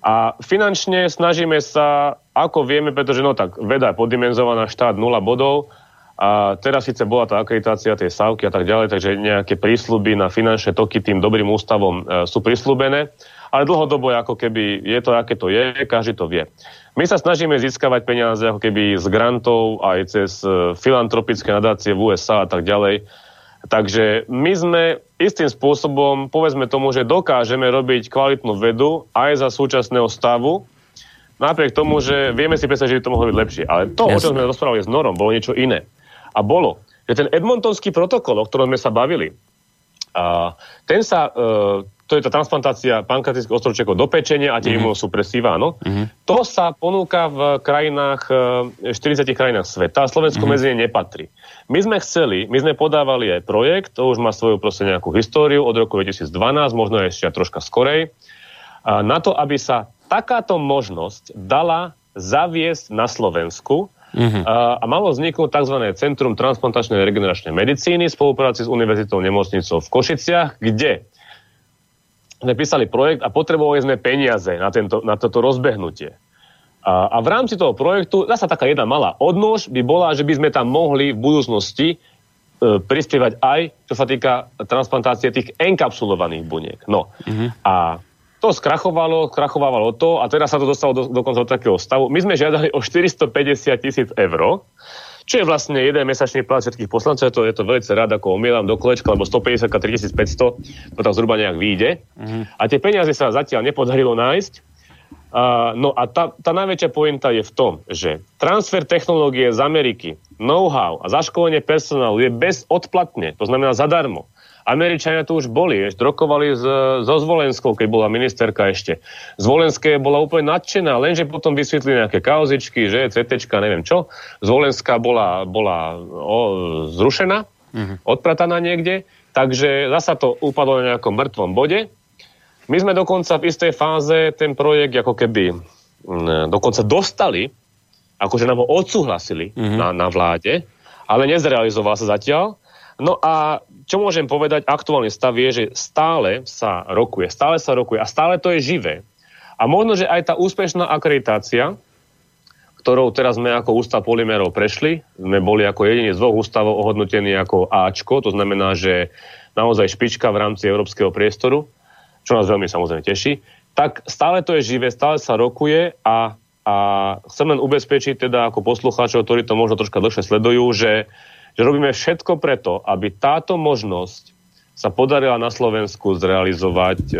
A finančne snažíme sa, ako vieme, pretože no tak veda je poddimenzovaná, štát 0 bodov, a teraz síce bola tá akreditácia tej sávky a tak ďalej, takže nejaké prísľuby na finančné toky tým dobrým ústavom e, sú prísľubené, ale dlhodobo je ako keby je to, aké to je, každý to vie. My sa snažíme získavať peniaze ako keby z grantov aj cez e, filantropické nadácie v USA a tak ďalej. Takže my sme istým spôsobom, povedzme tomu, že dokážeme robiť kvalitnú vedu aj za súčasného stavu, napriek tomu, že vieme si predstaviť, že by to mohlo byť lepšie. Ale to, Jasne. o čom sme rozprávali s Norom, bolo niečo iné. A bolo, že ten Edmontonský protokol, o ktorom sme sa bavili, a ten sa, e, to je tá transplantácia pankreatických ostročekov do pečenia a tie mm-hmm. imunosupresíva, áno. Mm-hmm. To sa ponúka v krajinách, 40 e, krajinách sveta Slovensko mm-hmm. medzi ne nepatrí. My sme chceli, my sme podávali aj projekt, to už má svoju proste nejakú históriu od roku 2012, možno ešte troška skorej, na to, aby sa takáto možnosť dala zaviesť na Slovensku uh-huh. a, a malo vzniknúť tzv. Centrum transplantačnej regeneračnej medicíny v spolupráci s Univerzitou nemocnicou v Košiciach, kde sme písali projekt a potrebovali sme peniaze na, tento, na toto rozbehnutie. A, a v rámci toho projektu, zase taká jedna malá odnož by bola, že by sme tam mohli v budúcnosti e, prispievať aj, čo sa týka transplantácie tých enkapsulovaných buniek. No. Uh-huh. A to skrachovalo, skrachovalo to a teraz sa to dostalo do, dokonca do takého stavu. My sme žiadali o 450 tisíc eur, čo je vlastne jeden mesačný plat všetkých poslancov, to je to veľmi rád, ako omielam do kolečka, lebo 150 3500, to tam zhruba nejak vyjde. Mm-hmm. A tie peniaze sa zatiaľ nepodarilo nájsť. Uh, no a tá, tá najväčšia pointa je v tom, že transfer technológie z Ameriky, know-how a zaškolenie personálu je bezodplatne, to znamená zadarmo. Američania tu už boli, ešte rokovali z, so Zvolenskou, keď bola ministerka ešte. Zvolenské bola úplne nadšená, lenže potom vysvetli nejaké kauzičky, že CT, neviem čo. Zvolenská bola, bola o, zrušená, uh-huh. odprataná niekde, takže zasa to upadlo na nejakom mŕtvom bode. My sme dokonca v istej fáze ten projekt ako keby m, dokonca dostali, akože nám ho odsúhlasili uh-huh. na, na vláde, ale nezrealizoval sa zatiaľ. No a čo môžem povedať, aktuálny stav je, že stále sa rokuje, stále sa rokuje a stále to je živé. A možno, že aj tá úspešná akreditácia, ktorou teraz sme ako ústav polymerov prešli, sme boli ako jediný z dvoch ústavov ohodnotení ako Ačko, to znamená, že naozaj špička v rámci európskeho priestoru, čo nás veľmi samozrejme teší, tak stále to je živé, stále sa rokuje a, a chcem len ubezpečiť teda ako poslucháčov, ktorí to možno troška dlhšie sledujú, že že robíme všetko preto, aby táto možnosť sa podarila na Slovensku zrealizovať e,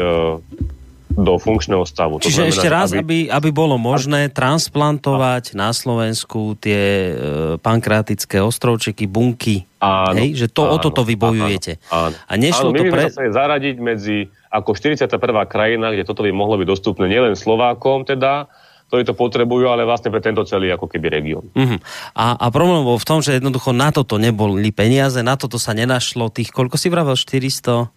do funkčného stavu. To Čiže znamená, ešte raz, aby, aby bolo možné transplantovať na Slovensku tie e, pankratické ostrovčeky, bunky. Áno, hej? Že to, áno, o toto vy bojujete. Áno, áno. A nešlo áno, to pre... zaradiť medzi ako 41. krajina, kde toto by mohlo byť dostupné nielen Slovákom teda, ktorí to potrebujú, ale vlastne pre tento celý ako keby región. Uh-huh. A, a problém bol v tom, že jednoducho na toto neboli peniaze, na toto sa nenašlo tých, koľko si vravel, 400?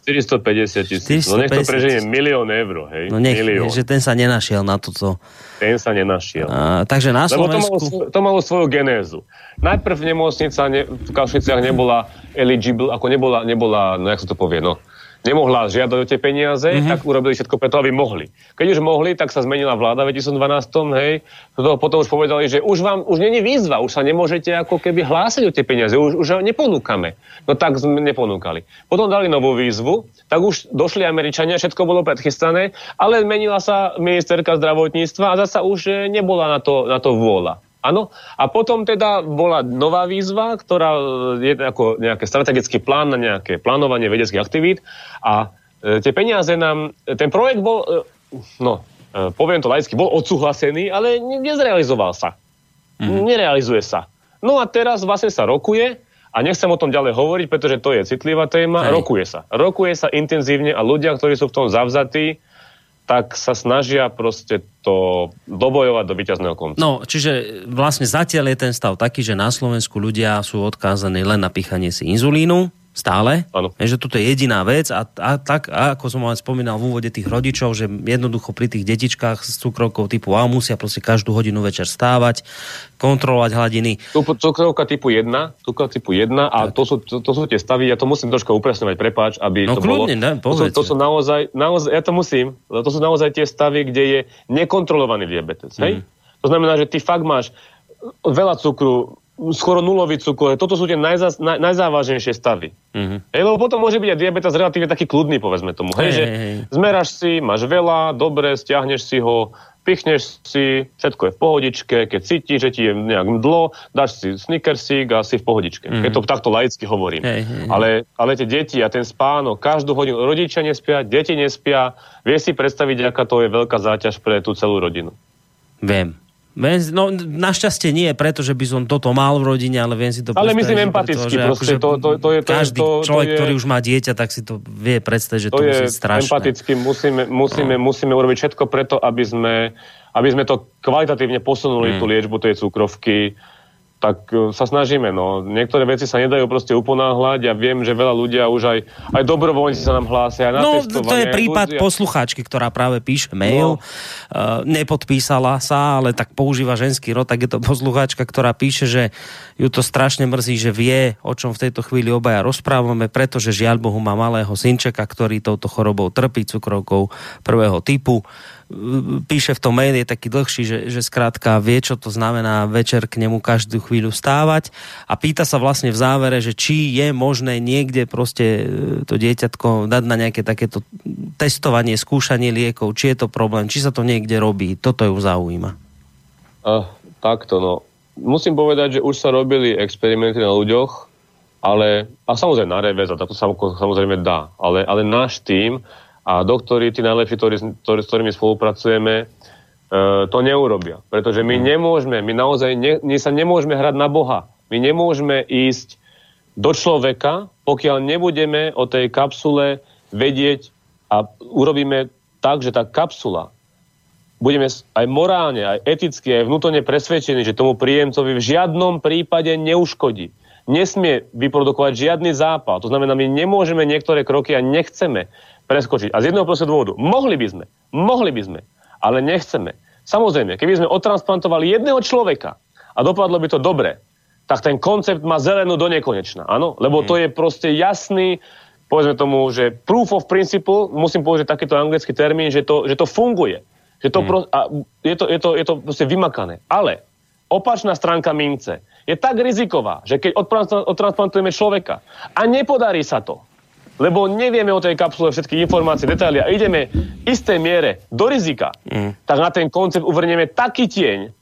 450 tisíc. No nech to preženie milión eur, hej. No nech, milión. že ten sa nenašiel na toto. Ten sa nenašiel. A, takže na Slovensku... to malo, to malo svoju genézu. Najprv nemocnica ne, v Kašiciach nebola eligible, ako nebola, nebola, no jak sa to povie, no, nemohla žiadať o tie peniaze, mm-hmm. tak urobili všetko preto, aby mohli. Keď už mohli, tak sa zmenila vláda v 2012, hej, to potom už povedali, že už vám, už není výzva, už sa nemôžete ako keby hlásiť o tie peniaze, už, už neponúkame. No tak sme neponúkali. Potom dali novú výzvu, tak už došli Američania, všetko bolo predchystané, ale zmenila sa ministerka zdravotníctva a zasa už eh, nebola na to, na to vôľa. Áno. A potom teda bola nová výzva, ktorá je ako nejaký strategický plán na nejaké plánovanie vedeckých aktivít a e, tie peniaze nám, ten projekt bol, e, no, e, poviem to laicky, bol odsúhlasený, ale ne, nezrealizoval sa. Mm. Nerealizuje sa. No a teraz vlastne sa rokuje a nechcem o tom ďalej hovoriť, pretože to je citlivá téma. Hej. Rokuje sa. Rokuje sa intenzívne a ľudia, ktorí sú v tom zavzatí, tak sa snažia proste to dobojovať do víťazného konca. No, čiže vlastne zatiaľ je ten stav taký, že na Slovensku ľudia sú odkázaní len na pichanie si inzulínu, Stále? Áno. Že toto je jediná vec a, a tak, a ako som vám spomínal v úvode tých rodičov, že jednoducho pri tých detičkách s cukrovkou typu A musia proste každú hodinu večer stávať, kontrolovať hladiny. Cukrovka typu 1, cukrovka typu 1 a to sú, to, to sú tie stavy, ja to musím troška upresňovať, prepáč, aby no, to kľudne, bolo. Ne, to, sú, to sú naozaj, naozaj, ja to musím, to sú naozaj tie stavy, kde je nekontrolovaný diabetes. Mm. Hej? Mhm. To znamená, že ty fakt máš veľa cukru, skoro nulový cukor. Toto sú tie najzá, naj, najzávažnejšie stavy. Mm-hmm. Hej, lebo potom môže byť aj diabetes relatívne taký kľudný, povedzme tomu. Hej, hej, že hej. zmeraš si, máš veľa, dobre, stiahneš si ho, pichneš si, všetko je v pohodičke, keď cítiš, že ti je nejak mdlo, dáš si snickersík a si v pohodičke. Mm-hmm. Keď to takto laicky hovorím. Hej, hej, ale, ale tie deti a ten spánok, každú hodinu rodičia nespia, deti nespia, vie si predstaviť, aká to je veľká záťaž pre tú celú rodinu. Viem. No, našťastie nie, pretože by som toto mal v rodine, ale viem si to Ale myslím empaticky, preto, proste to, to, to je... To každý to, človek, to je, ktorý už má dieťa, tak si to vie predstaviť, že to, to musí strašné. empaticky, musíme, musíme, no. musíme urobiť všetko preto, aby sme, aby sme to kvalitatívne posunuli, mm. tú liečbu tej cukrovky tak e, sa snažíme. No. Niektoré veci sa nedajú proste uponáhľať. Ja viem, že veľa ľudia už aj, aj dobrovoľníci sa nám hlásia. Na no, to je prípad ľudia. poslucháčky, ktorá práve píše mail. No. Uh, nepodpísala sa, ale tak používa ženský rod, tak je to poslucháčka, ktorá píše, že ju to strašne mrzí, že vie, o čom v tejto chvíli obaja rozprávame, pretože žiaľ Bohu má malého synčeka, ktorý touto chorobou trpí cukrovkou prvého typu píše v tom mail, je taký dlhší, že, že skrátka vie, čo to znamená večer k nemu každú chvíľu stávať a pýta sa vlastne v závere, že či je možné niekde proste e, to dieťatko dať na nejaké takéto testovanie, skúšanie liekov, či je to problém, či sa to niekde robí. Toto ju zaujíma. Uh, takto, no. Musím povedať, že už sa robili experimenty na ľuďoch, ale, a samozrejme na reverz, a to sa samozrejme dá, ale, ale náš tým a doktori, tí najlepší, ktorí, ktorí, s ktorými spolupracujeme, e, to neurobia. Pretože my mhm. nemôžeme, my naozaj ne, my sa nemôžeme hrať na Boha. My nemôžeme ísť do človeka, pokiaľ nebudeme o tej kapsule vedieť a urobíme tak, že tá kapsula budeme aj morálne, aj eticky, aj vnútorne presvedčení, že tomu príjemcovi v žiadnom prípade neuškodí. Nesmie vyprodukovať žiadny zápal. To znamená, my nemôžeme niektoré kroky a nechceme preskočiť. A z jedného prostého dôvodu. Mohli by sme, mohli by sme, ale nechceme. Samozrejme, keby sme odtransplantovali jedného človeka a dopadlo by to dobre, tak ten koncept má zelenú do nekonečna. Áno? Lebo to je proste jasný, povedzme tomu, že proof of principle, musím použiť takýto anglický termín, že to, že to funguje. Že to, mm. pro, a je, to, je, to, je to proste vymakané. Ale opačná stránka mince je tak riziková, že keď odtransplantujeme človeka a nepodarí sa to, lebo nevieme o tej kapsule všetky informácie, detaily a ideme istej miere do rizika, mm. tak na ten koncept uvrnieme taký tieň,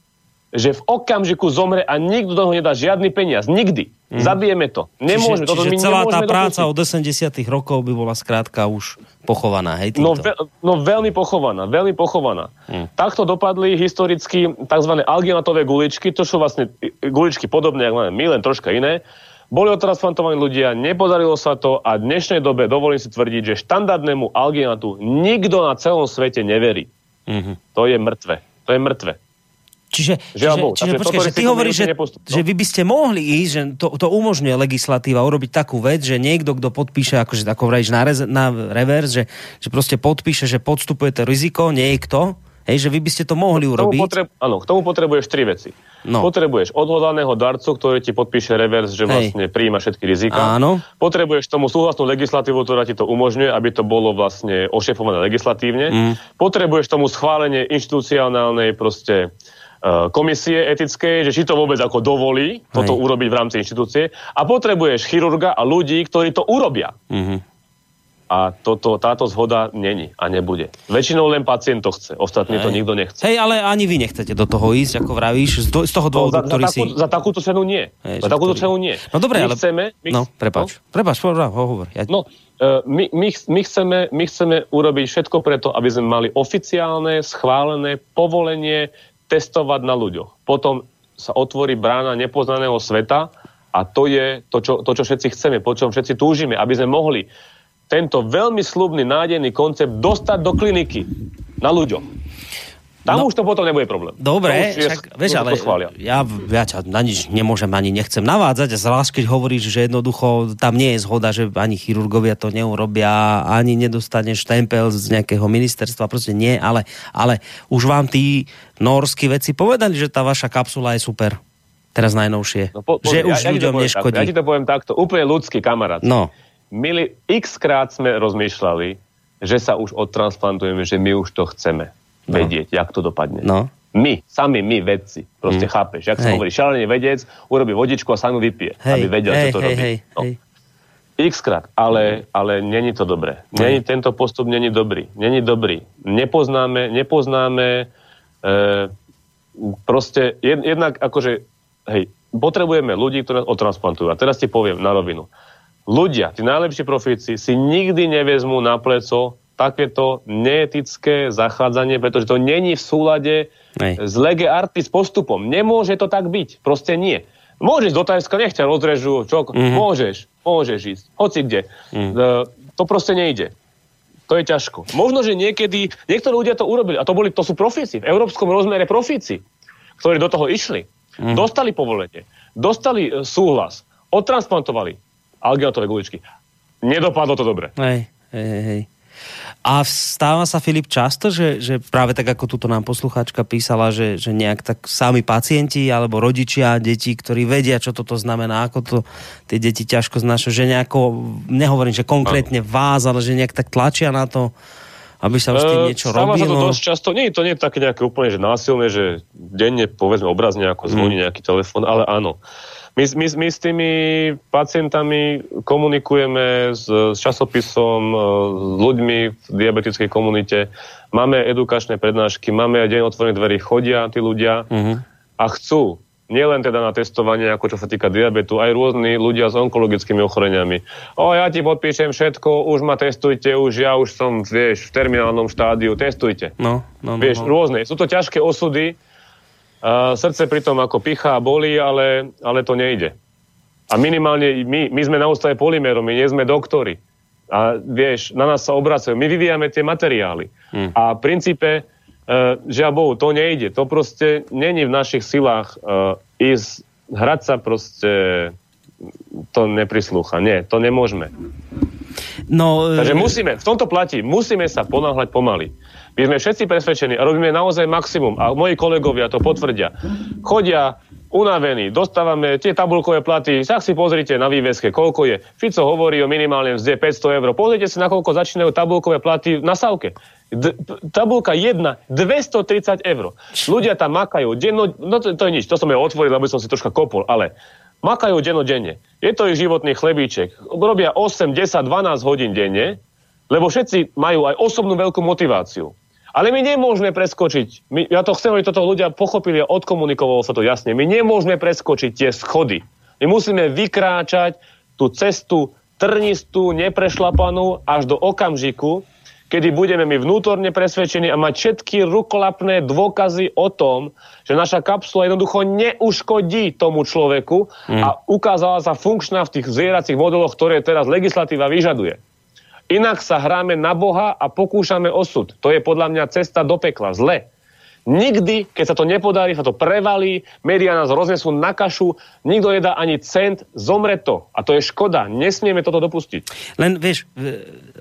že v okamžiku zomre a nikto do toho nedá žiadny peniaz. Nikdy. Mm. Zabijeme to. Nemôžeme. Čiže, čiže celá tá práca dopustiť. od 80 rokov by bola skrátka už pochovaná. Hej, no, ve, no veľmi pochovaná. Veľmi pochovaná. Mm. Takto dopadli historicky tzv. alginatové guličky. To sú vlastne guličky podobné, ako my, len troška iné boli odtransplantovaní ľudia, nepodarilo sa to a v dnešnej dobe dovolím si tvrdiť, že štandardnému alginatu nikto na celom svete neverí. Mm-hmm. To je mŕtve. To je mŕtve. Čiže, čiže, Bohu, čiže počkaj, že ty hovoríš, že, no? že vy by ste mohli ísť, že to, to umožňuje legislatíva urobiť takú vec, že niekto, kto podpíše, akože ako vrajíš na, rez, na reverse, že, že proste podpíše, že podstupujete riziko, niekto, Hej, že vy by ste to mohli k urobiť. Potreb, áno, k tomu potrebuješ tri veci. No. Potrebuješ odhodlaného darcu, ktorý ti podpíše revers, že vlastne príjima všetky rizika. Áno. Potrebuješ tomu súhlasnú legislatívu, ktorá ti to umožňuje, aby to bolo vlastne ošefované legislatívne. Mm. Potrebuješ tomu schválenie inštitucionálnej proste e, komisie etickej, že či to vôbec ako dovolí toto Hej. urobiť v rámci inštitúcie. A potrebuješ chirurga a ľudí, ktorí to urobia. Mm-hmm a toto, táto zhoda není a nebude. Väčšinou len pacient to chce, ostatní to nikto nechce. Hej, ale ani vy nechcete do toho ísť, ako vravíš, z, do, z toho dôvodu, no, za, ktorý za, takú, si... Za takúto cenu nie. Hej, za takúto ktorý... cenu nie. No dobre, my ale... Chceme, my... No, prepáč. No? Prepáč, hovor. Ja... No, uh, my, my, my, chceme, my chceme urobiť všetko preto, aby sme mali oficiálne, schválené povolenie testovať na ľuďoch. Potom sa otvorí brána nepoznaného sveta a to je to, čo, to, čo všetci chceme, po čom všetci túžime, aby sme mohli tento veľmi slubný, nádejný koncept dostať do kliniky na ľuďom. Tam no, už to potom nebude problém. Dobre, však, vieš, ale ja, ja ťa na nič nemôžem ani nechcem navádzať, zvlášť keď hovoríš, že jednoducho tam nie je zhoda, že ani chirurgovia to neurobia, ani nedostaneš tempel z nejakého ministerstva, proste nie, ale, ale už vám tí norskí veci povedali, že tá vaša kapsula je super. Teraz najnovšie. No, po, po, že ja, už ja ľuďom neškodí. Takto, ja ti to poviem takto, úplne ľudský kamarát. No Mili, x krát sme rozmýšľali, že sa už odtransplantujeme, že my už to chceme no. vedieť, jak to dopadne. No. My, sami my, vedci. Proste mm. chápeš, jak sa hovorí, šalený vedec urobí vodičku a sám vypije, hej, aby vedel, hej, čo to hej, robí. Hej, no. hej. X krát, ale, ale není to dobré. Není, tento postup není dobrý. Není dobrý. Nepoznáme, nepoznáme e, proste jed, jednak akože, hej, potrebujeme ľudí, ktorí odtransplantujú. A teraz ti poviem na rovinu ľudia, tí najlepší profíci si nikdy nevezmú na pleco takéto neetické zachádzanie, pretože to není v súlade Nej. s lege artis postupom. Nemôže to tak byť. Proste nie. Môžeš do Tajska, nech ťa rozrežú, čo, mm-hmm. môžeš, môžeš ísť, hoci kde. Mm. To proste nejde. To je ťažko. Možno, že niekedy, niektorí ľudia to urobili, a to, boli, to sú profíci, v európskom rozmere profíci, ktorí do toho išli. Mm. Dostali povolenie dostali e, súhlas, odtransplantovali alginatové guličky. Nedopadlo to dobre. Hej, hej, hej. A stáva sa, Filip, často, že, že práve tak, ako tuto nám poslucháčka písala, že, že nejak tak sami pacienti alebo rodičia deti, ktorí vedia, čo toto znamená, ako to tie deti ťažko znašajú, že nejako, nehovorím, že konkrétne vás, ale že nejak tak tlačia na to, aby sa už tým niečo Stáva robilo. sa to dosť často, nie, to nie je také nejaké úplne že násilné, že denne, povedzme, obrazne ako zvoní nejaký telefon, ale áno. My, my, my s tými pacientami komunikujeme s, s časopisom, e, s ľuďmi v diabetickej komunite, máme edukačné prednášky, máme aj deň otvorených dverí, chodia tí ľudia Mhm. a chcú nielen teda na testovanie, ako čo sa týka diabetu, aj rôzni ľudia s onkologickými ochoreniami. O, ja ti podpíšem všetko, už ma testujte, už ja už som, vieš, v terminálnom štádiu, testujte. No, no, no, Vieš, no. rôzne. Sú to ťažké osudy, a srdce pritom ako pichá a bolí, ale, ale to nejde. A minimálne my, my sme na ústave polymerom, my nie sme doktori. A vieš, na nás sa obracajú. My vyvíjame tie materiály. Hm. A v princípe, uh, žiaľ Bohu, to nejde. To proste není v našich silách uh, ísť, hrať sa proste to neprislúcha. Nie, to nemôžeme. no Takže e, musíme, v tomto platí, musíme sa ponáhľať pomaly. My sme všetci presvedčení a robíme naozaj maximum. A moji kolegovia to potvrdia. Chodia unavení, dostávame tie tabulkové platy, tak si pozrite na výveske, koľko je. Fico hovorí o minimálnej mzde 500 eur. Pozrite si, nakoľko začínajú tabulkové platy na Savke. D- tabulka 1, 230 eur. Ľudia tam makajú denno, no to, to je nič, to som ja otvoril, aby som si troška kopol, ale makajú dennodenne. Je to ich životný chlebíček. Robia 8, 10, 12 hodín denne, lebo všetci majú aj osobnú veľkú motiváciu. Ale my nemôžeme preskočiť, my, ja to chcem, aby toto ľudia pochopili a odkomunikovalo sa to jasne, my nemôžeme preskočiť tie schody. My musíme vykráčať tú cestu trnistú, neprešlapanú až do okamžiku, kedy budeme my vnútorne presvedčení a mať všetky rukolapné dôkazy o tom, že naša kapsula jednoducho neuškodí tomu človeku a ukázala sa funkčná v tých zvieracích modeloch, ktoré teraz legislatíva vyžaduje. Inak sa hráme na Boha a pokúšame osud. To je podľa mňa cesta do pekla. Zle. Nikdy, keď sa to nepodarí, sa to prevalí, médiá nás roznesú na kašu, nikto nedá ani cent, zomre to. A to je škoda. Nesmieme toto dopustiť. Len vieš,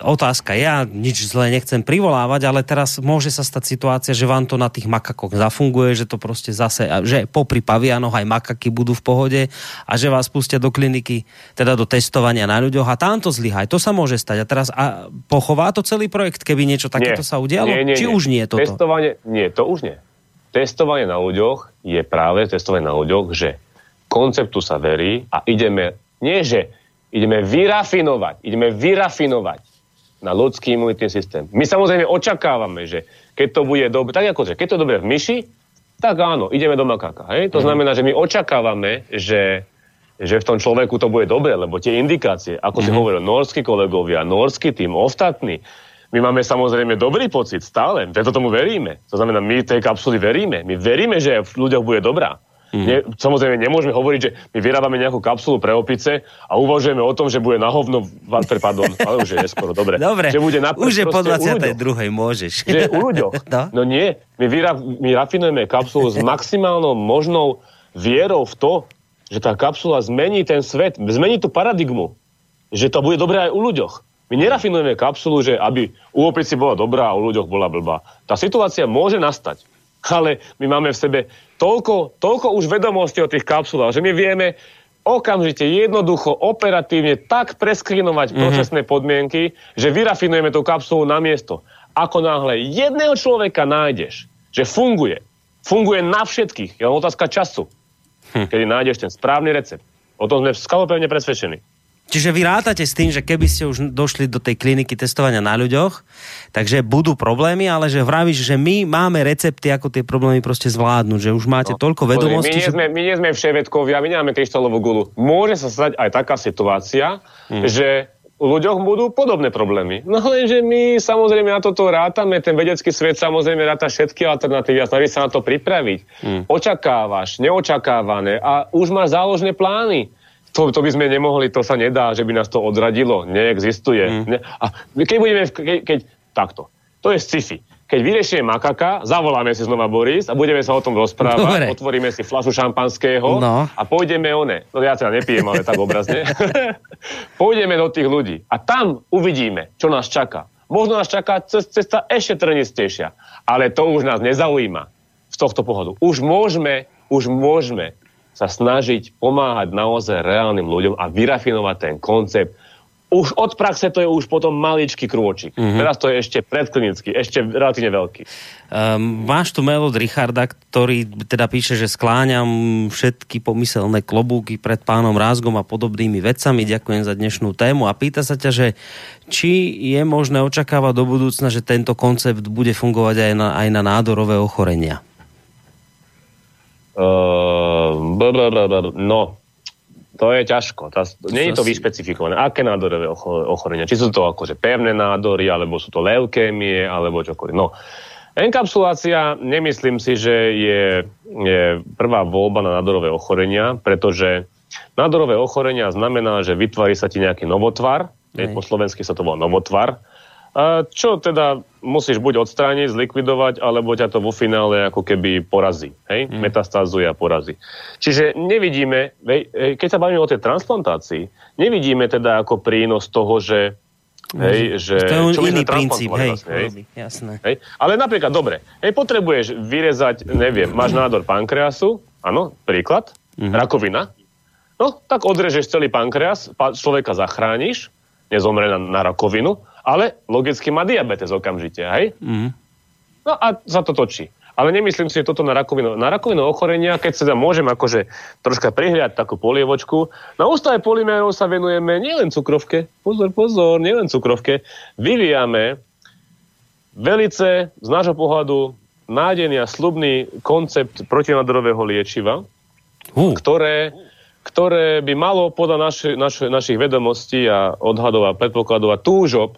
otázka, ja nič zle nechcem privolávať, ale teraz môže sa stať situácia, že vám to na tých makakoch zafunguje, že to proste zase, že popri pavianoch aj makaky budú v pohode a že vás pustia do kliniky, teda do testovania na ľuďoch a tam to zlyhá. To sa môže stať. A teraz a pochová to celý projekt, keby niečo takéto sa udialo? Nie, nie, Či nie. už nie toto? Testovanie, nie, to už nie. Testovanie na ľuďoch je práve testovanie na ľuďoch, že konceptu sa verí a ideme, nie že ideme vyrafinovať, ideme vyrafinovať na ľudský imunitný systém. My samozrejme očakávame, že keď to bude dobre, tak ako že keď to je dobre v myši, tak áno, ideme do makáka. Hej? To znamená, že my očakávame, že, že v tom človeku to bude dobre, lebo tie indikácie, ako si hovoril, norskí kolegovia, norský tým, ostatní, my máme samozrejme dobrý pocit stále, preto tomu veríme. To znamená, my tej kapsuly veríme. My veríme, že v ľuďoch bude dobrá. Mm. Ne, samozrejme, nemôžeme hovoriť, že my vyrábame nejakú kapsulu pre opice a uvažujeme o tom, že bude na hovno, pardon, ale už je neskoro, dobre. Dobre, že bude na už je po proste u ľuďoch. 22. môžeš. Že u ľuďoch. No. No nie, my, vyra, my rafinujeme kapsulu s maximálnou možnou vierou v to, že tá kapsula zmení ten svet, zmení tú paradigmu, že to bude dobré aj u ľuďoch. My nerafinujeme kapsulu, že aby u opici bola dobrá a u ľuďoch bola blbá. Tá situácia môže nastať, ale my máme v sebe toľko, toľko už vedomostí o tých kapsulách, že my vieme okamžite, jednoducho, operatívne tak preskrinovať mm-hmm. procesné podmienky, že vyrafinujeme tú kapsulu na miesto. Ako náhle jedného človeka nájdeš, že funguje, funguje na všetkých, je len otázka času, hm. kedy nájdeš ten správny recept. O tom sme skalopevne presvedčení. Čiže vy rátate s tým, že keby ste už došli do tej kliniky testovania na ľuďoch, takže budú problémy, ale že vravíš, že my máme recepty, ako tie problémy proste zvládnuť, že už máte no, toľko vedomostí. My nie, že... sme, my nie sme vševedkovia, my nemáme kryštálovú gulu. Môže sa stať aj taká situácia, hmm. že u ľuďoch budú podobné problémy. No lenže my samozrejme na toto rátame, ten vedecký svet samozrejme ráta všetky alternatívy a snaží sa na to pripraviť. Hmm. Očakávaš, neočakávané a už máš záložné plány. To, to by sme nemohli, to sa nedá, že by nás to odradilo. Neexistuje. Mm. Ne, a keď budeme, v- keď, keď takto, to je sci-fi. keď vyriešime makaka, zavoláme si znova Boris a budeme sa o tom rozprávať, Dobre. otvoríme si flašu šampanského No. a pôjdeme one. No ja teda nepijem, ale tak obrazne. pôjdeme do tých ľudí a tam uvidíme, čo nás čaká. Možno nás čaká cest- cesta ešte trnistejšia, ale to už nás nezaujíma z tohto pohľadu. Už môžeme, už môžeme sa snažiť pomáhať naozaj reálnym ľuďom a vyrafinovať ten koncept. Už od praxe to je už potom maličký krôčik. Mm-hmm. Teraz to je ešte predklinický, ešte relatívne veľký. Um, máš tu mail od Richarda, ktorý teda píše, že skláňam všetky pomyselné klobúky pred pánom Rázgom a podobnými vecami. Ďakujem za dnešnú tému a pýta sa ťa, že či je možné očakávať do budúcna, že tento koncept bude fungovať aj na, aj na nádorové ochorenia. Uh, blablabla. no, to je ťažko. Tá, nie je to vyšpecifikované. Aké nádorové ocho- ochorenia? Či sú to akože pevné nádory, alebo sú to leukémie, alebo čokoľvek. No, enkapsulácia, nemyslím si, že je, je prvá voľba na nádorové ochorenia, pretože nádorové ochorenia znamená, že vytvorí sa ti nejaký novotvar, Hej. po slovensky sa to volá novotvar, čo teda musíš buď odstrániť, zlikvidovať, alebo ťa to vo finále ako keby porazí. Hej? Mm. Metastázuje a porazí. Čiže nevidíme, keď sa bavíme o tej transplantácii, nevidíme teda ako prínos toho, že Hej, že, to je čo iný princíp, hej. vlastne, hej? Jasné. Hej? Ale napríklad, dobre, hej, potrebuješ vyrezať, neviem, máš nádor pankreasu, áno, príklad, Mhm. rakovina, no, tak odrežeš celý pankreas, pa- človeka zachrániš, nezomre na, na rakovinu, ale logicky má diabetes okamžite, hej? Mhm. No a sa to točí. Ale nemyslím si, že toto na rakovinu. Na rakovinu ochorenia, keď sa môžem akože troška prihliať takú polievočku, na ústave polymerov sa venujeme nielen cukrovke, pozor, pozor, nielen cukrovke, vyvíjame velice z nášho pohľadu nádejný a slubný koncept protinádorového liečiva, Hú, ktoré, ktoré by malo podľa naši, naši, našich vedomostí a odhadov a predpokladov a túžob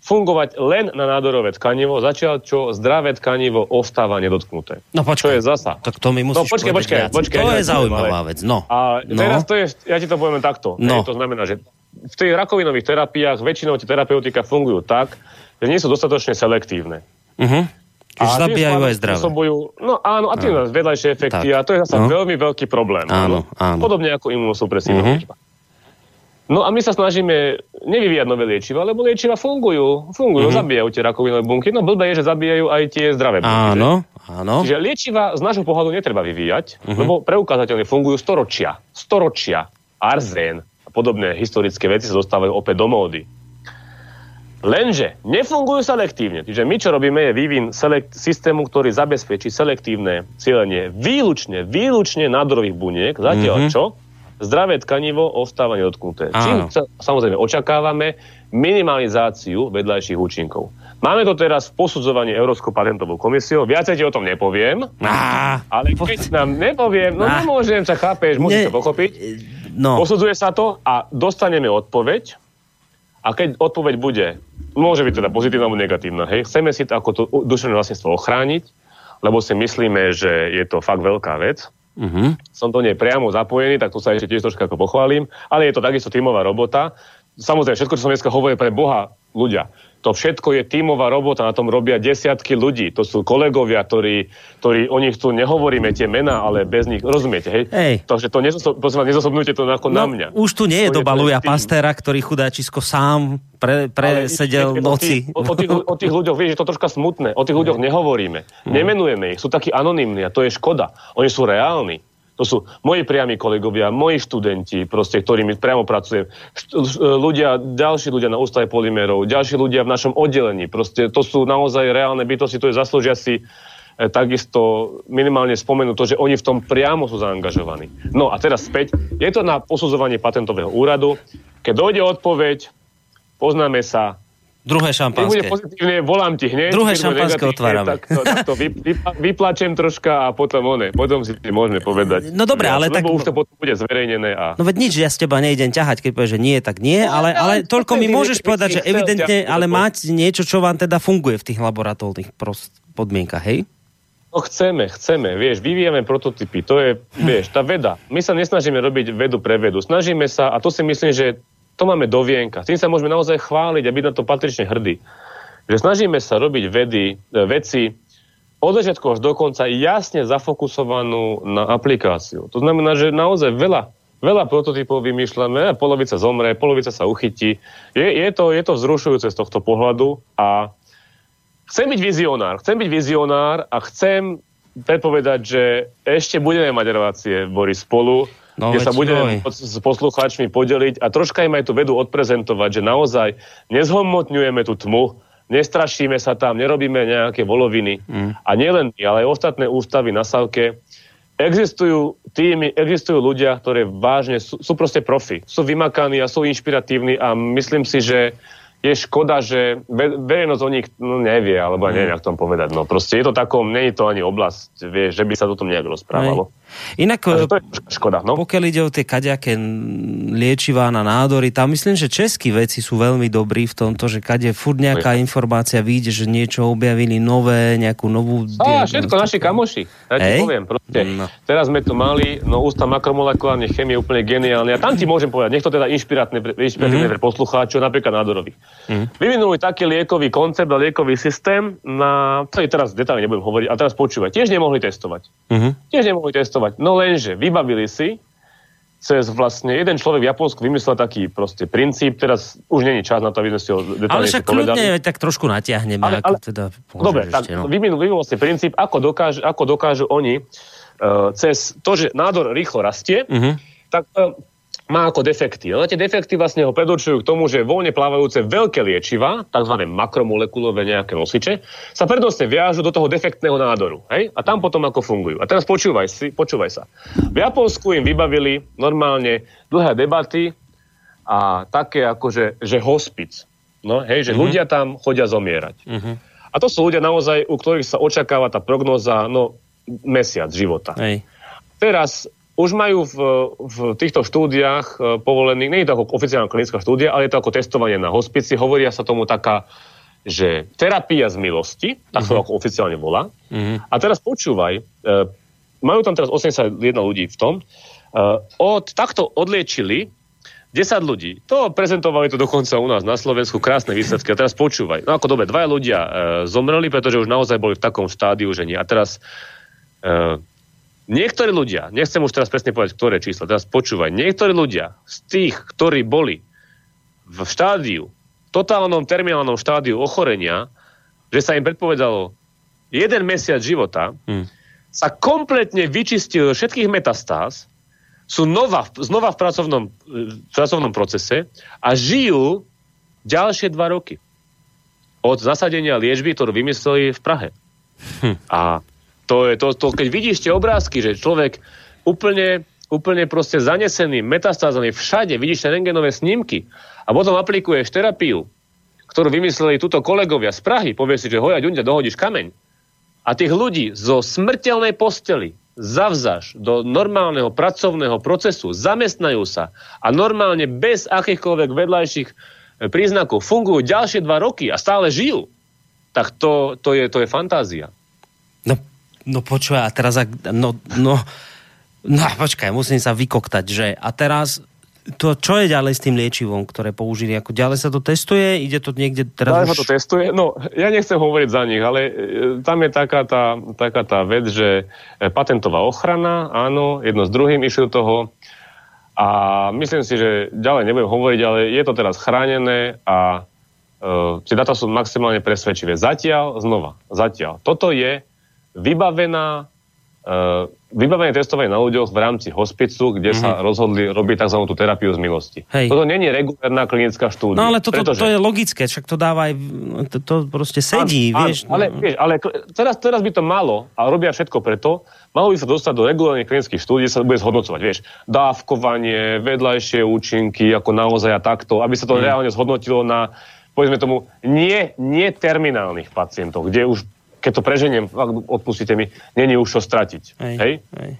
fungovať len na nádorové tkanivo, zatiaľ čo zdravé tkanivo ostáva nedotknuté. no Čo počkaj. je zasa. Tak to mi musíš No, počkaj, počkaj, viac. počkaj, To ja je zaujímavá ale- vec. No. A no. teraz to je, ja ti to poviem takto. No. Hej, to znamená, že v tých rakovinových terapiách väčšinou tie terapeutika fungujú tak, že nie sú dostatočne selektívne. Uh-huh. Čiže A tým zabíjajú aj zdravé. spôsobujú- No áno, a tým no. vedľajšie efekty Tak. a to je zase No. veľmi veľký problém. Áno, áno. Podobne ako imunosupresívna Mhm. liečba. No a my sa snažíme nevyvíjať nové liečiva, lebo liečiva fungujú, fungujú, Mhm. zabíjajú tie rakovinové bunky, no blbé je, že zabíjajú aj tie zdravé bunky. Áno, áno. Čiže liečiva z nášho pohľadu netreba vyvíjať, Mhm. lebo preukázateľne fungujú storočia. Storočia. Arzén a podobné historické veci sa dostávajú opäť do módy. Lenže nefungujú selektívne. Čiže my, čo robíme, je vývin selekt- systému, ktorý zabezpečí selektívne cieľenie výlučne, výlučne nádorových buniek, zatiaľ Mhm. čo zdravé tkanivo ostáva nedotknuté. Áno. Čím sa, samozrejme očakávame minimalizáciu vedľajších účinkov. Máme to teraz v posudzovaní Európskou patentovou komisiou. Viacej ti o tom nepoviem, Á, ale keď nám nepoviem, no Á. nemôžem, sa chápeš, Ne- musíš to pochopiť. no. Posudzuje sa to a dostaneme odpoveď. A keď odpoveď bude, môže byť teda pozitívna alebo negatívna, hej, chceme si to ako to duševné vlastníctvo ochrániť, lebo si myslíme, že je to fakt veľká vec. Uh-huh. Som do nej priamo zapojený, tak to sa ešte tiež troška ako pochválim, ale je to takisto tímová robota. Samozrejme, všetko, čo som dneska hovoril pre Boha, ľudia, to všetko je tímová robota, na tom robia desiatky ľudí. To sú kolegovia, ktorí, ktorí o nich tu nehovoríme tie mená, ale bez nich, rozumiete, hej? Hej. Takže to nezosob, prosím vás, nezosobnujte to ako na mňa. Už tu nie je doba Luja. Pastera, ktorý chudáčisko sám pre, presedel noci. O, tých, o, tých, o tých ľuďoch, vieš, je to troška smutné. O tých ľuďoch nehovoríme. Nemenujeme ich. Sú takí anonimní a to je škoda. Oni sú reálni. To sú moji priami kolegovia, moji študenti, proste, ktorými priamo pracujem. Ľudia, ďalší ľudia na ústave polymerov, ďalší ľudia v našom oddelení. Proste to sú naozaj reálne bytosti, to je zaslúžia si e, takisto minimálne spomenúť to, že oni v tom priamo sú zaangažovaní. No a teraz späť. Je to na posudzovanie patentového úradu. Keď dojde odpoveď, poznáme sa, Druhé keď bude šampanské. pozitívne, volám ti hneď. Druhé šampanské otvárame. Tak to, tak to vy, vy, vyplačem troška a potom one, potom si môžeme povedať. No dobre, ale lebo tak- už to potom bude zverejnené a... No veď nič, ja z teba nejdem ťahať, keď povieš, že nie, tak nie, ale, ale toľko mi môžeš povedať, že evidentne, ale mať niečo, čo vám teda funguje v tých laboratórnych podmienkach, hej? No chceme, chceme, vieš, vyvíjame prototypy, to je, vieš, tá veda. My sa nesnažíme robiť vedu pre vedu, snažíme sa, a to si myslím, že to máme do vienka. Tým sa môžeme naozaj chváliť a byť na to patrične hrdí. že snažíme sa robiť vedy, e, veci od začiatku až do konca jasne zafokusovanú na aplikáciu. To znamená, že naozaj veľa, veľa prototypov vymýšľame, polovica zomre, polovica sa uchytí. Je, je, to, je to vzrušujúce z tohto pohľadu a chcem byť vizionár. Chcem byť vizionár a chcem predpovedať, že ešte budeme mať relácie, Boris, spolu, no, kde sa budeme s poslucháčmi podeliť a troška im aj tú vedu odprezentovať, že naozaj nezhomotňujeme tú tmu, nestrašíme sa tam, nerobíme nejaké voloviny. Mm. A nielen my, ale aj ostatné ústavy na Savke. Existujú týmy, existujú ľudia, ktorí vážne sú, sú proste profi. Sú vymakaní a sú inšpiratívni a myslím si, že je škoda, že verejnosť o nich no, nevie, alebo mm. neviem, jak tom povedať. No proste je to takom, nie je to ani oblasť, vie, že by sa o tom nejak rozprávalo. Aj. Inak, to je škoda, no? pokiaľ ide o tie kaďaké liečivá na nádory, tam myslím, že českí veci sú veľmi dobrí v tomto, že kade furt nejaká informácia vyjde, že niečo objavili nové, nejakú novú... Á, všetko naši kamoši. Ja ti Hej? poviem, proste. No. Teraz sme tu mali, no ústa makromolekulárne chemie úplne geniálne. A tam ti môžem povedať, nech to teda inšpiratívne, mm-hmm. pre poslucháčov, napríklad nádorových. Mm-hmm. Vyvinuli taký liekový koncept a liekový systém na... To teraz detálne nebudem hovoriť, a teraz počúvať. Tiež nemohli testovať. Mm-hmm. Tiež nemohli testovať testovať. No lenže vybavili si, cez vlastne jeden človek v Japonsku vymyslel taký proste princíp, teraz už není čas na to, aby sme si ho Ale však kľudne tak trošku natiahneme. Ale, ale, ako teda dobre, tak no. vyvinul vlastne princíp, ako dokážu, ako dokážu oni uh, cez to, že nádor rýchlo rastie, uh-huh. tak uh, má ako defekty. Ale tie defekty vlastne ho predurčujú k tomu, že voľne plávajúce veľké liečiva, tzv. makromolekulové nejaké nosiče, sa prednostne viažu do toho defektného nádoru. Hej? A tam potom ako fungujú. A teraz počúvaj, si, počúvaj sa. V Japonsku im vybavili normálne dlhé debaty a také ako, že, že hospic. No, hej, že mm-hmm. ľudia tam chodia zomierať. Mm-hmm. A to sú ľudia naozaj, u ktorých sa očakáva tá prognoza, no, mesiac života. Hej. Teraz už majú v, v týchto štúdiách e, povolených, nie je to ako oficiálna klinická štúdia, ale je to ako testovanie na hospici. Hovoria sa tomu taká, že terapia z milosti, tak sa uh-huh. ako oficiálne volá. Uh-huh. A teraz počúvaj, e, majú tam teraz 81 ľudí v tom, e, od, takto odliečili 10 ľudí. To prezentovali to dokonca u nás na Slovensku, krásne výsledky. A teraz počúvaj. No ako dobre, dvaja ľudia e, zomreli, pretože už naozaj boli v takom štádiu, že nie. A teraz e, Niektorí ľudia, nechcem už teraz presne povedať, ktoré čísla, teraz počúvaj, niektorí ľudia z tých, ktorí boli v štádiu, totálnom terminálnom štádiu ochorenia, že sa im predpovedalo jeden mesiac života, hmm. sa kompletne vyčistil všetkých metastáz, sú nova, znova v pracovnom, v pracovnom procese a žijú ďalšie dva roky. Od zasadenia liečby, ktorú vymysleli v Prahe. Hm. A to je to, to, keď vidíš tie obrázky, že človek úplne, úplne proste zanesený, metastázami všade, vidíš tie rengenové snímky a potom aplikuješ terapiu, ktorú vymysleli túto kolegovia z Prahy, povieš si, že hoja ďunďa, dohodíš kameň. A tých ľudí zo smrteľnej posteli zavzaš do normálneho pracovného procesu, zamestnajú sa a normálne bez akýchkoľvek vedľajších e, príznakov fungujú ďalšie dva roky a stále žijú, tak to, to, je, to je fantázia. No počúvaj, a teraz, no, no, no počkaj, musím sa vykoktať, že a teraz to, čo je ďalej s tým liečivom, ktoré použili? Ako ďalej sa to testuje? Ide to niekde teraz ďalej už... sa to testuje? No, ja nechcem hovoriť za nich, ale e, tam je taká tá, taká tá vec, že e, patentová ochrana, áno, jedno s druhým išli do toho a myslím si, že ďalej nebudem hovoriť, ale je to teraz chránené a uh, tie dáta sú maximálne presvedčivé. Zatiaľ, znova, zatiaľ. Toto je vybavená Uh, vybavenie testovania na ľuďoch v rámci hospicu, kde mm-hmm. sa mhm. rozhodli robiť tzv. tú terapiu z milosti. Hej. Toto není regulárna klinická štúdia. No ale toto pretože... to je logické, však to dáva aj, to, to proste sedí, áno, vieš. Áno, ale, vieš, ale teraz, teraz by to malo, a robia všetko preto, malo by sa dostať do regulárnych klinických štúdí, sa bude zhodnocovať, vieš, dávkovanie, vedľajšie účinky, ako naozaj a takto, aby sa to mm. reálne zhodnotilo na povedzme tomu, nie, nie terminálnych pacientov, kde už keď to preženiem, odpustite mi, není už čo stratiť. Hej, hej? hej.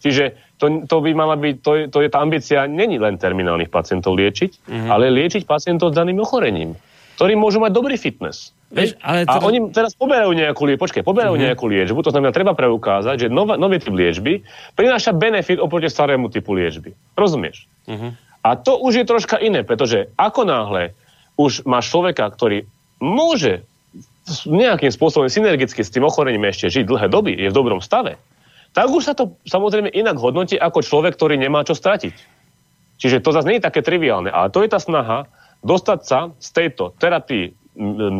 Čiže to, to by mala byť, to, to je tá ambícia, není len terminálnych pacientov liečiť, mm-hmm. ale liečiť pacientov s daným ochorením, ktorí môžu mať dobrý fitness. Vieš, ale to... A oni teraz poberajú nejakú liečbu, počkej, poberajú mm-hmm. nejakú liečbu, to znamená, treba preukázať, že nov, nový typ liečby prináša benefit oproti starému typu liečby. Rozumieš? Mm-hmm. A to už je troška iné, pretože ako náhle už máš človeka, ktorý môže nejakým spôsobom synergicky s tým ochorením ešte žiť dlhé doby, je v dobrom stave, tak už sa to samozrejme inak hodnotí ako človek, ktorý nemá čo stratiť. Čiže to zase nie je také triviálne, ale to je tá snaha dostať sa z tejto terapii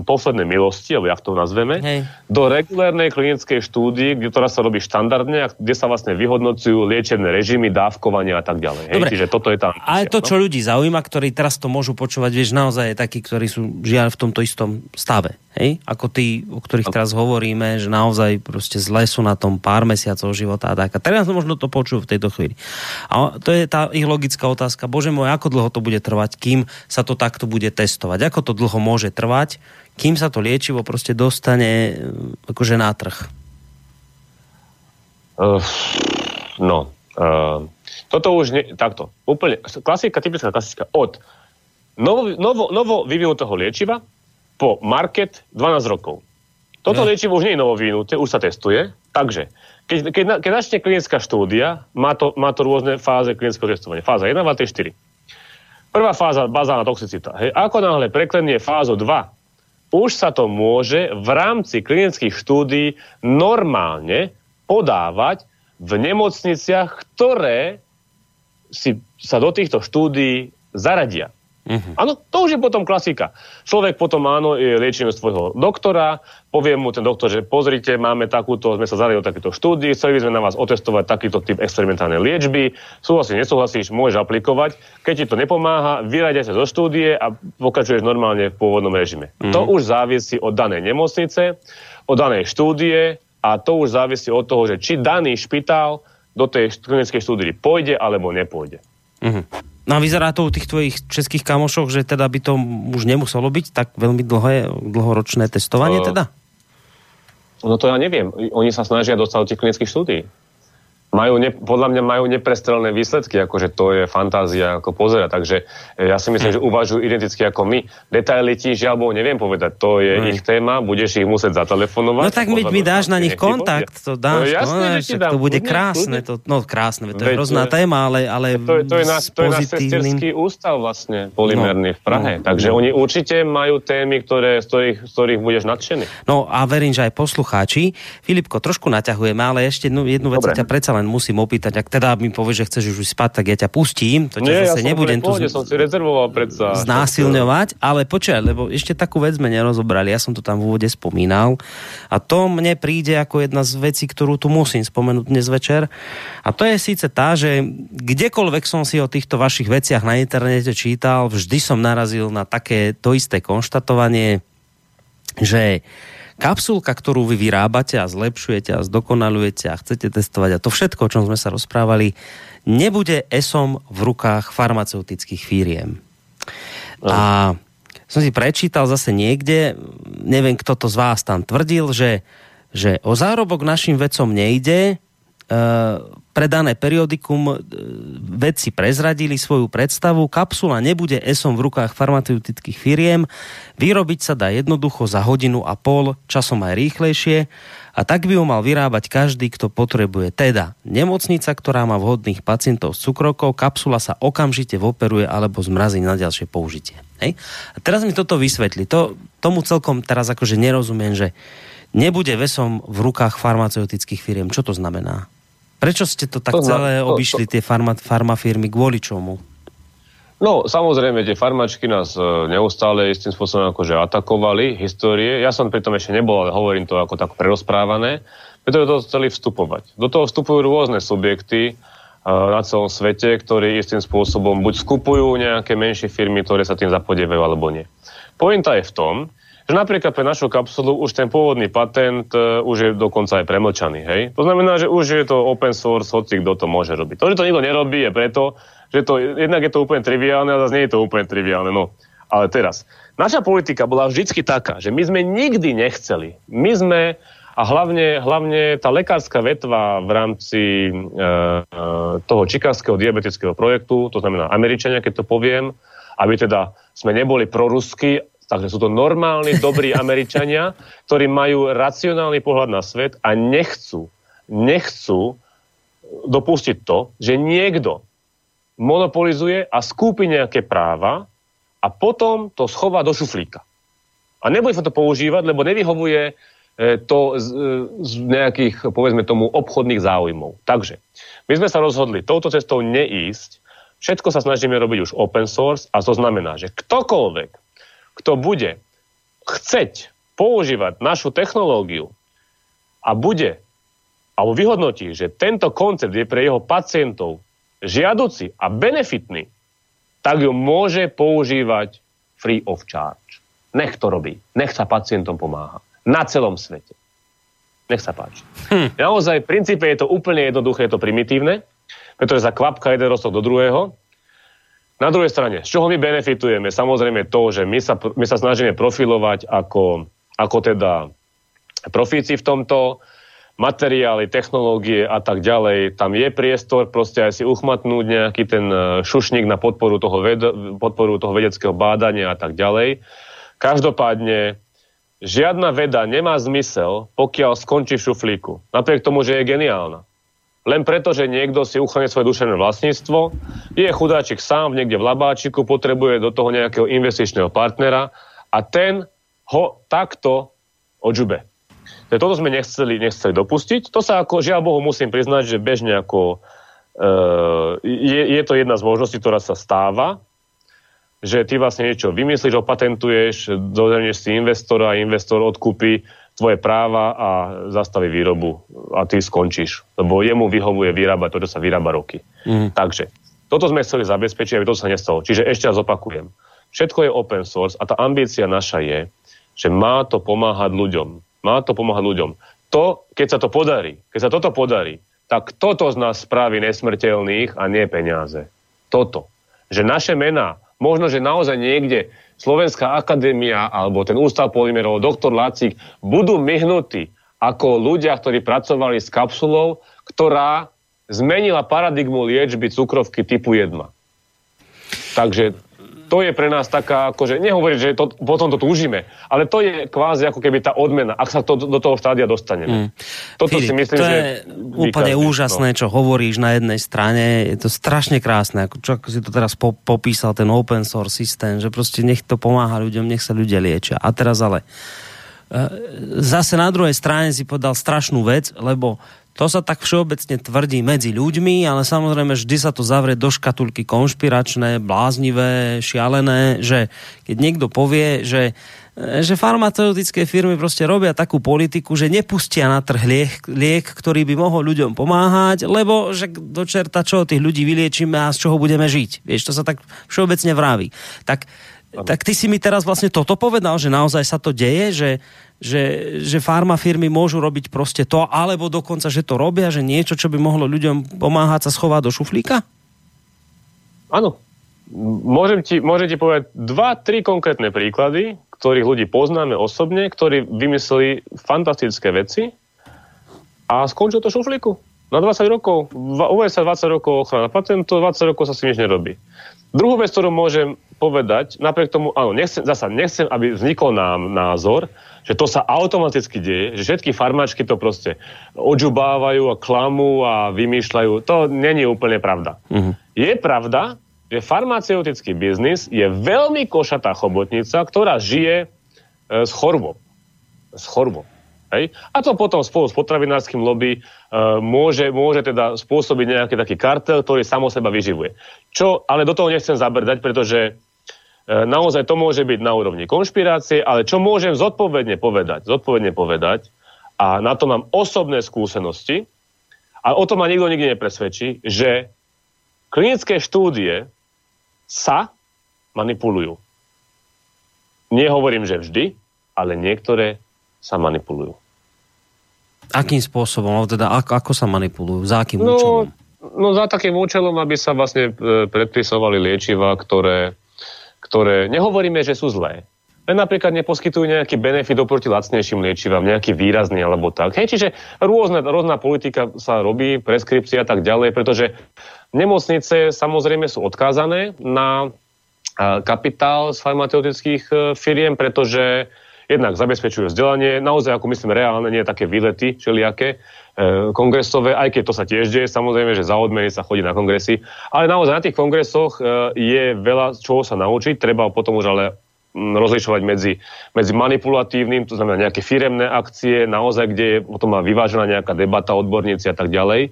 poslednej milosti, alebo jak to nazveme, Hej. do regulárnej klinickej štúdie, ktorá sa robí štandardne, kde sa vlastne vyhodnocujú liečebné režimy, dávkovania a tak ďalej. Hej? Čiže toto je tam. Ale to, čo no? ľudí zaujíma, ktorí teraz to môžu počúvať, vieš, naozaj je takí, ktorí sú žiaľ v tomto istom stave. Hej? Ako tí, o ktorých no. teraz hovoríme, že naozaj proste zle sú na tom pár mesiacov života a tak. A teraz možno to počujú v tejto chvíli. A to je tá ich logická otázka. Bože môj, ako dlho to bude trvať, kým sa to takto bude testovať? Ako to dlho môže trvať, kým sa to liečivo proste dostane eh, akože na trh? Uh, no, uh, toto už nie, takto, úplne, klasika, typická klasika, od novo, novo, novo vyvinutého liečiva po market 12 rokov. Toto no. liečivo už nie je novo vyvinuté, už sa testuje. Takže, keď, keď, keď začne klinická štúdia, má to, má to rôzne fáze klinického testovania. Fáza 1, 2, 3, 4. Prvá fáza, bazálna toxicita. Hej. Ako náhle preklenie fázu 2, už sa to môže v rámci klinických štúdií normálne podávať v nemocniciach, ktoré si, sa do týchto štúdií zaradia. Uh-huh. Áno, to už je potom klasika. Človek potom áno, liečíme svojho doktora, povie mu ten doktor, že pozrite, máme takúto, sme sa zadali do takéto štúdii, chceli by sme na vás otestovať takýto typ experimentálnej liečby, súhlasíš, nesúhlasíš, môžeš aplikovať. Keď ti to nepomáha, vyradia sa zo štúdie a pokračuješ normálne v pôvodnom režime. Uh-huh. To už závisí od danej nemocnice, od danej štúdie a to už závisí od toho, že či daný špitál do tej klinickej štúdie pôjde alebo nepôjde. Uh-huh. No a vyzerá to u tých tvojich českých kamošov, že teda by to už nemuselo byť tak veľmi dlhé, dlhoročné testovanie teda? No to ja neviem. Oni sa snažia dostať do tých klinických štúdií majú ne, podľa mňa majú neprestrelné výsledky, akože to je fantázia ako pozera, takže e, ja si myslím, hm. že uvažujú identicky ako my. Detaily ti žiaľ neviem povedať, to je hm. ich téma, budeš ich musieť zatelefonovať. No tak mi, mi dáš na nich kontakt, to dáš, no, jasne, no, že dám, to bude krásne, to, no krásne, to je hrozná téma, ale, ale to, to je náš, to je náš sesterský ústav vlastne, polimerný no, v Prahe, no, takže no. oni určite majú témy, ktoré, z, ktorých, z ktorých budeš nadšený. No a verím, že aj poslucháči. Filipko, trošku naťahujeme, ale ešte jednu, jednu vec ťa predsa len musím opýtať, ak teda mi povieš, že chceš už spať, tak ja ťa pustím, to ťa zase ja nebudem tu som si rezervoval predsa. znásilňovať, ale počkaj, lebo ešte takú vec sme nerozobrali, ja som to tam v úvode spomínal a to mne príde ako jedna z vecí, ktorú tu musím spomenúť dnes večer a to je síce tá, že kdekoľvek som si o týchto vašich veciach na internete čítal, vždy som narazil na také to isté konštatovanie, že kapsulka, ktorú vy vyrábate a zlepšujete a zdokonalujete a chcete testovať a to všetko, o čom sme sa rozprávali, nebude ESOM v rukách farmaceutických firiem. No. A som si prečítal zase niekde, neviem, kto to z vás tam tvrdil, že, že o zárobok našim vecom nejde, predané periodikum e, vedci prezradili svoju predstavu. Kapsula nebude ESOM v rukách farmaceutických firiem. Vyrobiť sa dá jednoducho za hodinu a pol, časom aj rýchlejšie. A tak by ho mal vyrábať každý, kto potrebuje. Teda nemocnica, ktorá má vhodných pacientov s cukrokou, kapsula sa okamžite operuje alebo zmrazí na ďalšie použitie. Hej? A teraz mi toto vysvetli. To, tomu celkom teraz akože nerozumiem, že nebude vesom v rukách farmaceutických firiem. Čo to znamená? Prečo ste to tak to celé to, obišli, to, tie farma, farmafirmy, kvôli čomu? No, samozrejme, tie farmačky nás e, neustále istým spôsobom akože atakovali, histórie. Ja som pri tom ešte nebol, ale hovorím to ako tak prerozprávané, pretože to chceli vstupovať. Do toho vstupujú rôzne subjekty uh, na celom svete, ktorí istým spôsobom buď skupujú nejaké menšie firmy, ktoré sa tým zapodievajú, alebo nie. Pointa je v tom, že napríklad pre našu kapsulu už ten pôvodný patent uh, už je dokonca aj premlčaný. Hej? To znamená, že už je to open source, hoci kto to môže robiť. To, že to nikto nerobí, je preto, že to, jednak je to úplne triviálne, ale zase nie je to úplne triviálne. No. Ale teraz, naša politika bola vždycky taká, že my sme nikdy nechceli. My sme, a hlavne, hlavne tá lekárska vetva v rámci e, e, toho čikárskeho diabetického projektu, to znamená Američania, keď to poviem, aby teda sme neboli prorusky, Takže sú to normálni, dobrí Američania, ktorí majú racionálny pohľad na svet a nechcú, nechcú dopustiť to, že niekto monopolizuje a skúpi nejaké práva a potom to schová do šuflíka. A nebude sa to používať, lebo nevyhovuje e, to z, e, z nejakých, povedzme tomu, obchodných záujmov. Takže my sme sa rozhodli touto cestou neísť, všetko sa snažíme robiť už open source a to znamená, že ktokoľvek, kto bude chceť používať našu technológiu a bude alebo vyhodnotí, že tento koncept je pre jeho pacientov žiaduci a benefitný, tak ju môže používať free of charge. Nech to robí. Nech sa pacientom pomáha. Na celom svete. Nech sa páči. Hm. Naozaj, v princípe je to úplne jednoduché, je to primitívne, pretože za kvapka jeden rostok do druhého. Na druhej strane, z čoho my benefitujeme? Samozrejme to, že my sa, my sa snažíme profilovať ako, ako teda profíci v tomto, materiály, technológie a tak ďalej. Tam je priestor proste aj si uchmatnúť nejaký ten e, šušník na podporu toho, ved- podporu toho vedeckého bádania a tak ďalej. Každopádne žiadna veda nemá zmysel, pokiaľ skončí v šuflíku. Napriek tomu, že je geniálna. Len preto, že niekto si ucháne svoje duševné vlastníctvo, je chudáčik sám niekde v labáčiku, potrebuje do toho nejakého investičného partnera a ten ho takto odžube. Toto sme nechceli, nechceli dopustiť. To sa ako, žiaľ Bohu, musím priznať, že bežne ako e, je, je to jedna z možností, ktorá sa stáva, že ty vlastne niečo vymyslíš, opatentuješ, dozrieš si investora investor odkúpi tvoje práva a zastaví výrobu a ty skončíš. Lebo jemu vyhovuje vyrábať to, čo sa vyrába roky. Mm. Takže toto sme chceli zabezpečiť, aby to sa nestalo. Čiže ešte raz opakujem. Všetko je open source a tá ambícia naša je, že má to pomáhať ľuďom. Má to pomáhať ľuďom. To, keď sa to podarí, keď sa toto podarí, tak toto z nás spraví nesmrteľných a nie peniaze. Toto. Že naše mená, možno, že naozaj niekde Slovenská akadémia alebo ten ústav polymerov, doktor Lacík, budú myhnutí ako ľudia, ktorí pracovali s kapsulou, ktorá zmenila paradigmu liečby cukrovky typu 1. Takže to je pre nás taká, akože nehovorím, že to, potom to túžime, ale to je kvázi ako keby tá odmena, ak sa to, do toho štádia dostaneme. Mm. Toto Filip, si myslím, to že je úplne úžasné, no. čo hovoríš na jednej strane, je to strašne krásne, ako, čo ako si to teraz po, popísal, ten open source systém, že proste nech to pomáha ľuďom, nech sa ľudia liečia. A teraz ale e, zase na druhej strane si povedal strašnú vec, lebo to sa tak všeobecne tvrdí medzi ľuďmi, ale samozrejme vždy sa to zavrie do škatulky konšpiračné, bláznivé, šialené, že keď niekto povie, že že farmaceutické firmy proste robia takú politiku, že nepustia na trh liek, liek, ktorý by mohol ľuďom pomáhať, lebo že do čerta čo tých ľudí vyliečíme a z čoho budeme žiť. Vieš, to sa tak všeobecne vraví. Tak, tak ty si mi teraz vlastne toto povedal, že naozaj sa to deje, že, že, že farmafirmy môžu robiť proste to, alebo dokonca, že to robia, že niečo, čo by mohlo ľuďom pomáhať, sa schová do šuflíka? Áno. Môžem ti, môžem ti povedať dva, tri konkrétne príklady, ktorých ľudí poznáme osobne, ktorí vymysleli fantastické veci a skončil to šuflíku. Na 20 rokov, uvede sa 20 rokov ochrana patentu, 20 rokov sa si nič nerobí. Druhú vec, ktorú môžem povedať, napriek tomu, áno, nechcem, zasa nechcem, aby vznikol nám názor, že to sa automaticky deje, že všetky farmačky to proste odžubávajú a klamú a vymýšľajú. To není úplne pravda. Uh-huh. Je pravda, že farmaceutický biznis je veľmi košatá chobotnica, ktorá žije e, s chorobou. S chorobou. Hej? A to potom spolu s potravinárskym lobby uh, môže, môže teda spôsobiť nejaký taký kartel, ktorý samo seba vyživuje. Čo, ale do toho nechcem zabrdať, pretože naozaj to môže byť na úrovni konšpirácie, ale čo môžem zodpovedne povedať, zodpovedne povedať, a na to mám osobné skúsenosti, a o tom ma nikto nikdy nepresvedčí, že klinické štúdie sa manipulujú. Nehovorím, že vždy, ale niektoré sa manipulujú. Akým spôsobom? Teda ako, ako sa manipulujú? Za akým no, účelom? No za takým účelom, aby sa vlastne e, predpisovali liečiva, ktoré, ktoré nehovoríme, že sú zlé. Len napríklad neposkytujú nejaký benefit oproti lacnejším liečivám, nejaký výrazný alebo tak. Hej, čiže rôzne, rôzna politika sa robí, preskripcia a tak ďalej, pretože nemocnice samozrejme sú odkázané na kapitál z farmaceutických e, firiem, pretože jednak zabezpečujú vzdelanie, naozaj ako myslím reálne, nie také výlety všelijaké, e, kongresové, aj keď to sa tiež deje, samozrejme, že za odmeny sa chodí na kongresy, ale naozaj na tých kongresoch e, je veľa čoho sa naučiť, treba potom už ale rozlišovať medzi, medzi manipulatívnym, to znamená nejaké firemné akcie, naozaj, kde je potom má vyvážená nejaká debata, odborníci a tak ďalej.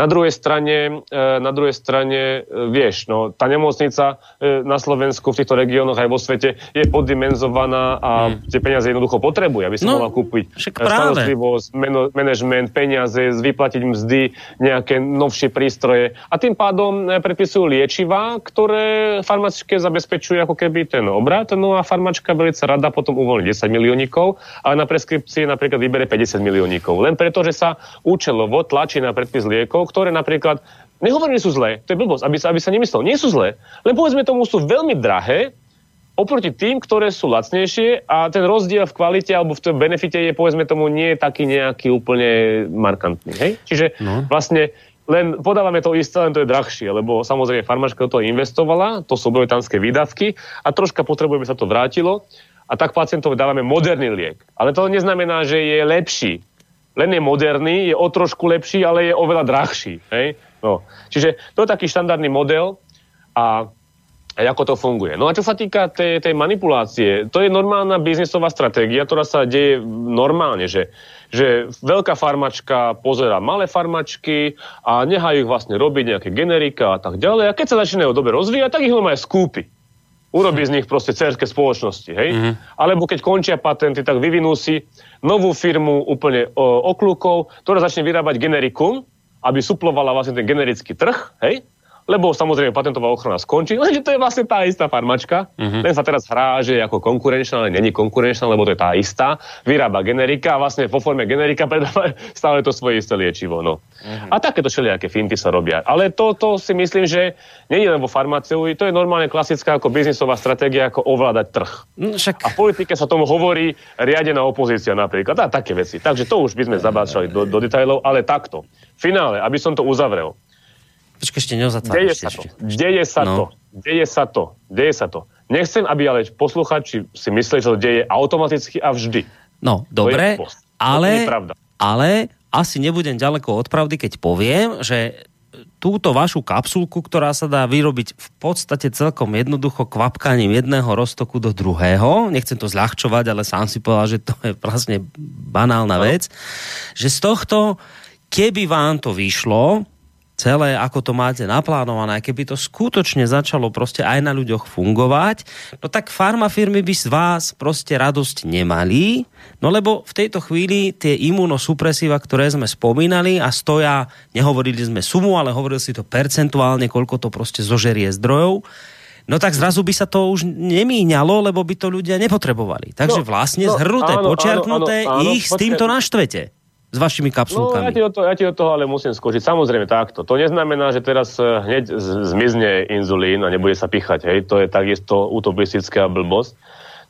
Na druhej strane, e, na druhej strane e, vieš, no, tá nemocnica e, na Slovensku, v týchto regiónoch aj vo svete je poddimenzovaná a hmm. tie peniaze jednoducho potrebuje, aby si no, mohla kúpiť starostlivosť, management, peniaze, vyplatiť mzdy, nejaké novšie prístroje. A tým pádom predpisujú liečiva, ktoré farmačke zabezpečujú ako keby ten obrad, no a farmačka veľmi rada potom uvoľní 10 miliónikov, a na preskripcie napríklad vybere 50 miliónikov. Len preto, že sa účelovo tlačí na predpis liekov, ktoré napríklad, nehovorím, že sú zlé, to je blbosť, aby sa, aby sa nemyslel, nie sú zlé, len povedzme tomu sú veľmi drahé, oproti tým, ktoré sú lacnejšie a ten rozdiel v kvalite alebo v tom benefite je, povedzme tomu, nie taký nejaký úplne markantný. Hej? Čiže no. vlastne len podávame to isté, len to je drahšie, lebo samozrejme farmačka do toho investovala, to sú obrovitánske výdavky a troška potrebujeme sa to vrátilo a tak pacientovi dávame moderný liek. Ale to neznamená, že je lepší len je moderný, je o trošku lepší, ale je oveľa drahší. Hej? No. Čiže to je taký štandardný model a, a ako to funguje. No a čo sa týka tej, tej manipulácie, to je normálna biznisová stratégia, ktorá sa deje normálne, že, že veľká farmačka pozera malé farmačky a nehajú ich vlastne robiť nejaké generika a tak ďalej. A keď sa začínajú dobre rozvíjať, tak ich aj skúpi. Urobí z nich proste cerské spoločnosti, hej? Mm-hmm. Alebo keď končia patenty, tak vyvinú si novú firmu úplne o, oklukov, ktorá začne vyrábať generikum, aby suplovala vlastne ten generický trh, hej? Lebo samozrejme patentová ochrana skončí, lenže to je vlastne tá istá farmačka, mm-hmm. len sa teraz hrá, že je ako konkurenčná, ale není konkurenčná, lebo to je tá istá, vyrába generika a vlastne vo forme generika predáva stále to svoje isté liečivo. No. Mm-hmm. A takéto všelijaké finty sa robia. Ale to, to si myslím, že nie je len vo farmácii, to je normálne klasická ako biznisová stratégia, ako ovládať trh. No, však... A v politike sa tomu hovorí riadená opozícia napríklad a také veci. Takže to už by sme zabáčali do, do detailov, ale takto. V finále, aby som to uzavrel. Počkaj, ešte neozatváraš. Deje sa to. Deje sa no. to. Deje sa to. Deje sa to. Nechcem, aby ale posluchači si mysleli, že to deje automaticky a vždy. No, dobre, ale, ale asi nebudem ďaleko od pravdy, keď poviem, že túto vašu kapsulku, ktorá sa dá vyrobiť v podstate celkom jednoducho kvapkaním jedného roztoku do druhého, nechcem to zľahčovať, ale sám si povedal, že to je vlastne banálna no. vec, že z tohto, keby vám to vyšlo, celé, ako to máte naplánované, keby to skutočne začalo proste aj na ľuďoch fungovať, no tak farmafirmy by z vás proste radosť nemali, no lebo v tejto chvíli tie imunosupresíva, ktoré sme spomínali a stoja, nehovorili sme sumu, ale hovorili si to percentuálne, koľko to proste zožerie zdrojov, no tak zrazu by sa to už nemíňalo, lebo by to ľudia nepotrebovali. Takže no, vlastne no, zhrnuté, áno, počiarknuté, áno, áno, ich áno, s týmto naštvete s vašimi kapsulkami. No, ja ti, do toho, ja ti do toho ale musím skočiť. Samozrejme takto. To neznamená, že teraz eh, hneď zmizne inzulín a nebude sa pichať. Hej? To je takisto utopistická blbosť.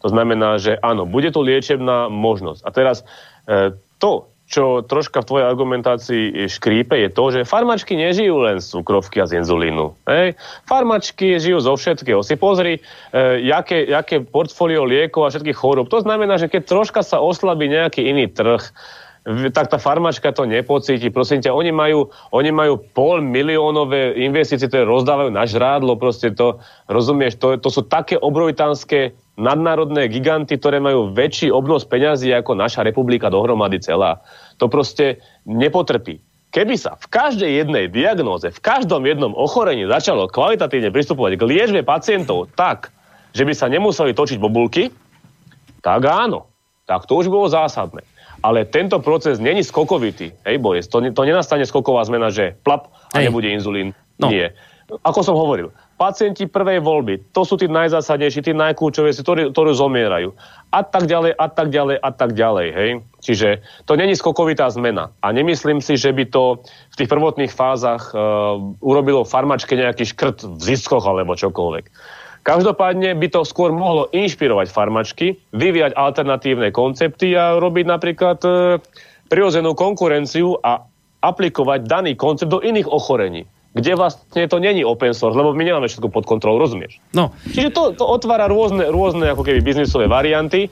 To znamená, že áno, bude to liečebná možnosť. A teraz e, to, čo troška v tvojej argumentácii škrípe, je to, že farmačky nežijú len z cukrovky a z inzulínu. Hej? Farmačky žijú zo všetkého. Si pozri, e, jaké, jaké portfólio liekov a všetkých chorób. To znamená, že keď troška sa oslabí nejaký iný trh, tak tá farmačka to nepocíti. Prosím ťa, oni majú, oni majú pol miliónové investície, ktoré rozdávajú na žrádlo, proste to, rozumieš, to, to sú také obrovitánske nadnárodné giganty, ktoré majú väčší obnos peňazí ako naša republika dohromady celá. To proste nepotrpí. Keby sa v každej jednej diagnóze, v každom jednom ochorení začalo kvalitatívne pristupovať k liečbe pacientov tak, že by sa nemuseli točiť bobulky, tak áno. Tak to už bolo zásadné. Ale tento proces není skokovitý. Hej, Boris, to, to nenastane skoková zmena, že plap a Hej. nebude inzulín. No. Nie. Ako som hovoril, pacienti prvej voľby, to sú tí najzásadnejší, tí najkľúčovejší, ktorí, ktorí zomierajú. A tak ďalej, a tak ďalej, a tak ďalej. Hej? Čiže to není skokovitá zmena. A nemyslím si, že by to v tých prvotných fázach uh, urobilo farmačke nejaký škrt v ziskoch alebo čokoľvek. Každopádne by to skôr mohlo inšpirovať farmačky, vyvíjať alternatívne koncepty a robiť napríklad e, prirodzenú konkurenciu a aplikovať daný koncept do iných ochorení kde vlastne to není open source, lebo my nemáme všetko pod kontrolou, rozumieš? No. Čiže to, to otvára rôzne, rôzne ako keby biznisové varianty,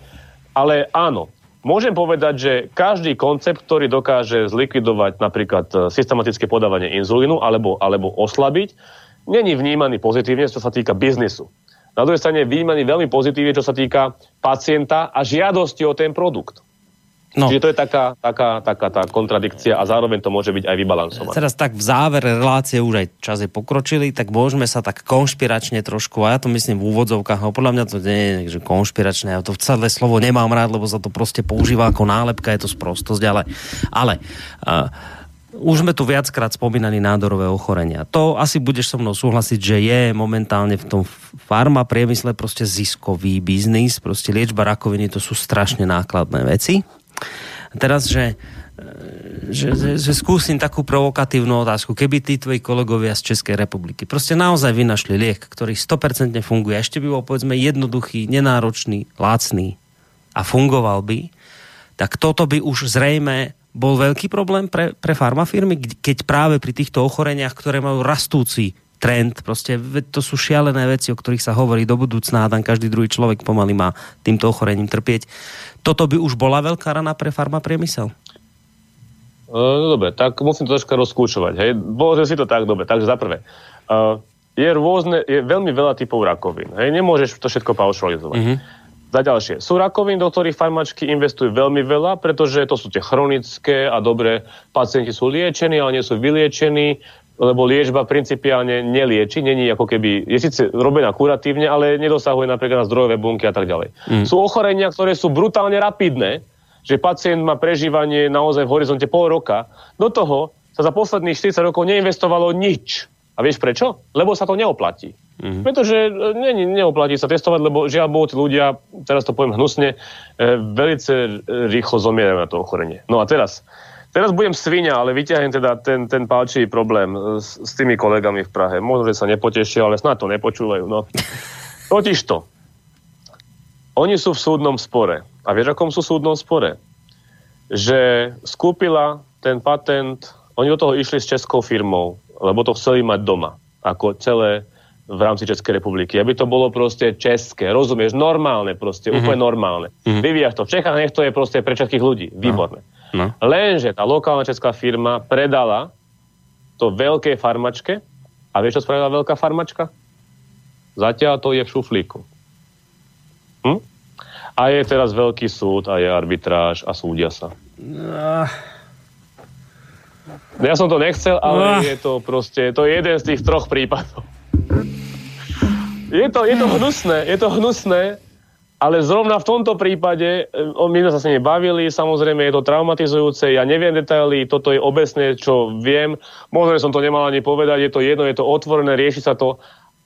ale áno, môžem povedať, že každý koncept, ktorý dokáže zlikvidovať napríklad e, systematické podávanie inzulínu alebo, alebo oslabiť, není vnímaný pozitívne, čo sa týka biznisu. Na druhej strane je vnímaný veľmi pozitívne, čo sa týka pacienta a žiadosti o ten produkt. No. Čiže to je taká, taká, taká tá kontradikcia a zároveň to môže byť aj vybalansované. Teraz tak v závere relácie už aj čas je pokročili, tak môžeme sa tak konšpiračne trošku, a ja to myslím v úvodzovkách, a podľa mňa to nie je že konšpiračné, ja to celé slovo nemám rád, lebo sa to proste používa ako nálepka, je to sprostosť, ale, ale uh, už sme tu viackrát spomínali nádorové ochorenia. To asi budeš so mnou súhlasiť, že je momentálne v tom farma priemysle proste ziskový biznis, proste liečba rakoviny to sú strašne nákladné veci Teraz, že, že, že, že skúsim takú provokatívnu otázku. Keby tí tvoji kolegovia z Českej republiky proste naozaj vynašli liek, ktorý 100% funguje, ešte by bol povedzme jednoduchý, nenáročný, lácný a fungoval by, tak toto by už zrejme bol veľký problém pre, pre farmafirmy, keď práve pri týchto ochoreniach, ktoré majú rastúci trend, proste to sú šialené veci, o ktorých sa hovorí do budúcna a tam každý druhý človek pomaly má týmto ochorením trpieť. Toto by už bola veľká rana pre farma priemysel? No dobre, tak musím to troška rozkúčovať. Hej. Bolo si to tak, dobre. Takže za prvé, uh, je, rôzne, je veľmi veľa typov rakovín. Hej. Nemôžeš to všetko paušalizovať. Mm-hmm. Za ďalšie, sú rakoviny, do ktorých farmačky investujú veľmi veľa, pretože to sú tie chronické a dobré pacienti sú liečení, ale nie sú vyliečení, lebo liečba principiálne nelieči, není ako keby, je síce robená kuratívne, ale nedosahuje napríklad na zdrojové bunky a tak ďalej. Mm. Sú ochorenia, ktoré sú brutálne rapidné, že pacient má prežívanie naozaj v horizonte pol roka. Do toho sa za posledných 40 rokov neinvestovalo nič. A vieš prečo? Lebo sa to neoplatí. Mm-hmm. Pretože e, ne, neoplatí sa testovať, lebo žiaľ Bohu, tí ľudia, teraz to poviem hnusne, e, e, rýchlo zomierajú na to ochorenie. No a teraz, teraz budem svinia, ale vyťahnem teda ten, ten palčivý problém s, s tými kolegami v Prahe. Možno, že sa nepotešia, ale snad to nepočúvajú. No. Totiž to. Oni sú v súdnom spore. A vieš, akom sú v súdnom spore? Že skúpila ten patent, oni do toho išli s českou firmou, lebo to chceli mať doma. Ako celé v rámci Českej republiky. Aby to bolo proste české, rozumieš, normálne proste, mm-hmm. úplne normálne. Mm-hmm. Vyvíjaš to v Čechách, nech to je proste pre českých ľudí. No. Výborné. No. No. Lenže tá lokálna česká firma predala to veľkej farmačke a vieš, čo spravila veľká farmačka? Zatiaľ to je v šuflíku. Hm? A je teraz veľký súd a je arbitráž a súdia sa. No. Ja som to nechcel, ale no. je to proste, to je jeden z tých troch prípadov. Je to, je to hnusné, je to hnusné, ale zrovna v tomto prípade, e, my sme sa s nimi bavili, samozrejme je to traumatizujúce, ja neviem detaily, toto je obecné, čo viem, možno, som to nemal ani povedať, je to jedno, je to otvorené, rieši sa to,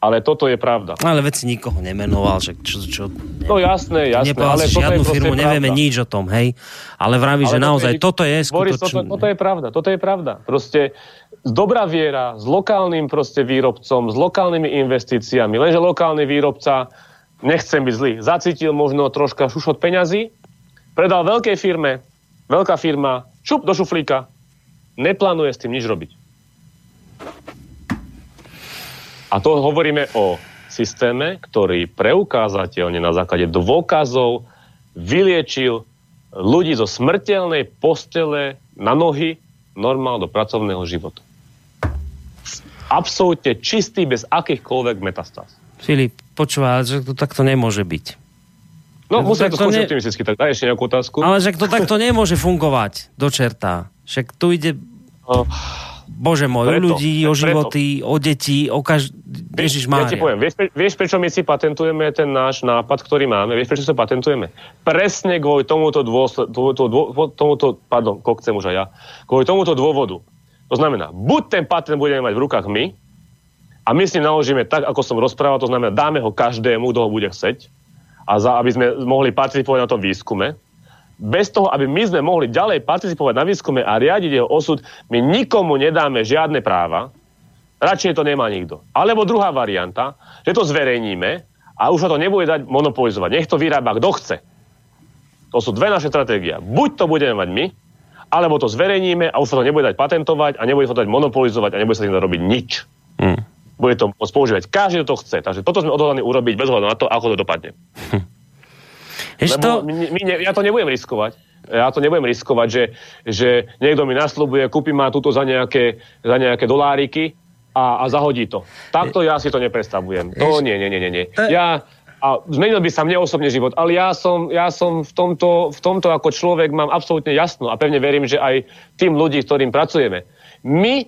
ale toto je pravda. Ale veci nikoho nemenoval, že čo... čo ne, no jasné, jasné. ale si žiadnu firmu, nevieme pravda. nič o tom, hej. Ale vraví, ale že naozaj je, toto je skutočné. Toto, toto je pravda, toto je pravda. Proste dobrá viera s lokálnym proste výrobcom, s lokálnymi investíciami, lenže lokálny výrobca, nechcem byť zlý, zacítil možno troška šušot peňazí, predal veľkej firme, veľká firma, šup do šuflíka, neplánuje s tým nič robiť. A to hovoríme o systéme, ktorý preukázateľne na základe dôkazov vyliečil ľudí zo smrteľnej postele na nohy normál do pracovného života. Absolútne čistý, bez akýchkoľvek metastáz. Filip, počúva, že to takto nemôže byť. No, musím to skúsiť ne... optimisticky, tak daj ešte nejakú otázku. Ale že to takto nemôže fungovať do čerta. Však tu ide... No, Bože môj, preto, o ľudí, o životy, preto. o deti, o každý... Ježiš Ja ti poviem, vieš, vieš, prečo my si patentujeme ten náš nápad, ktorý máme? Vieš, prečo sa patentujeme? Presne kvôli tomuto, dôsled, tomuto, tomuto pardon, kokcem už aj ja, kvôli tomuto dôvodu. To znamená, buď ten patent budeme mať v rukách my, a my s ním naložíme tak, ako som rozprával, to znamená, dáme ho každému, kto ho bude chceť, a za, aby sme mohli participovať na tom výskume, bez toho, aby my sme mohli ďalej participovať na výskume a riadiť jeho osud, my nikomu nedáme žiadne práva, radšej to nemá nikto. Alebo druhá varianta, že to zverejníme a už sa to nebude dať monopolizovať. Nech to vyrába kto chce. To sú dve naše stratégie. Buď to budeme mať my, alebo to zverejníme a už sa to nebude dať patentovať a nebude sa to dať monopolizovať a nebude sa tým robiť nič. Hmm. Bude to môcť používať každý, kto to chce. Takže toto sme odhodlaní urobiť bez hľadu na to, ako to dopadne. Hm. Lebo my, my, ja to nebudem riskovať. Ja to nebudem riskovať, že, že niekto mi naslúbuje, kúpi ma túto za nejaké, za nejaké doláriky a, a zahodí to. Takto ja si to nepredstavujem. To nie, nie, nie, nie. nie. Ja, a zmenil by sa mne osobne život, ale ja som, ja som v, tomto, v tomto ako človek mám absolútne jasno a pevne verím, že aj tým ľudí, s ktorým pracujeme. My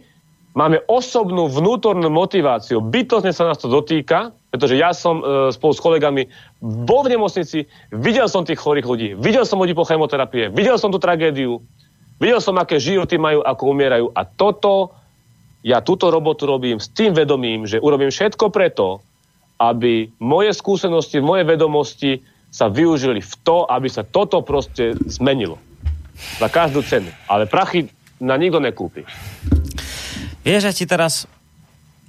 máme osobnú vnútornú motiváciu, bytostne sa nás to dotýka, pretože ja som e, spolu s kolegami bol v nemocnici, videl som tých chorých ľudí, videl som ľudí po chemoterapie, videl som tú tragédiu, videl som, aké životy majú, ako umierajú a toto, ja túto robotu robím s tým vedomím, že urobím všetko preto, aby moje skúsenosti, moje vedomosti sa využili v to, aby sa toto proste zmenilo. Za každú cenu. Ale prachy na nikto nekúpi. Vieš, ja ti teraz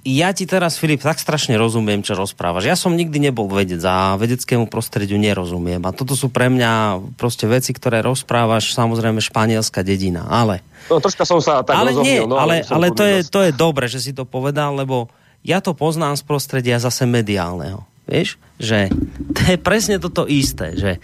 ja ti teraz, Filip, tak strašne rozumiem, čo rozprávaš. Ja som nikdy nebol vedec a vedeckému prostrediu nerozumiem. A toto sú pre mňa proste veci, ktoré rozprávaš, samozrejme španielská dedina, ale... No troška som sa tak ale rozumil, nie, no, ale, ale to, je, to je dobre, že si to povedal, lebo ja to poznám z prostredia zase mediálneho. Vieš, že to je presne toto isté, že,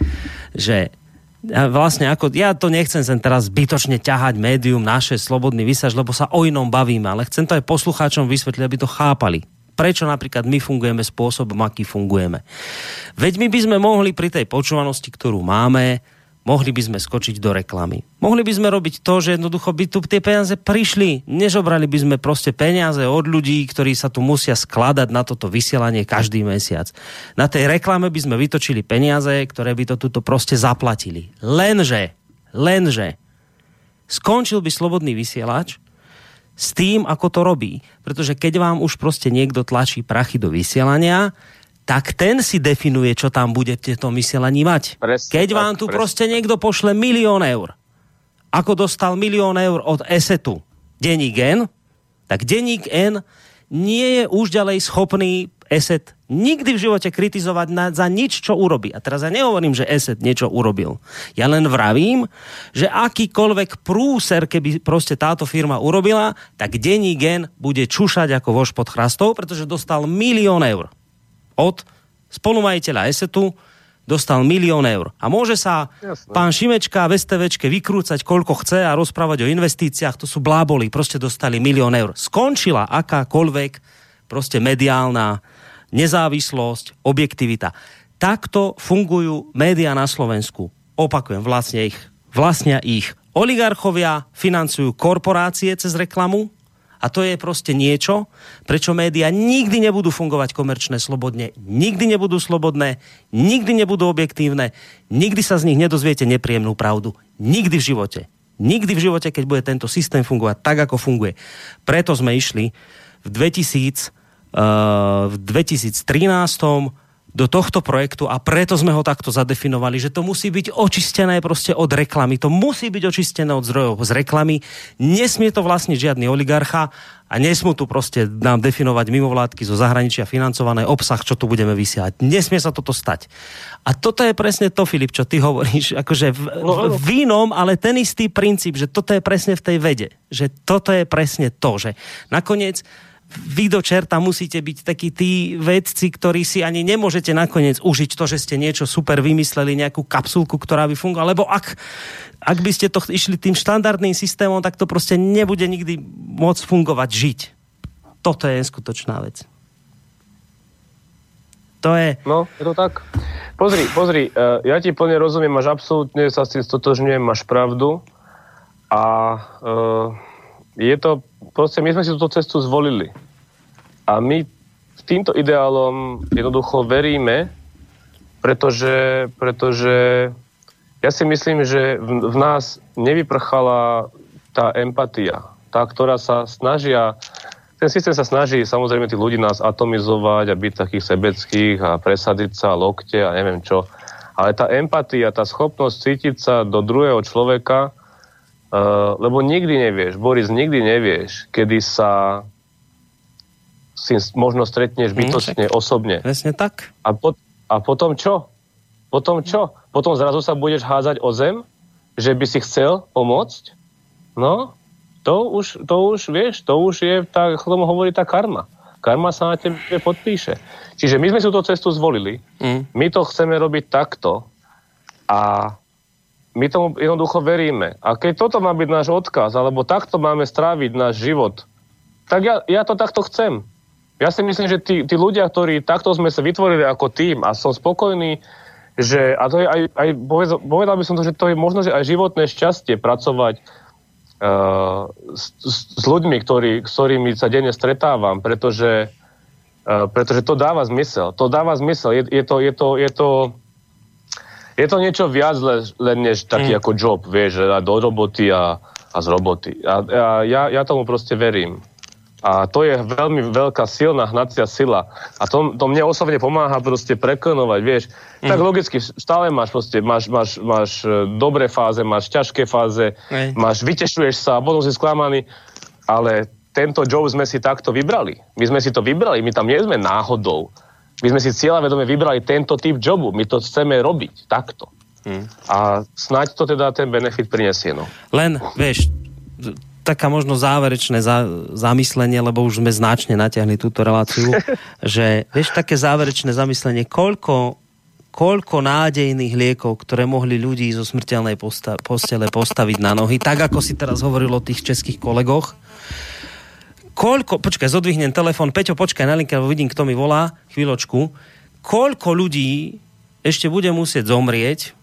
že vlastne ako, ja to nechcem sem teraz zbytočne ťahať médium naše slobodný vysaž, lebo sa o inom bavíme, ale chcem to aj poslucháčom vysvetliť, aby to chápali. Prečo napríklad my fungujeme spôsobom, aký fungujeme. Veď my by sme mohli pri tej počúvanosti, ktorú máme, mohli by sme skočiť do reklamy. Mohli by sme robiť to, že jednoducho by tu tie peniaze prišli. Nežobrali by sme proste peniaze od ľudí, ktorí sa tu musia skladať na toto vysielanie každý mesiac. Na tej reklame by sme vytočili peniaze, ktoré by to tuto proste zaplatili. Lenže, lenže, skončil by slobodný vysielač s tým, ako to robí. Pretože keď vám už proste niekto tlačí prachy do vysielania, tak ten si definuje, čo tam budete to vysielaní mať. Presne Keď tak, vám tu presne proste niekto pošle milión eur, ako dostal milión eur od ESETu denník N, tak denník N nie je už ďalej schopný ESET nikdy v živote kritizovať na, za nič, čo urobí. A teraz ja nehovorím, že ESET niečo urobil. Ja len vravím, že akýkoľvek prúser, keby proste táto firma urobila, tak denník N bude čušať ako vož pod chrastou, pretože dostal milión eur od spolumajiteľa ESETu dostal milión eur. A môže sa Jasné. pán Šimečka v STVčke vykrúcať koľko chce a rozprávať o investíciách, to sú bláboli, proste dostali milión eur. Skončila akákoľvek proste mediálna nezávislosť, objektivita. Takto fungujú médiá na Slovensku. Opakujem, vlastne ich, vlastnia ich oligarchovia, financujú korporácie cez reklamu, a to je proste niečo, prečo médiá nikdy nebudú fungovať komerčné slobodne, nikdy nebudú slobodné, nikdy nebudú objektívne, nikdy sa z nich nedozviete nepríjemnú pravdu. Nikdy v živote. Nikdy v živote, keď bude tento systém fungovať tak, ako funguje. Preto sme išli v 2000, uh, v 2013 do tohto projektu a preto sme ho takto zadefinovali, že to musí byť očistené proste od reklamy. To musí byť očistené od zdrojov z reklamy. Nesmie to vlastniť žiadny oligarcha a nesmú tu proste nám definovať mimovládky zo zahraničia financované obsah, čo tu budeme vysielať. Nesmie sa toto stať. A toto je presne to, Filip, čo ty hovoríš, akože v, v, v inom, ale ten istý princíp, že toto je presne v tej vede. Že toto je presne to, že nakoniec vy do čerta musíte byť takí tí vedci, ktorí si ani nemôžete nakoniec užiť to, že ste niečo super vymysleli, nejakú kapsulku, ktorá by fungovala. Lebo ak, ak by ste to išli tým štandardným systémom, tak to proste nebude nikdy môcť fungovať, žiť. Toto je skutočná vec. To je... No, je to tak. Pozri, pozri, uh, ja ti plne rozumiem, máš absolútne sa s tým stotožňujem, máš pravdu. A uh, je to, proste my sme si túto cestu zvolili. A my týmto ideálom jednoducho veríme, pretože, pretože ja si myslím, že v, v nás nevyprchala tá empatia, tá, ktorá sa snažia, ten systém sa snaží samozrejme tých ľudí nás atomizovať a byť takých sebeckých a presadiť sa lokte a neviem čo. Ale tá empatia, tá schopnosť cítiť sa do druhého človeka, uh, lebo nikdy nevieš, Boris, nikdy nevieš, kedy sa si možno stretneš bytočne, osobne. Presne tak. A, pot, a potom čo? Potom čo? Potom zrazu sa budeš hádzať o zem, že by si chcel pomôcť? No, to už, to už vieš, to už je, tak, ako tomu hovorí tá karma. Karma sa na tebe podpíše. Čiže my sme si túto cestu zvolili, Mm. my to chceme robiť takto a my tomu jednoducho veríme. A keď toto má byť náš odkaz, alebo takto máme stráviť náš život tak ja, ja to takto chcem. Ja si myslím, že tí, tí ľudia, ktorí takto sme sa vytvorili ako tým a som spokojný, že, a to je aj, aj povedal, povedal by som to, že to je možno, že aj životné šťastie pracovať uh, s, s ľuďmi, ktorý, s ktorými sa denne stretávam, pretože, uh, pretože to dáva zmysel. To dáva zmysel. Je, je, to, je, to, je, to, je to niečo viac len, len než taký mm. ako job, vieš, do roboty a, a z roboty. A, a ja, ja tomu proste verím. A to je veľmi veľká silná hnacia sila. A to, to mne osobne pomáha proste preklenovať, vieš. Mm. Tak logicky, stále máš proste, máš, máš, máš e, dobré fáze, máš ťažké fáze, Ej. máš, vytešuješ sa, potom si sklamaný, ale tento job sme si takto vybrali. My sme si to vybrali, my tam nie sme náhodou. My sme si cieľavedome vybrali tento typ jobu, my to chceme robiť takto. Mm. A snáď to teda ten benefit prinesie. No. Len, vieš, taká možno záverečné za, zamyslenie, lebo už sme značne natiahli túto reláciu, že vieš, také záverečné zamyslenie, koľko, koľko nádejných liekov, ktoré mohli ľudí zo smrteľnej posta- postele postaviť na nohy, tak ako si teraz hovoril o tých českých kolegoch, koľko, počkaj, zodvihnem telefon, Peťo, počkaj na linke, lebo vidím, kto mi volá, chvíľočku, koľko ľudí ešte bude musieť zomrieť,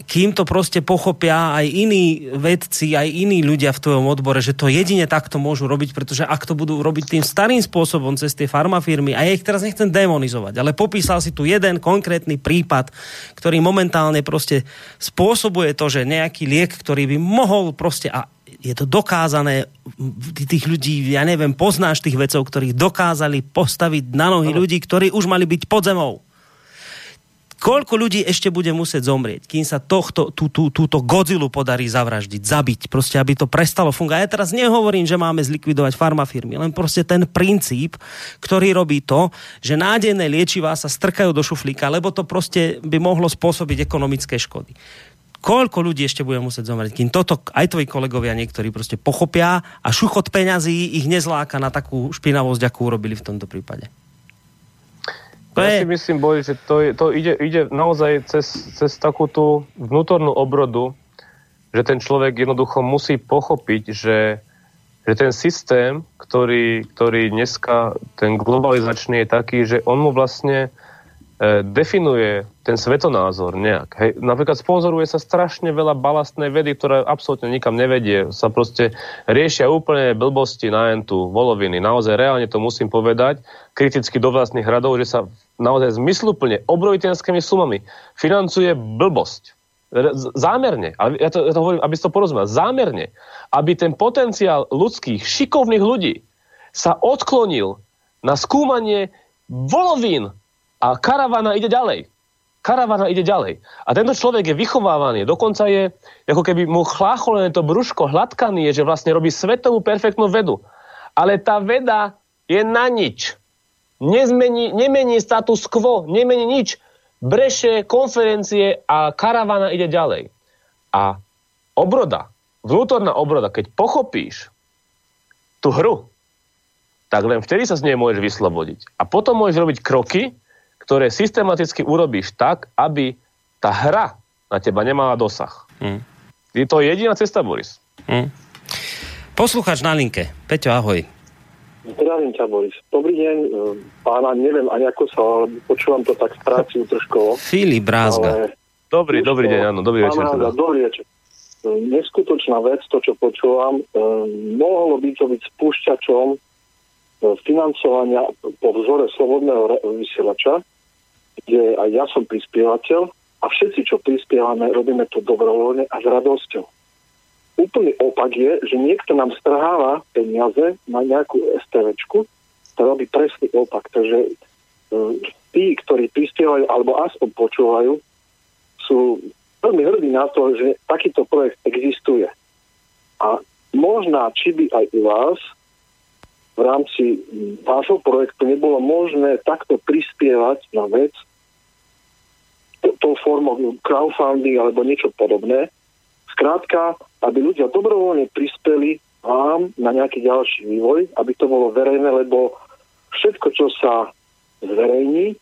kým to proste pochopia aj iní vedci, aj iní ľudia v tvojom odbore, že to jedine takto môžu robiť, pretože ak to budú robiť tým starým spôsobom cez tie farmafirmy, a ja ich teraz nechcem demonizovať, ale popísal si tu jeden konkrétny prípad, ktorý momentálne proste spôsobuje to, že nejaký liek, ktorý by mohol proste, a je to dokázané, tých ľudí, ja neviem, poznáš tých vecov, ktorých dokázali postaviť na nohy ľudí, ktorí už mali byť pod zemou koľko ľudí ešte bude musieť zomrieť, kým sa tohto, tú, tú, túto Godzillu podarí zavraždiť, zabiť, proste aby to prestalo fungovať. Ja teraz nehovorím, že máme zlikvidovať farmafirmy, len proste ten princíp, ktorý robí to, že nádejné liečivá sa strkajú do šuflíka, lebo to proste by mohlo spôsobiť ekonomické škody. Koľko ľudí ešte bude musieť zomrieť, kým toto aj tvoji kolegovia niektorí proste pochopia a šuchot peňazí ich nezláka na takú špinavosť, akú urobili v tomto prípade. To ja je... si myslím, Boris, že to, je, to ide, ide naozaj cez, cez takú tú vnútornú obrodu, že ten človek jednoducho musí pochopiť, že, že ten systém, ktorý, ktorý dneska, ten globalizačný je taký, že on mu vlastne definuje ten svetonázor nejak. Hej. Napríklad sponzoruje sa strašne veľa balastnej vedy, ktorá absolútne nikam nevedie. Sa proste riešia úplne blbosti na entu, voloviny. Naozaj reálne to musím povedať, kriticky do vlastných hradov, že sa naozaj zmysluplne obroviteľskými sumami financuje blbosť. Zámerne, ja to, ja to hovorím, aby si to porozumel, zámerne, aby ten potenciál ľudských, šikovných ľudí sa odklonil na skúmanie volovín, a karavana ide ďalej. Karavana ide ďalej. A tento človek je vychovávaný. Dokonca je, ako keby mu chlácholené to brúško, hladkaný je, že vlastne robí svetovú perfektnú vedu. Ale tá veda je na nič. Nezmení, nemení status quo, nemení nič. Breše, konferencie a karavana ide ďalej. A obroda, vnútorná obroda, keď pochopíš tú hru, tak len vtedy sa z nej môžeš vyslobodiť. A potom môžeš robiť kroky, ktoré systematicky urobíš tak, aby tá hra na teba nemala dosah. Hmm. Je to jediná cesta, Boris. Hmm. Poslucháč na linke. Peťo, ahoj. Zdravím ťa, Boris. Dobrý deň, e, pána, neviem ani ako sa, ale počúvam to tak práci útržkovo. Filip Brázga. Ale... Dobrý, dobrý deň, áno, dobrý večer. Teda. Dobrý večer. E, neskutočná vec, to, čo počúvam, e, mohlo by to byť spúšťačom financovania po vzore slobodného vysielača, kde aj ja som prispievateľ a všetci, čo prispievame, robíme to dobrovoľne a s radosťou. Úplný opak je, že niekto nám strháva peniaze na nejakú STVčku, to robí presný opak. Takže e, tí, ktorí prispievajú alebo aspoň počúvajú, sú veľmi hrdí na to, že takýto projekt existuje. A možná, či by aj u vás v rámci vášho projektu nebolo možné takto prispievať na vec, tou formou crowdfunding alebo niečo podobné. Skrátka, aby ľudia dobrovoľne prispeli vám na nejaký ďalší vývoj, aby to bolo verejné, lebo všetko, čo sa zverejní,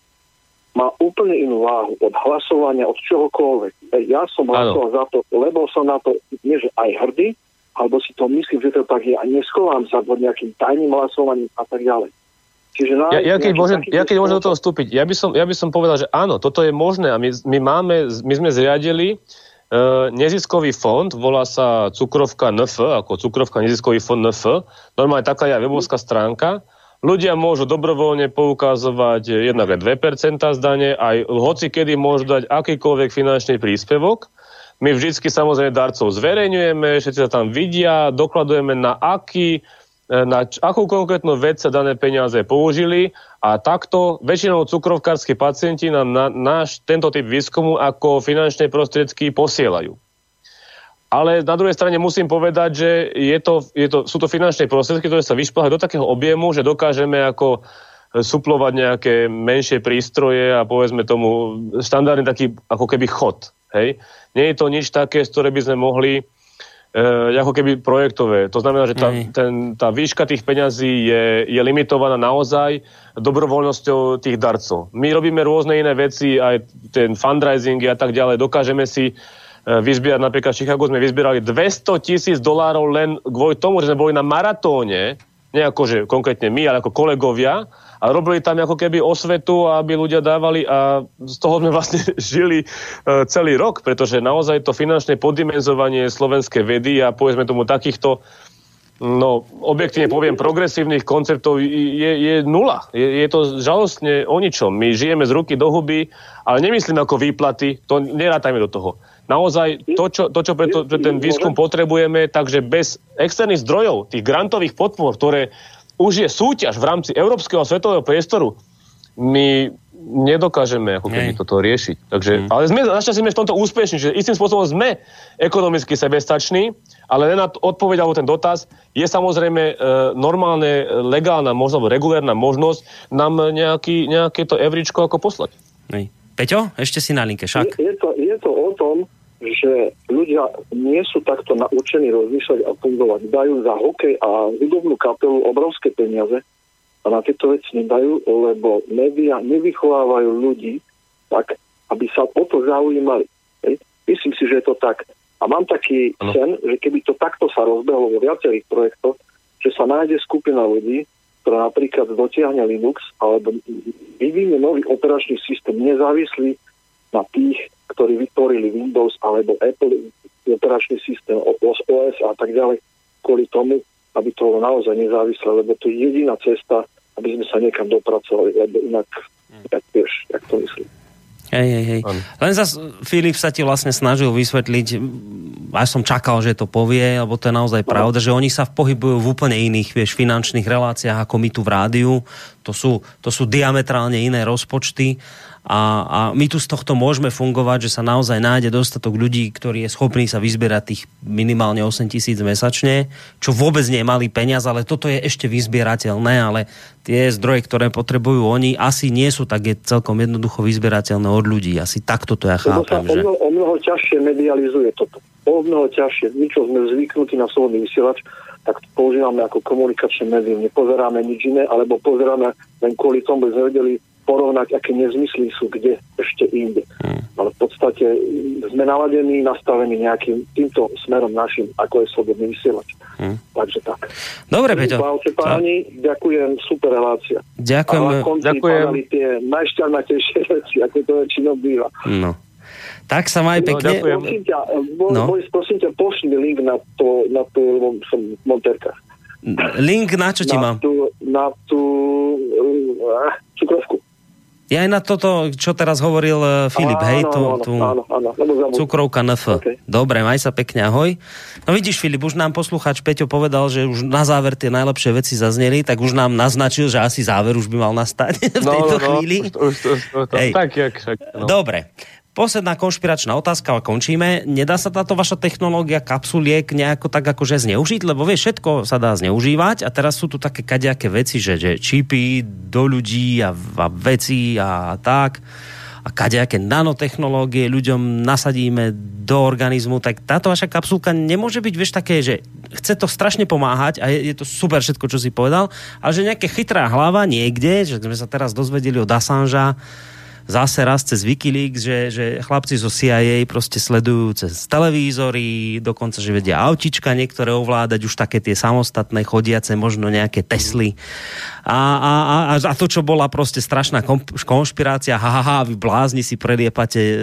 má úplne inú váhu od hlasovania, od čohokoľvek. Ja som hlasoval za to, lebo som na to nie že aj hrdý, alebo si to myslím, že to tak je a neschovám sa pod nejakým tajným hlasovaním a tak ďalej. Čiže ja, ja, keď môžem, ja keď môžem do toho vstúpiť, ja by, som, ja by som povedal, že áno, toto je možné a my, my, máme, my sme zriadili uh, neziskový fond, volá sa Cukrovka NF, ako Cukrovka neziskový fond NF, normálne taká je webovská stránka, ľudia môžu dobrovoľne poukazovať jednak aj 2% zdanie, aj hoci kedy môžu dať akýkoľvek finančný príspevok. My vždycky samozrejme darcov zverejňujeme, všetci sa tam vidia, dokladujeme na aký na akú konkrétnu vec sa dané peniaze použili a takto väčšinou cukrovkársky pacienti nám na, náš tento typ výskumu ako finančné prostriedky posielajú. Ale na druhej strane musím povedať, že je to, je to, sú to finančné prostriedky, ktoré sa vyšplhajú do takého objemu, že dokážeme ako suplovať nejaké menšie prístroje a povedzme tomu štandardný taký ako keby chod. Hej? Nie je to nič také, z ktoré by sme mohli e, ako keby projektové. To znamená, že tá, ten, tá výška tých peňazí je, je limitovaná naozaj dobrovoľnosťou tých darcov. My robíme rôzne iné veci, aj ten fundraising a tak ďalej. Dokážeme si e, vyzbierať, napríklad v Chicago sme vyzbierali 200 tisíc dolárov len kvôli tomu, že sme boli na maratóne, nie ako, že konkrétne my, ale ako kolegovia, a robili tam ako keby osvetu, aby ľudia dávali a z toho sme vlastne žili uh, celý rok, pretože naozaj to finančné poddimenzovanie slovenskej vedy a povedzme tomu takýchto No, objektívne poviem, progresívnych konceptov je, je nula. Je, je to žalostne o ničom. My žijeme z ruky do huby, ale nemyslím ako výplaty, to nerátajme do toho. Naozaj to, čo, to, čo pre, to, pre ten výskum potrebujeme, takže bez externých zdrojov, tých grantových podpor, ktoré už je súťaž v rámci európskeho svetového priestoru, my nedokážeme ako keby toto riešiť. Takže, mm. Ale sme našťastie sme v tomto úspešní, že istým spôsobom sme ekonomicky sebestační, ale len na odpoveď alebo ten dotaz je samozrejme e, normálne, legálna možnosť, alebo regulérna možnosť nám nejaký, nejaké to evričko ako poslať. Nej. Peťo, ešte si na linke, však. Je, je, to, je to o tom, že ľudia nie sú takto naučení rozmýšľať a fungovať. Dajú za hokej a hudobnú kapelu obrovské peniaze a na tieto veci nedajú, lebo médiá nevychovávajú ľudí tak, aby sa o to zaujímali. Hej. Myslím si, že je to tak. A mám taký ano. sen, že keby to takto sa rozbehlo vo viacerých projektoch, že sa nájde skupina ľudí, ktorá napríklad dotiahne Linux alebo vyvinie nový operačný systém nezávislý na tých, ktorí vytvorili Windows alebo Apple operačný systém, OS a tak ďalej, kvôli tomu, aby to bolo naozaj nezávislé, lebo to je jediná cesta, aby sme sa niekam dopracovali, lebo inak, hmm. jak vieš, jak to myslím. Hej, hej, hej. Len zas Filip sa ti vlastne snažil vysvetliť, až som čakal, že to povie, lebo to je naozaj pravda, že oni sa pohybujú v úplne iných, vieš, finančných reláciách ako my tu v rádiu. To sú, to sú diametrálne iné rozpočty a, a my tu z tohto môžeme fungovať, že sa naozaj nájde dostatok ľudí, ktorí je schopní sa vyzbierať tých minimálne 8 tisíc mesačne, čo vôbec nie je malý peniaz, ale toto je ešte vyzbierateľné, ale tie zdroje, ktoré potrebujú oni, asi nie sú tak je celkom jednoducho vyzbierateľné od ľudí. Asi takto to ja chápem. Sa že... o, mnoho, o mnoho ťažšie medializuje toto. O mnoho ťažšie. My, čo sme zvyknutí na slobodný vysielač, tak používame ako komunikačné médium. Nepozeráme nič iné, alebo pozeráme len kvôli tomu, aby sme vedeli porovnať, aké nezmysly sú kde ešte inde. Hmm. Ale v podstate sme naladení, nastavení nejakým týmto smerom našim, ako je slobodný vysielač. Hmm. Takže tak. Dobre, Peťo. Pálte páni, to... ďakujem, super relácia. Ďakujem. A ďakujem. tie najšťavnatejšie veci, ako to väčšinou býva. No. Tak sa maj no, pekne. No, prosím ťa, bol, no. prosím ťa, pošli link na to, na to, lebo som v Monterkách. Link na čo ti na mám? Tú, na tú uh. Ja aj na toto, čo teraz hovoril uh, Filip, áno, hej, tú, tú áno, cukrovka NF. Okay. Dobre, maj sa pekne, ahoj. No vidíš, Filip, už nám posluchač Peťo povedal, že už na záver tie najlepšie veci zazneli, tak už nám naznačil, že asi záver už by mal nastať v tejto no, no, chvíli. Už, už, už, už, už, tak, jak, no. Dobre. Posledná konšpiračná otázka a končíme. Nedá sa táto vaša technológia kapsuliek nejako tak akože zneužiť? Lebo vieš, všetko sa dá zneužívať a teraz sú tu také kadejaké veci, že, že čipy do ľudí a, a veci a tak a kadejaké nanotechnológie ľuďom nasadíme do organizmu, tak táto vaša kapsulka nemôže byť, vieš, také, že chce to strašne pomáhať a je, je to super všetko, čo si povedal, ale že nejaká chytrá hlava niekde, že sme sa teraz dozvedeli od Assangea, zase raz cez Wikileaks, že, že chlapci zo CIA proste sledujú cez televízory, dokonca, že vedia autička niektoré ovládať, už také tie samostatné chodiace, možno nejaké Tesly. A, a, a, a to, čo bola proste strašná konšpirácia, ha, ha, ha, vy blázni si preliepate e,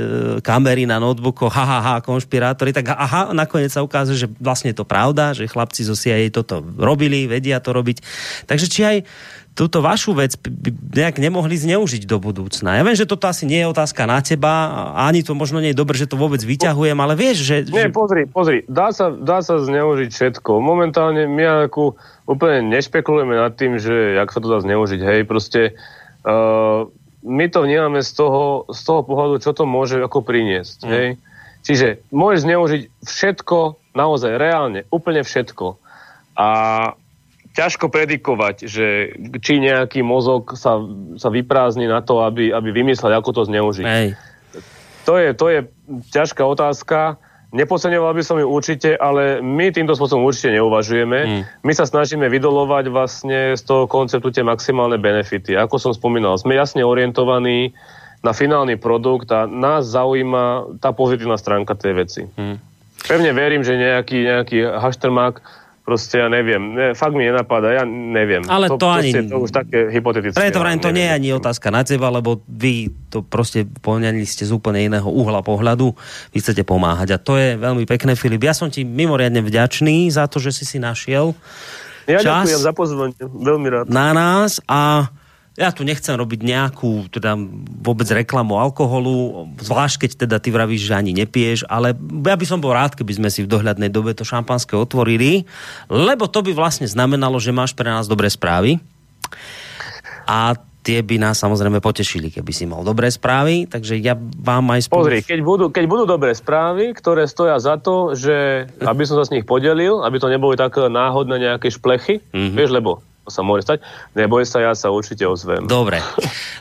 kamery na notebookoch, ha, ha, ha, konšpirátori, tak aha, nakoniec sa ukáže, že vlastne je to pravda, že chlapci zo CIA toto robili, vedia to robiť. Takže či aj túto vašu vec nejak nemohli zneužiť do budúcna. Ja viem, že toto asi nie je otázka na teba, ani to možno nie je dobre, že to vôbec vyťahujem, ale vieš, že... Nie, pozri, pozri, dá sa, dá sa zneužiť všetko. Momentálne my ako úplne nešpekulujeme nad tým, že jak sa to dá zneužiť. Hej, proste uh, my to vnímame z toho, z toho pohľadu, čo to môže ako priniesť. Mm. Hej. Čiže môžeš zneužiť všetko, naozaj reálne, úplne všetko. A ťažko predikovať, že či nejaký mozog sa, sa vyprázdni na to, aby, aby vymyslel, ako to zneužiť. Hej. To je, to je ťažká otázka. Nepodceňoval by som ju určite, ale my týmto spôsobom určite neuvažujeme. Mm. My sa snažíme vydolovať vlastne z toho konceptu tie maximálne benefity. Ako som spomínal, sme jasne orientovaní na finálny produkt a nás zaujíma tá pozitívna stránka tej veci. Mm. Pevne verím, že nejaký, nejaký haštermák Proste ja neviem. Ne, fakt mi nenapadá, ja neviem. Ale to, to ani... To už také hypotetické. Preto vrajím, to nie je ani otázka na teba, lebo vy to proste poňali ste z úplne iného uhla pohľadu. Vy chcete pomáhať a to je veľmi pekné, Filip. Ja som ti mimoriadne vďačný za to, že si si našiel ja čas ďakujem za pozvanie, veľmi rád. Na nás a ja tu nechcem robiť nejakú teda vôbec reklamu alkoholu, zvlášť keď teda ty vravíš, že ani nepieš, ale ja by som bol rád, keby sme si v dohľadnej dobe to šampanské otvorili, lebo to by vlastne znamenalo, že máš pre nás dobré správy. A tie by nás samozrejme potešili, keby si mal dobré správy, takže ja vám aj spolu... Pozri, keď budú, keď budú dobré správy, ktoré stoja za to, že aby som sa s nich podelil, aby to neboli také náhodné nejaké šplechy, mm-hmm. vieš, lebo to sa môže stať. Neboj sa, ja sa určite ozvem. Dobre.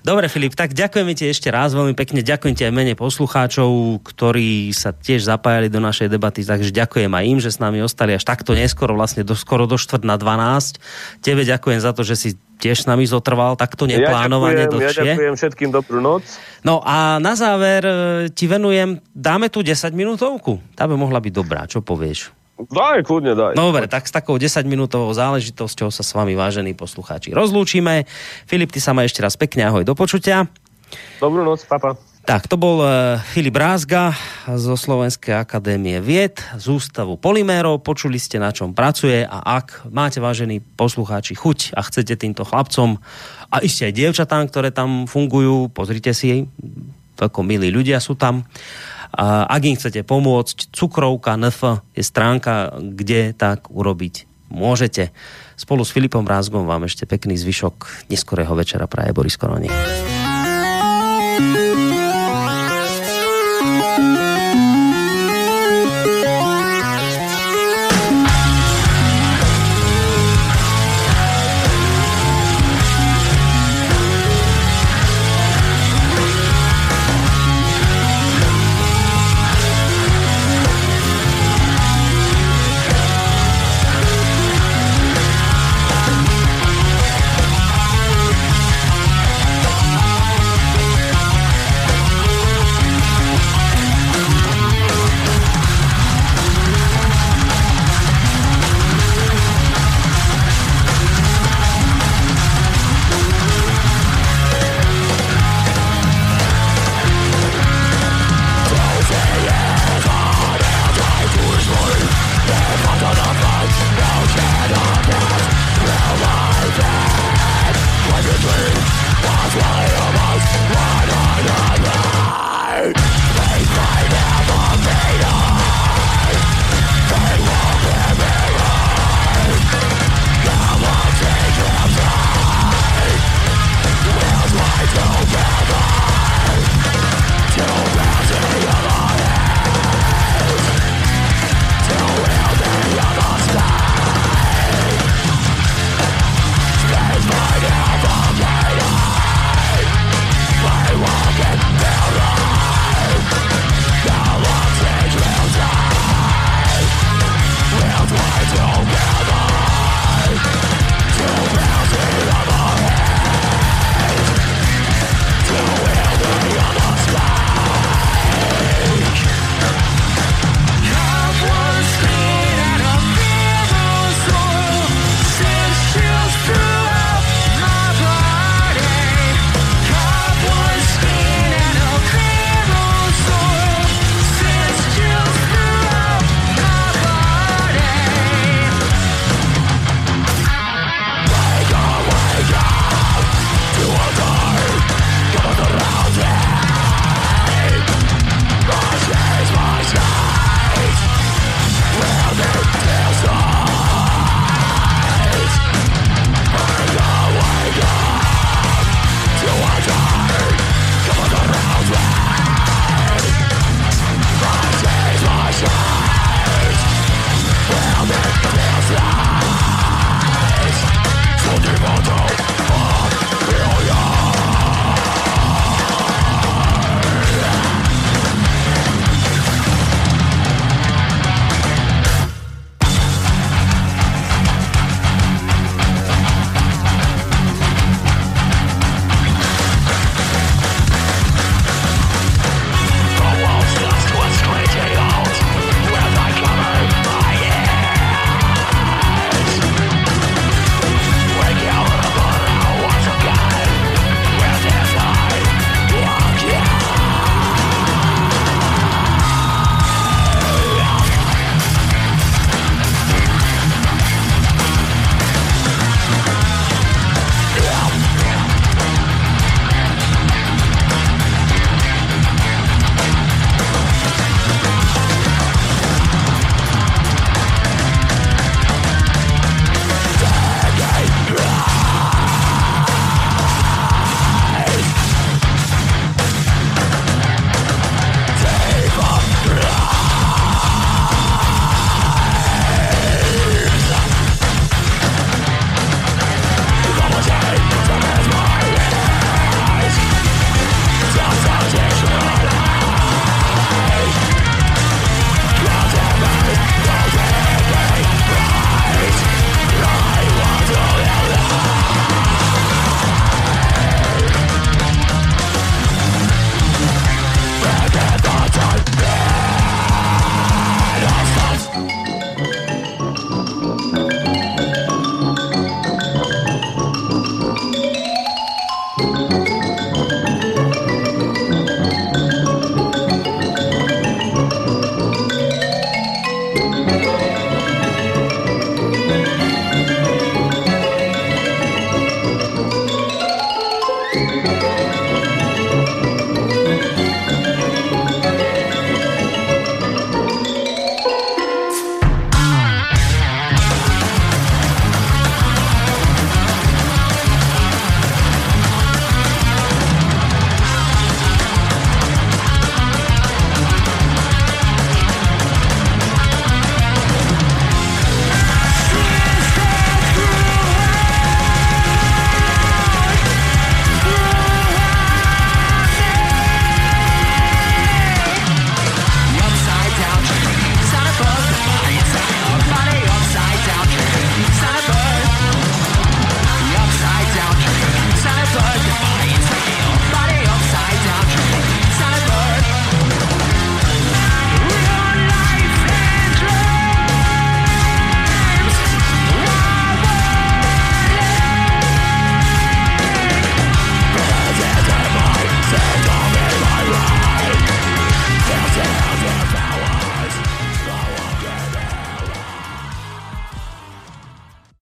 Dobre, Filip, tak ďakujeme ti ešte raz veľmi pekne. Ďakujem ti aj mene poslucháčov, ktorí sa tiež zapájali do našej debaty, takže ďakujem aj im, že s nami ostali až takto neskoro, vlastne do, skoro do štvrt na 12. Tebe ďakujem za to, že si tiež s nami zotrval takto neplánovane ja ďakujem, dlhšie. Ja ďakujem všetkým dobrú noc. No a na záver e, ti venujem, dáme tu 10 minútovku. Tá by mohla byť dobrá, čo povieš? Daj, kľudne daj. No dobre, tak s takou 10-minútovou záležitosťou sa s vami, vážení poslucháči, rozlúčime. Filip, ty sa ma ešte raz pekne ahoj, do počutia. Dobrú noc, papa. Tak, to bol uh, Filip Rázga zo Slovenskej akadémie vied z Ústavu Polymérov. Počuli ste, na čom pracuje a ak máte, vážení poslucháči, chuť a chcete týmto chlapcom a ešte aj dievčatám, ktoré tam fungujú, pozrite si, ako milí ľudia sú tam, ak im chcete pomôcť, cukrovka NF je stránka, kde tak urobiť môžete. Spolu s Filipom Rázgom vám ešte pekný zvyšok neskorého večera praje Boris Koroni.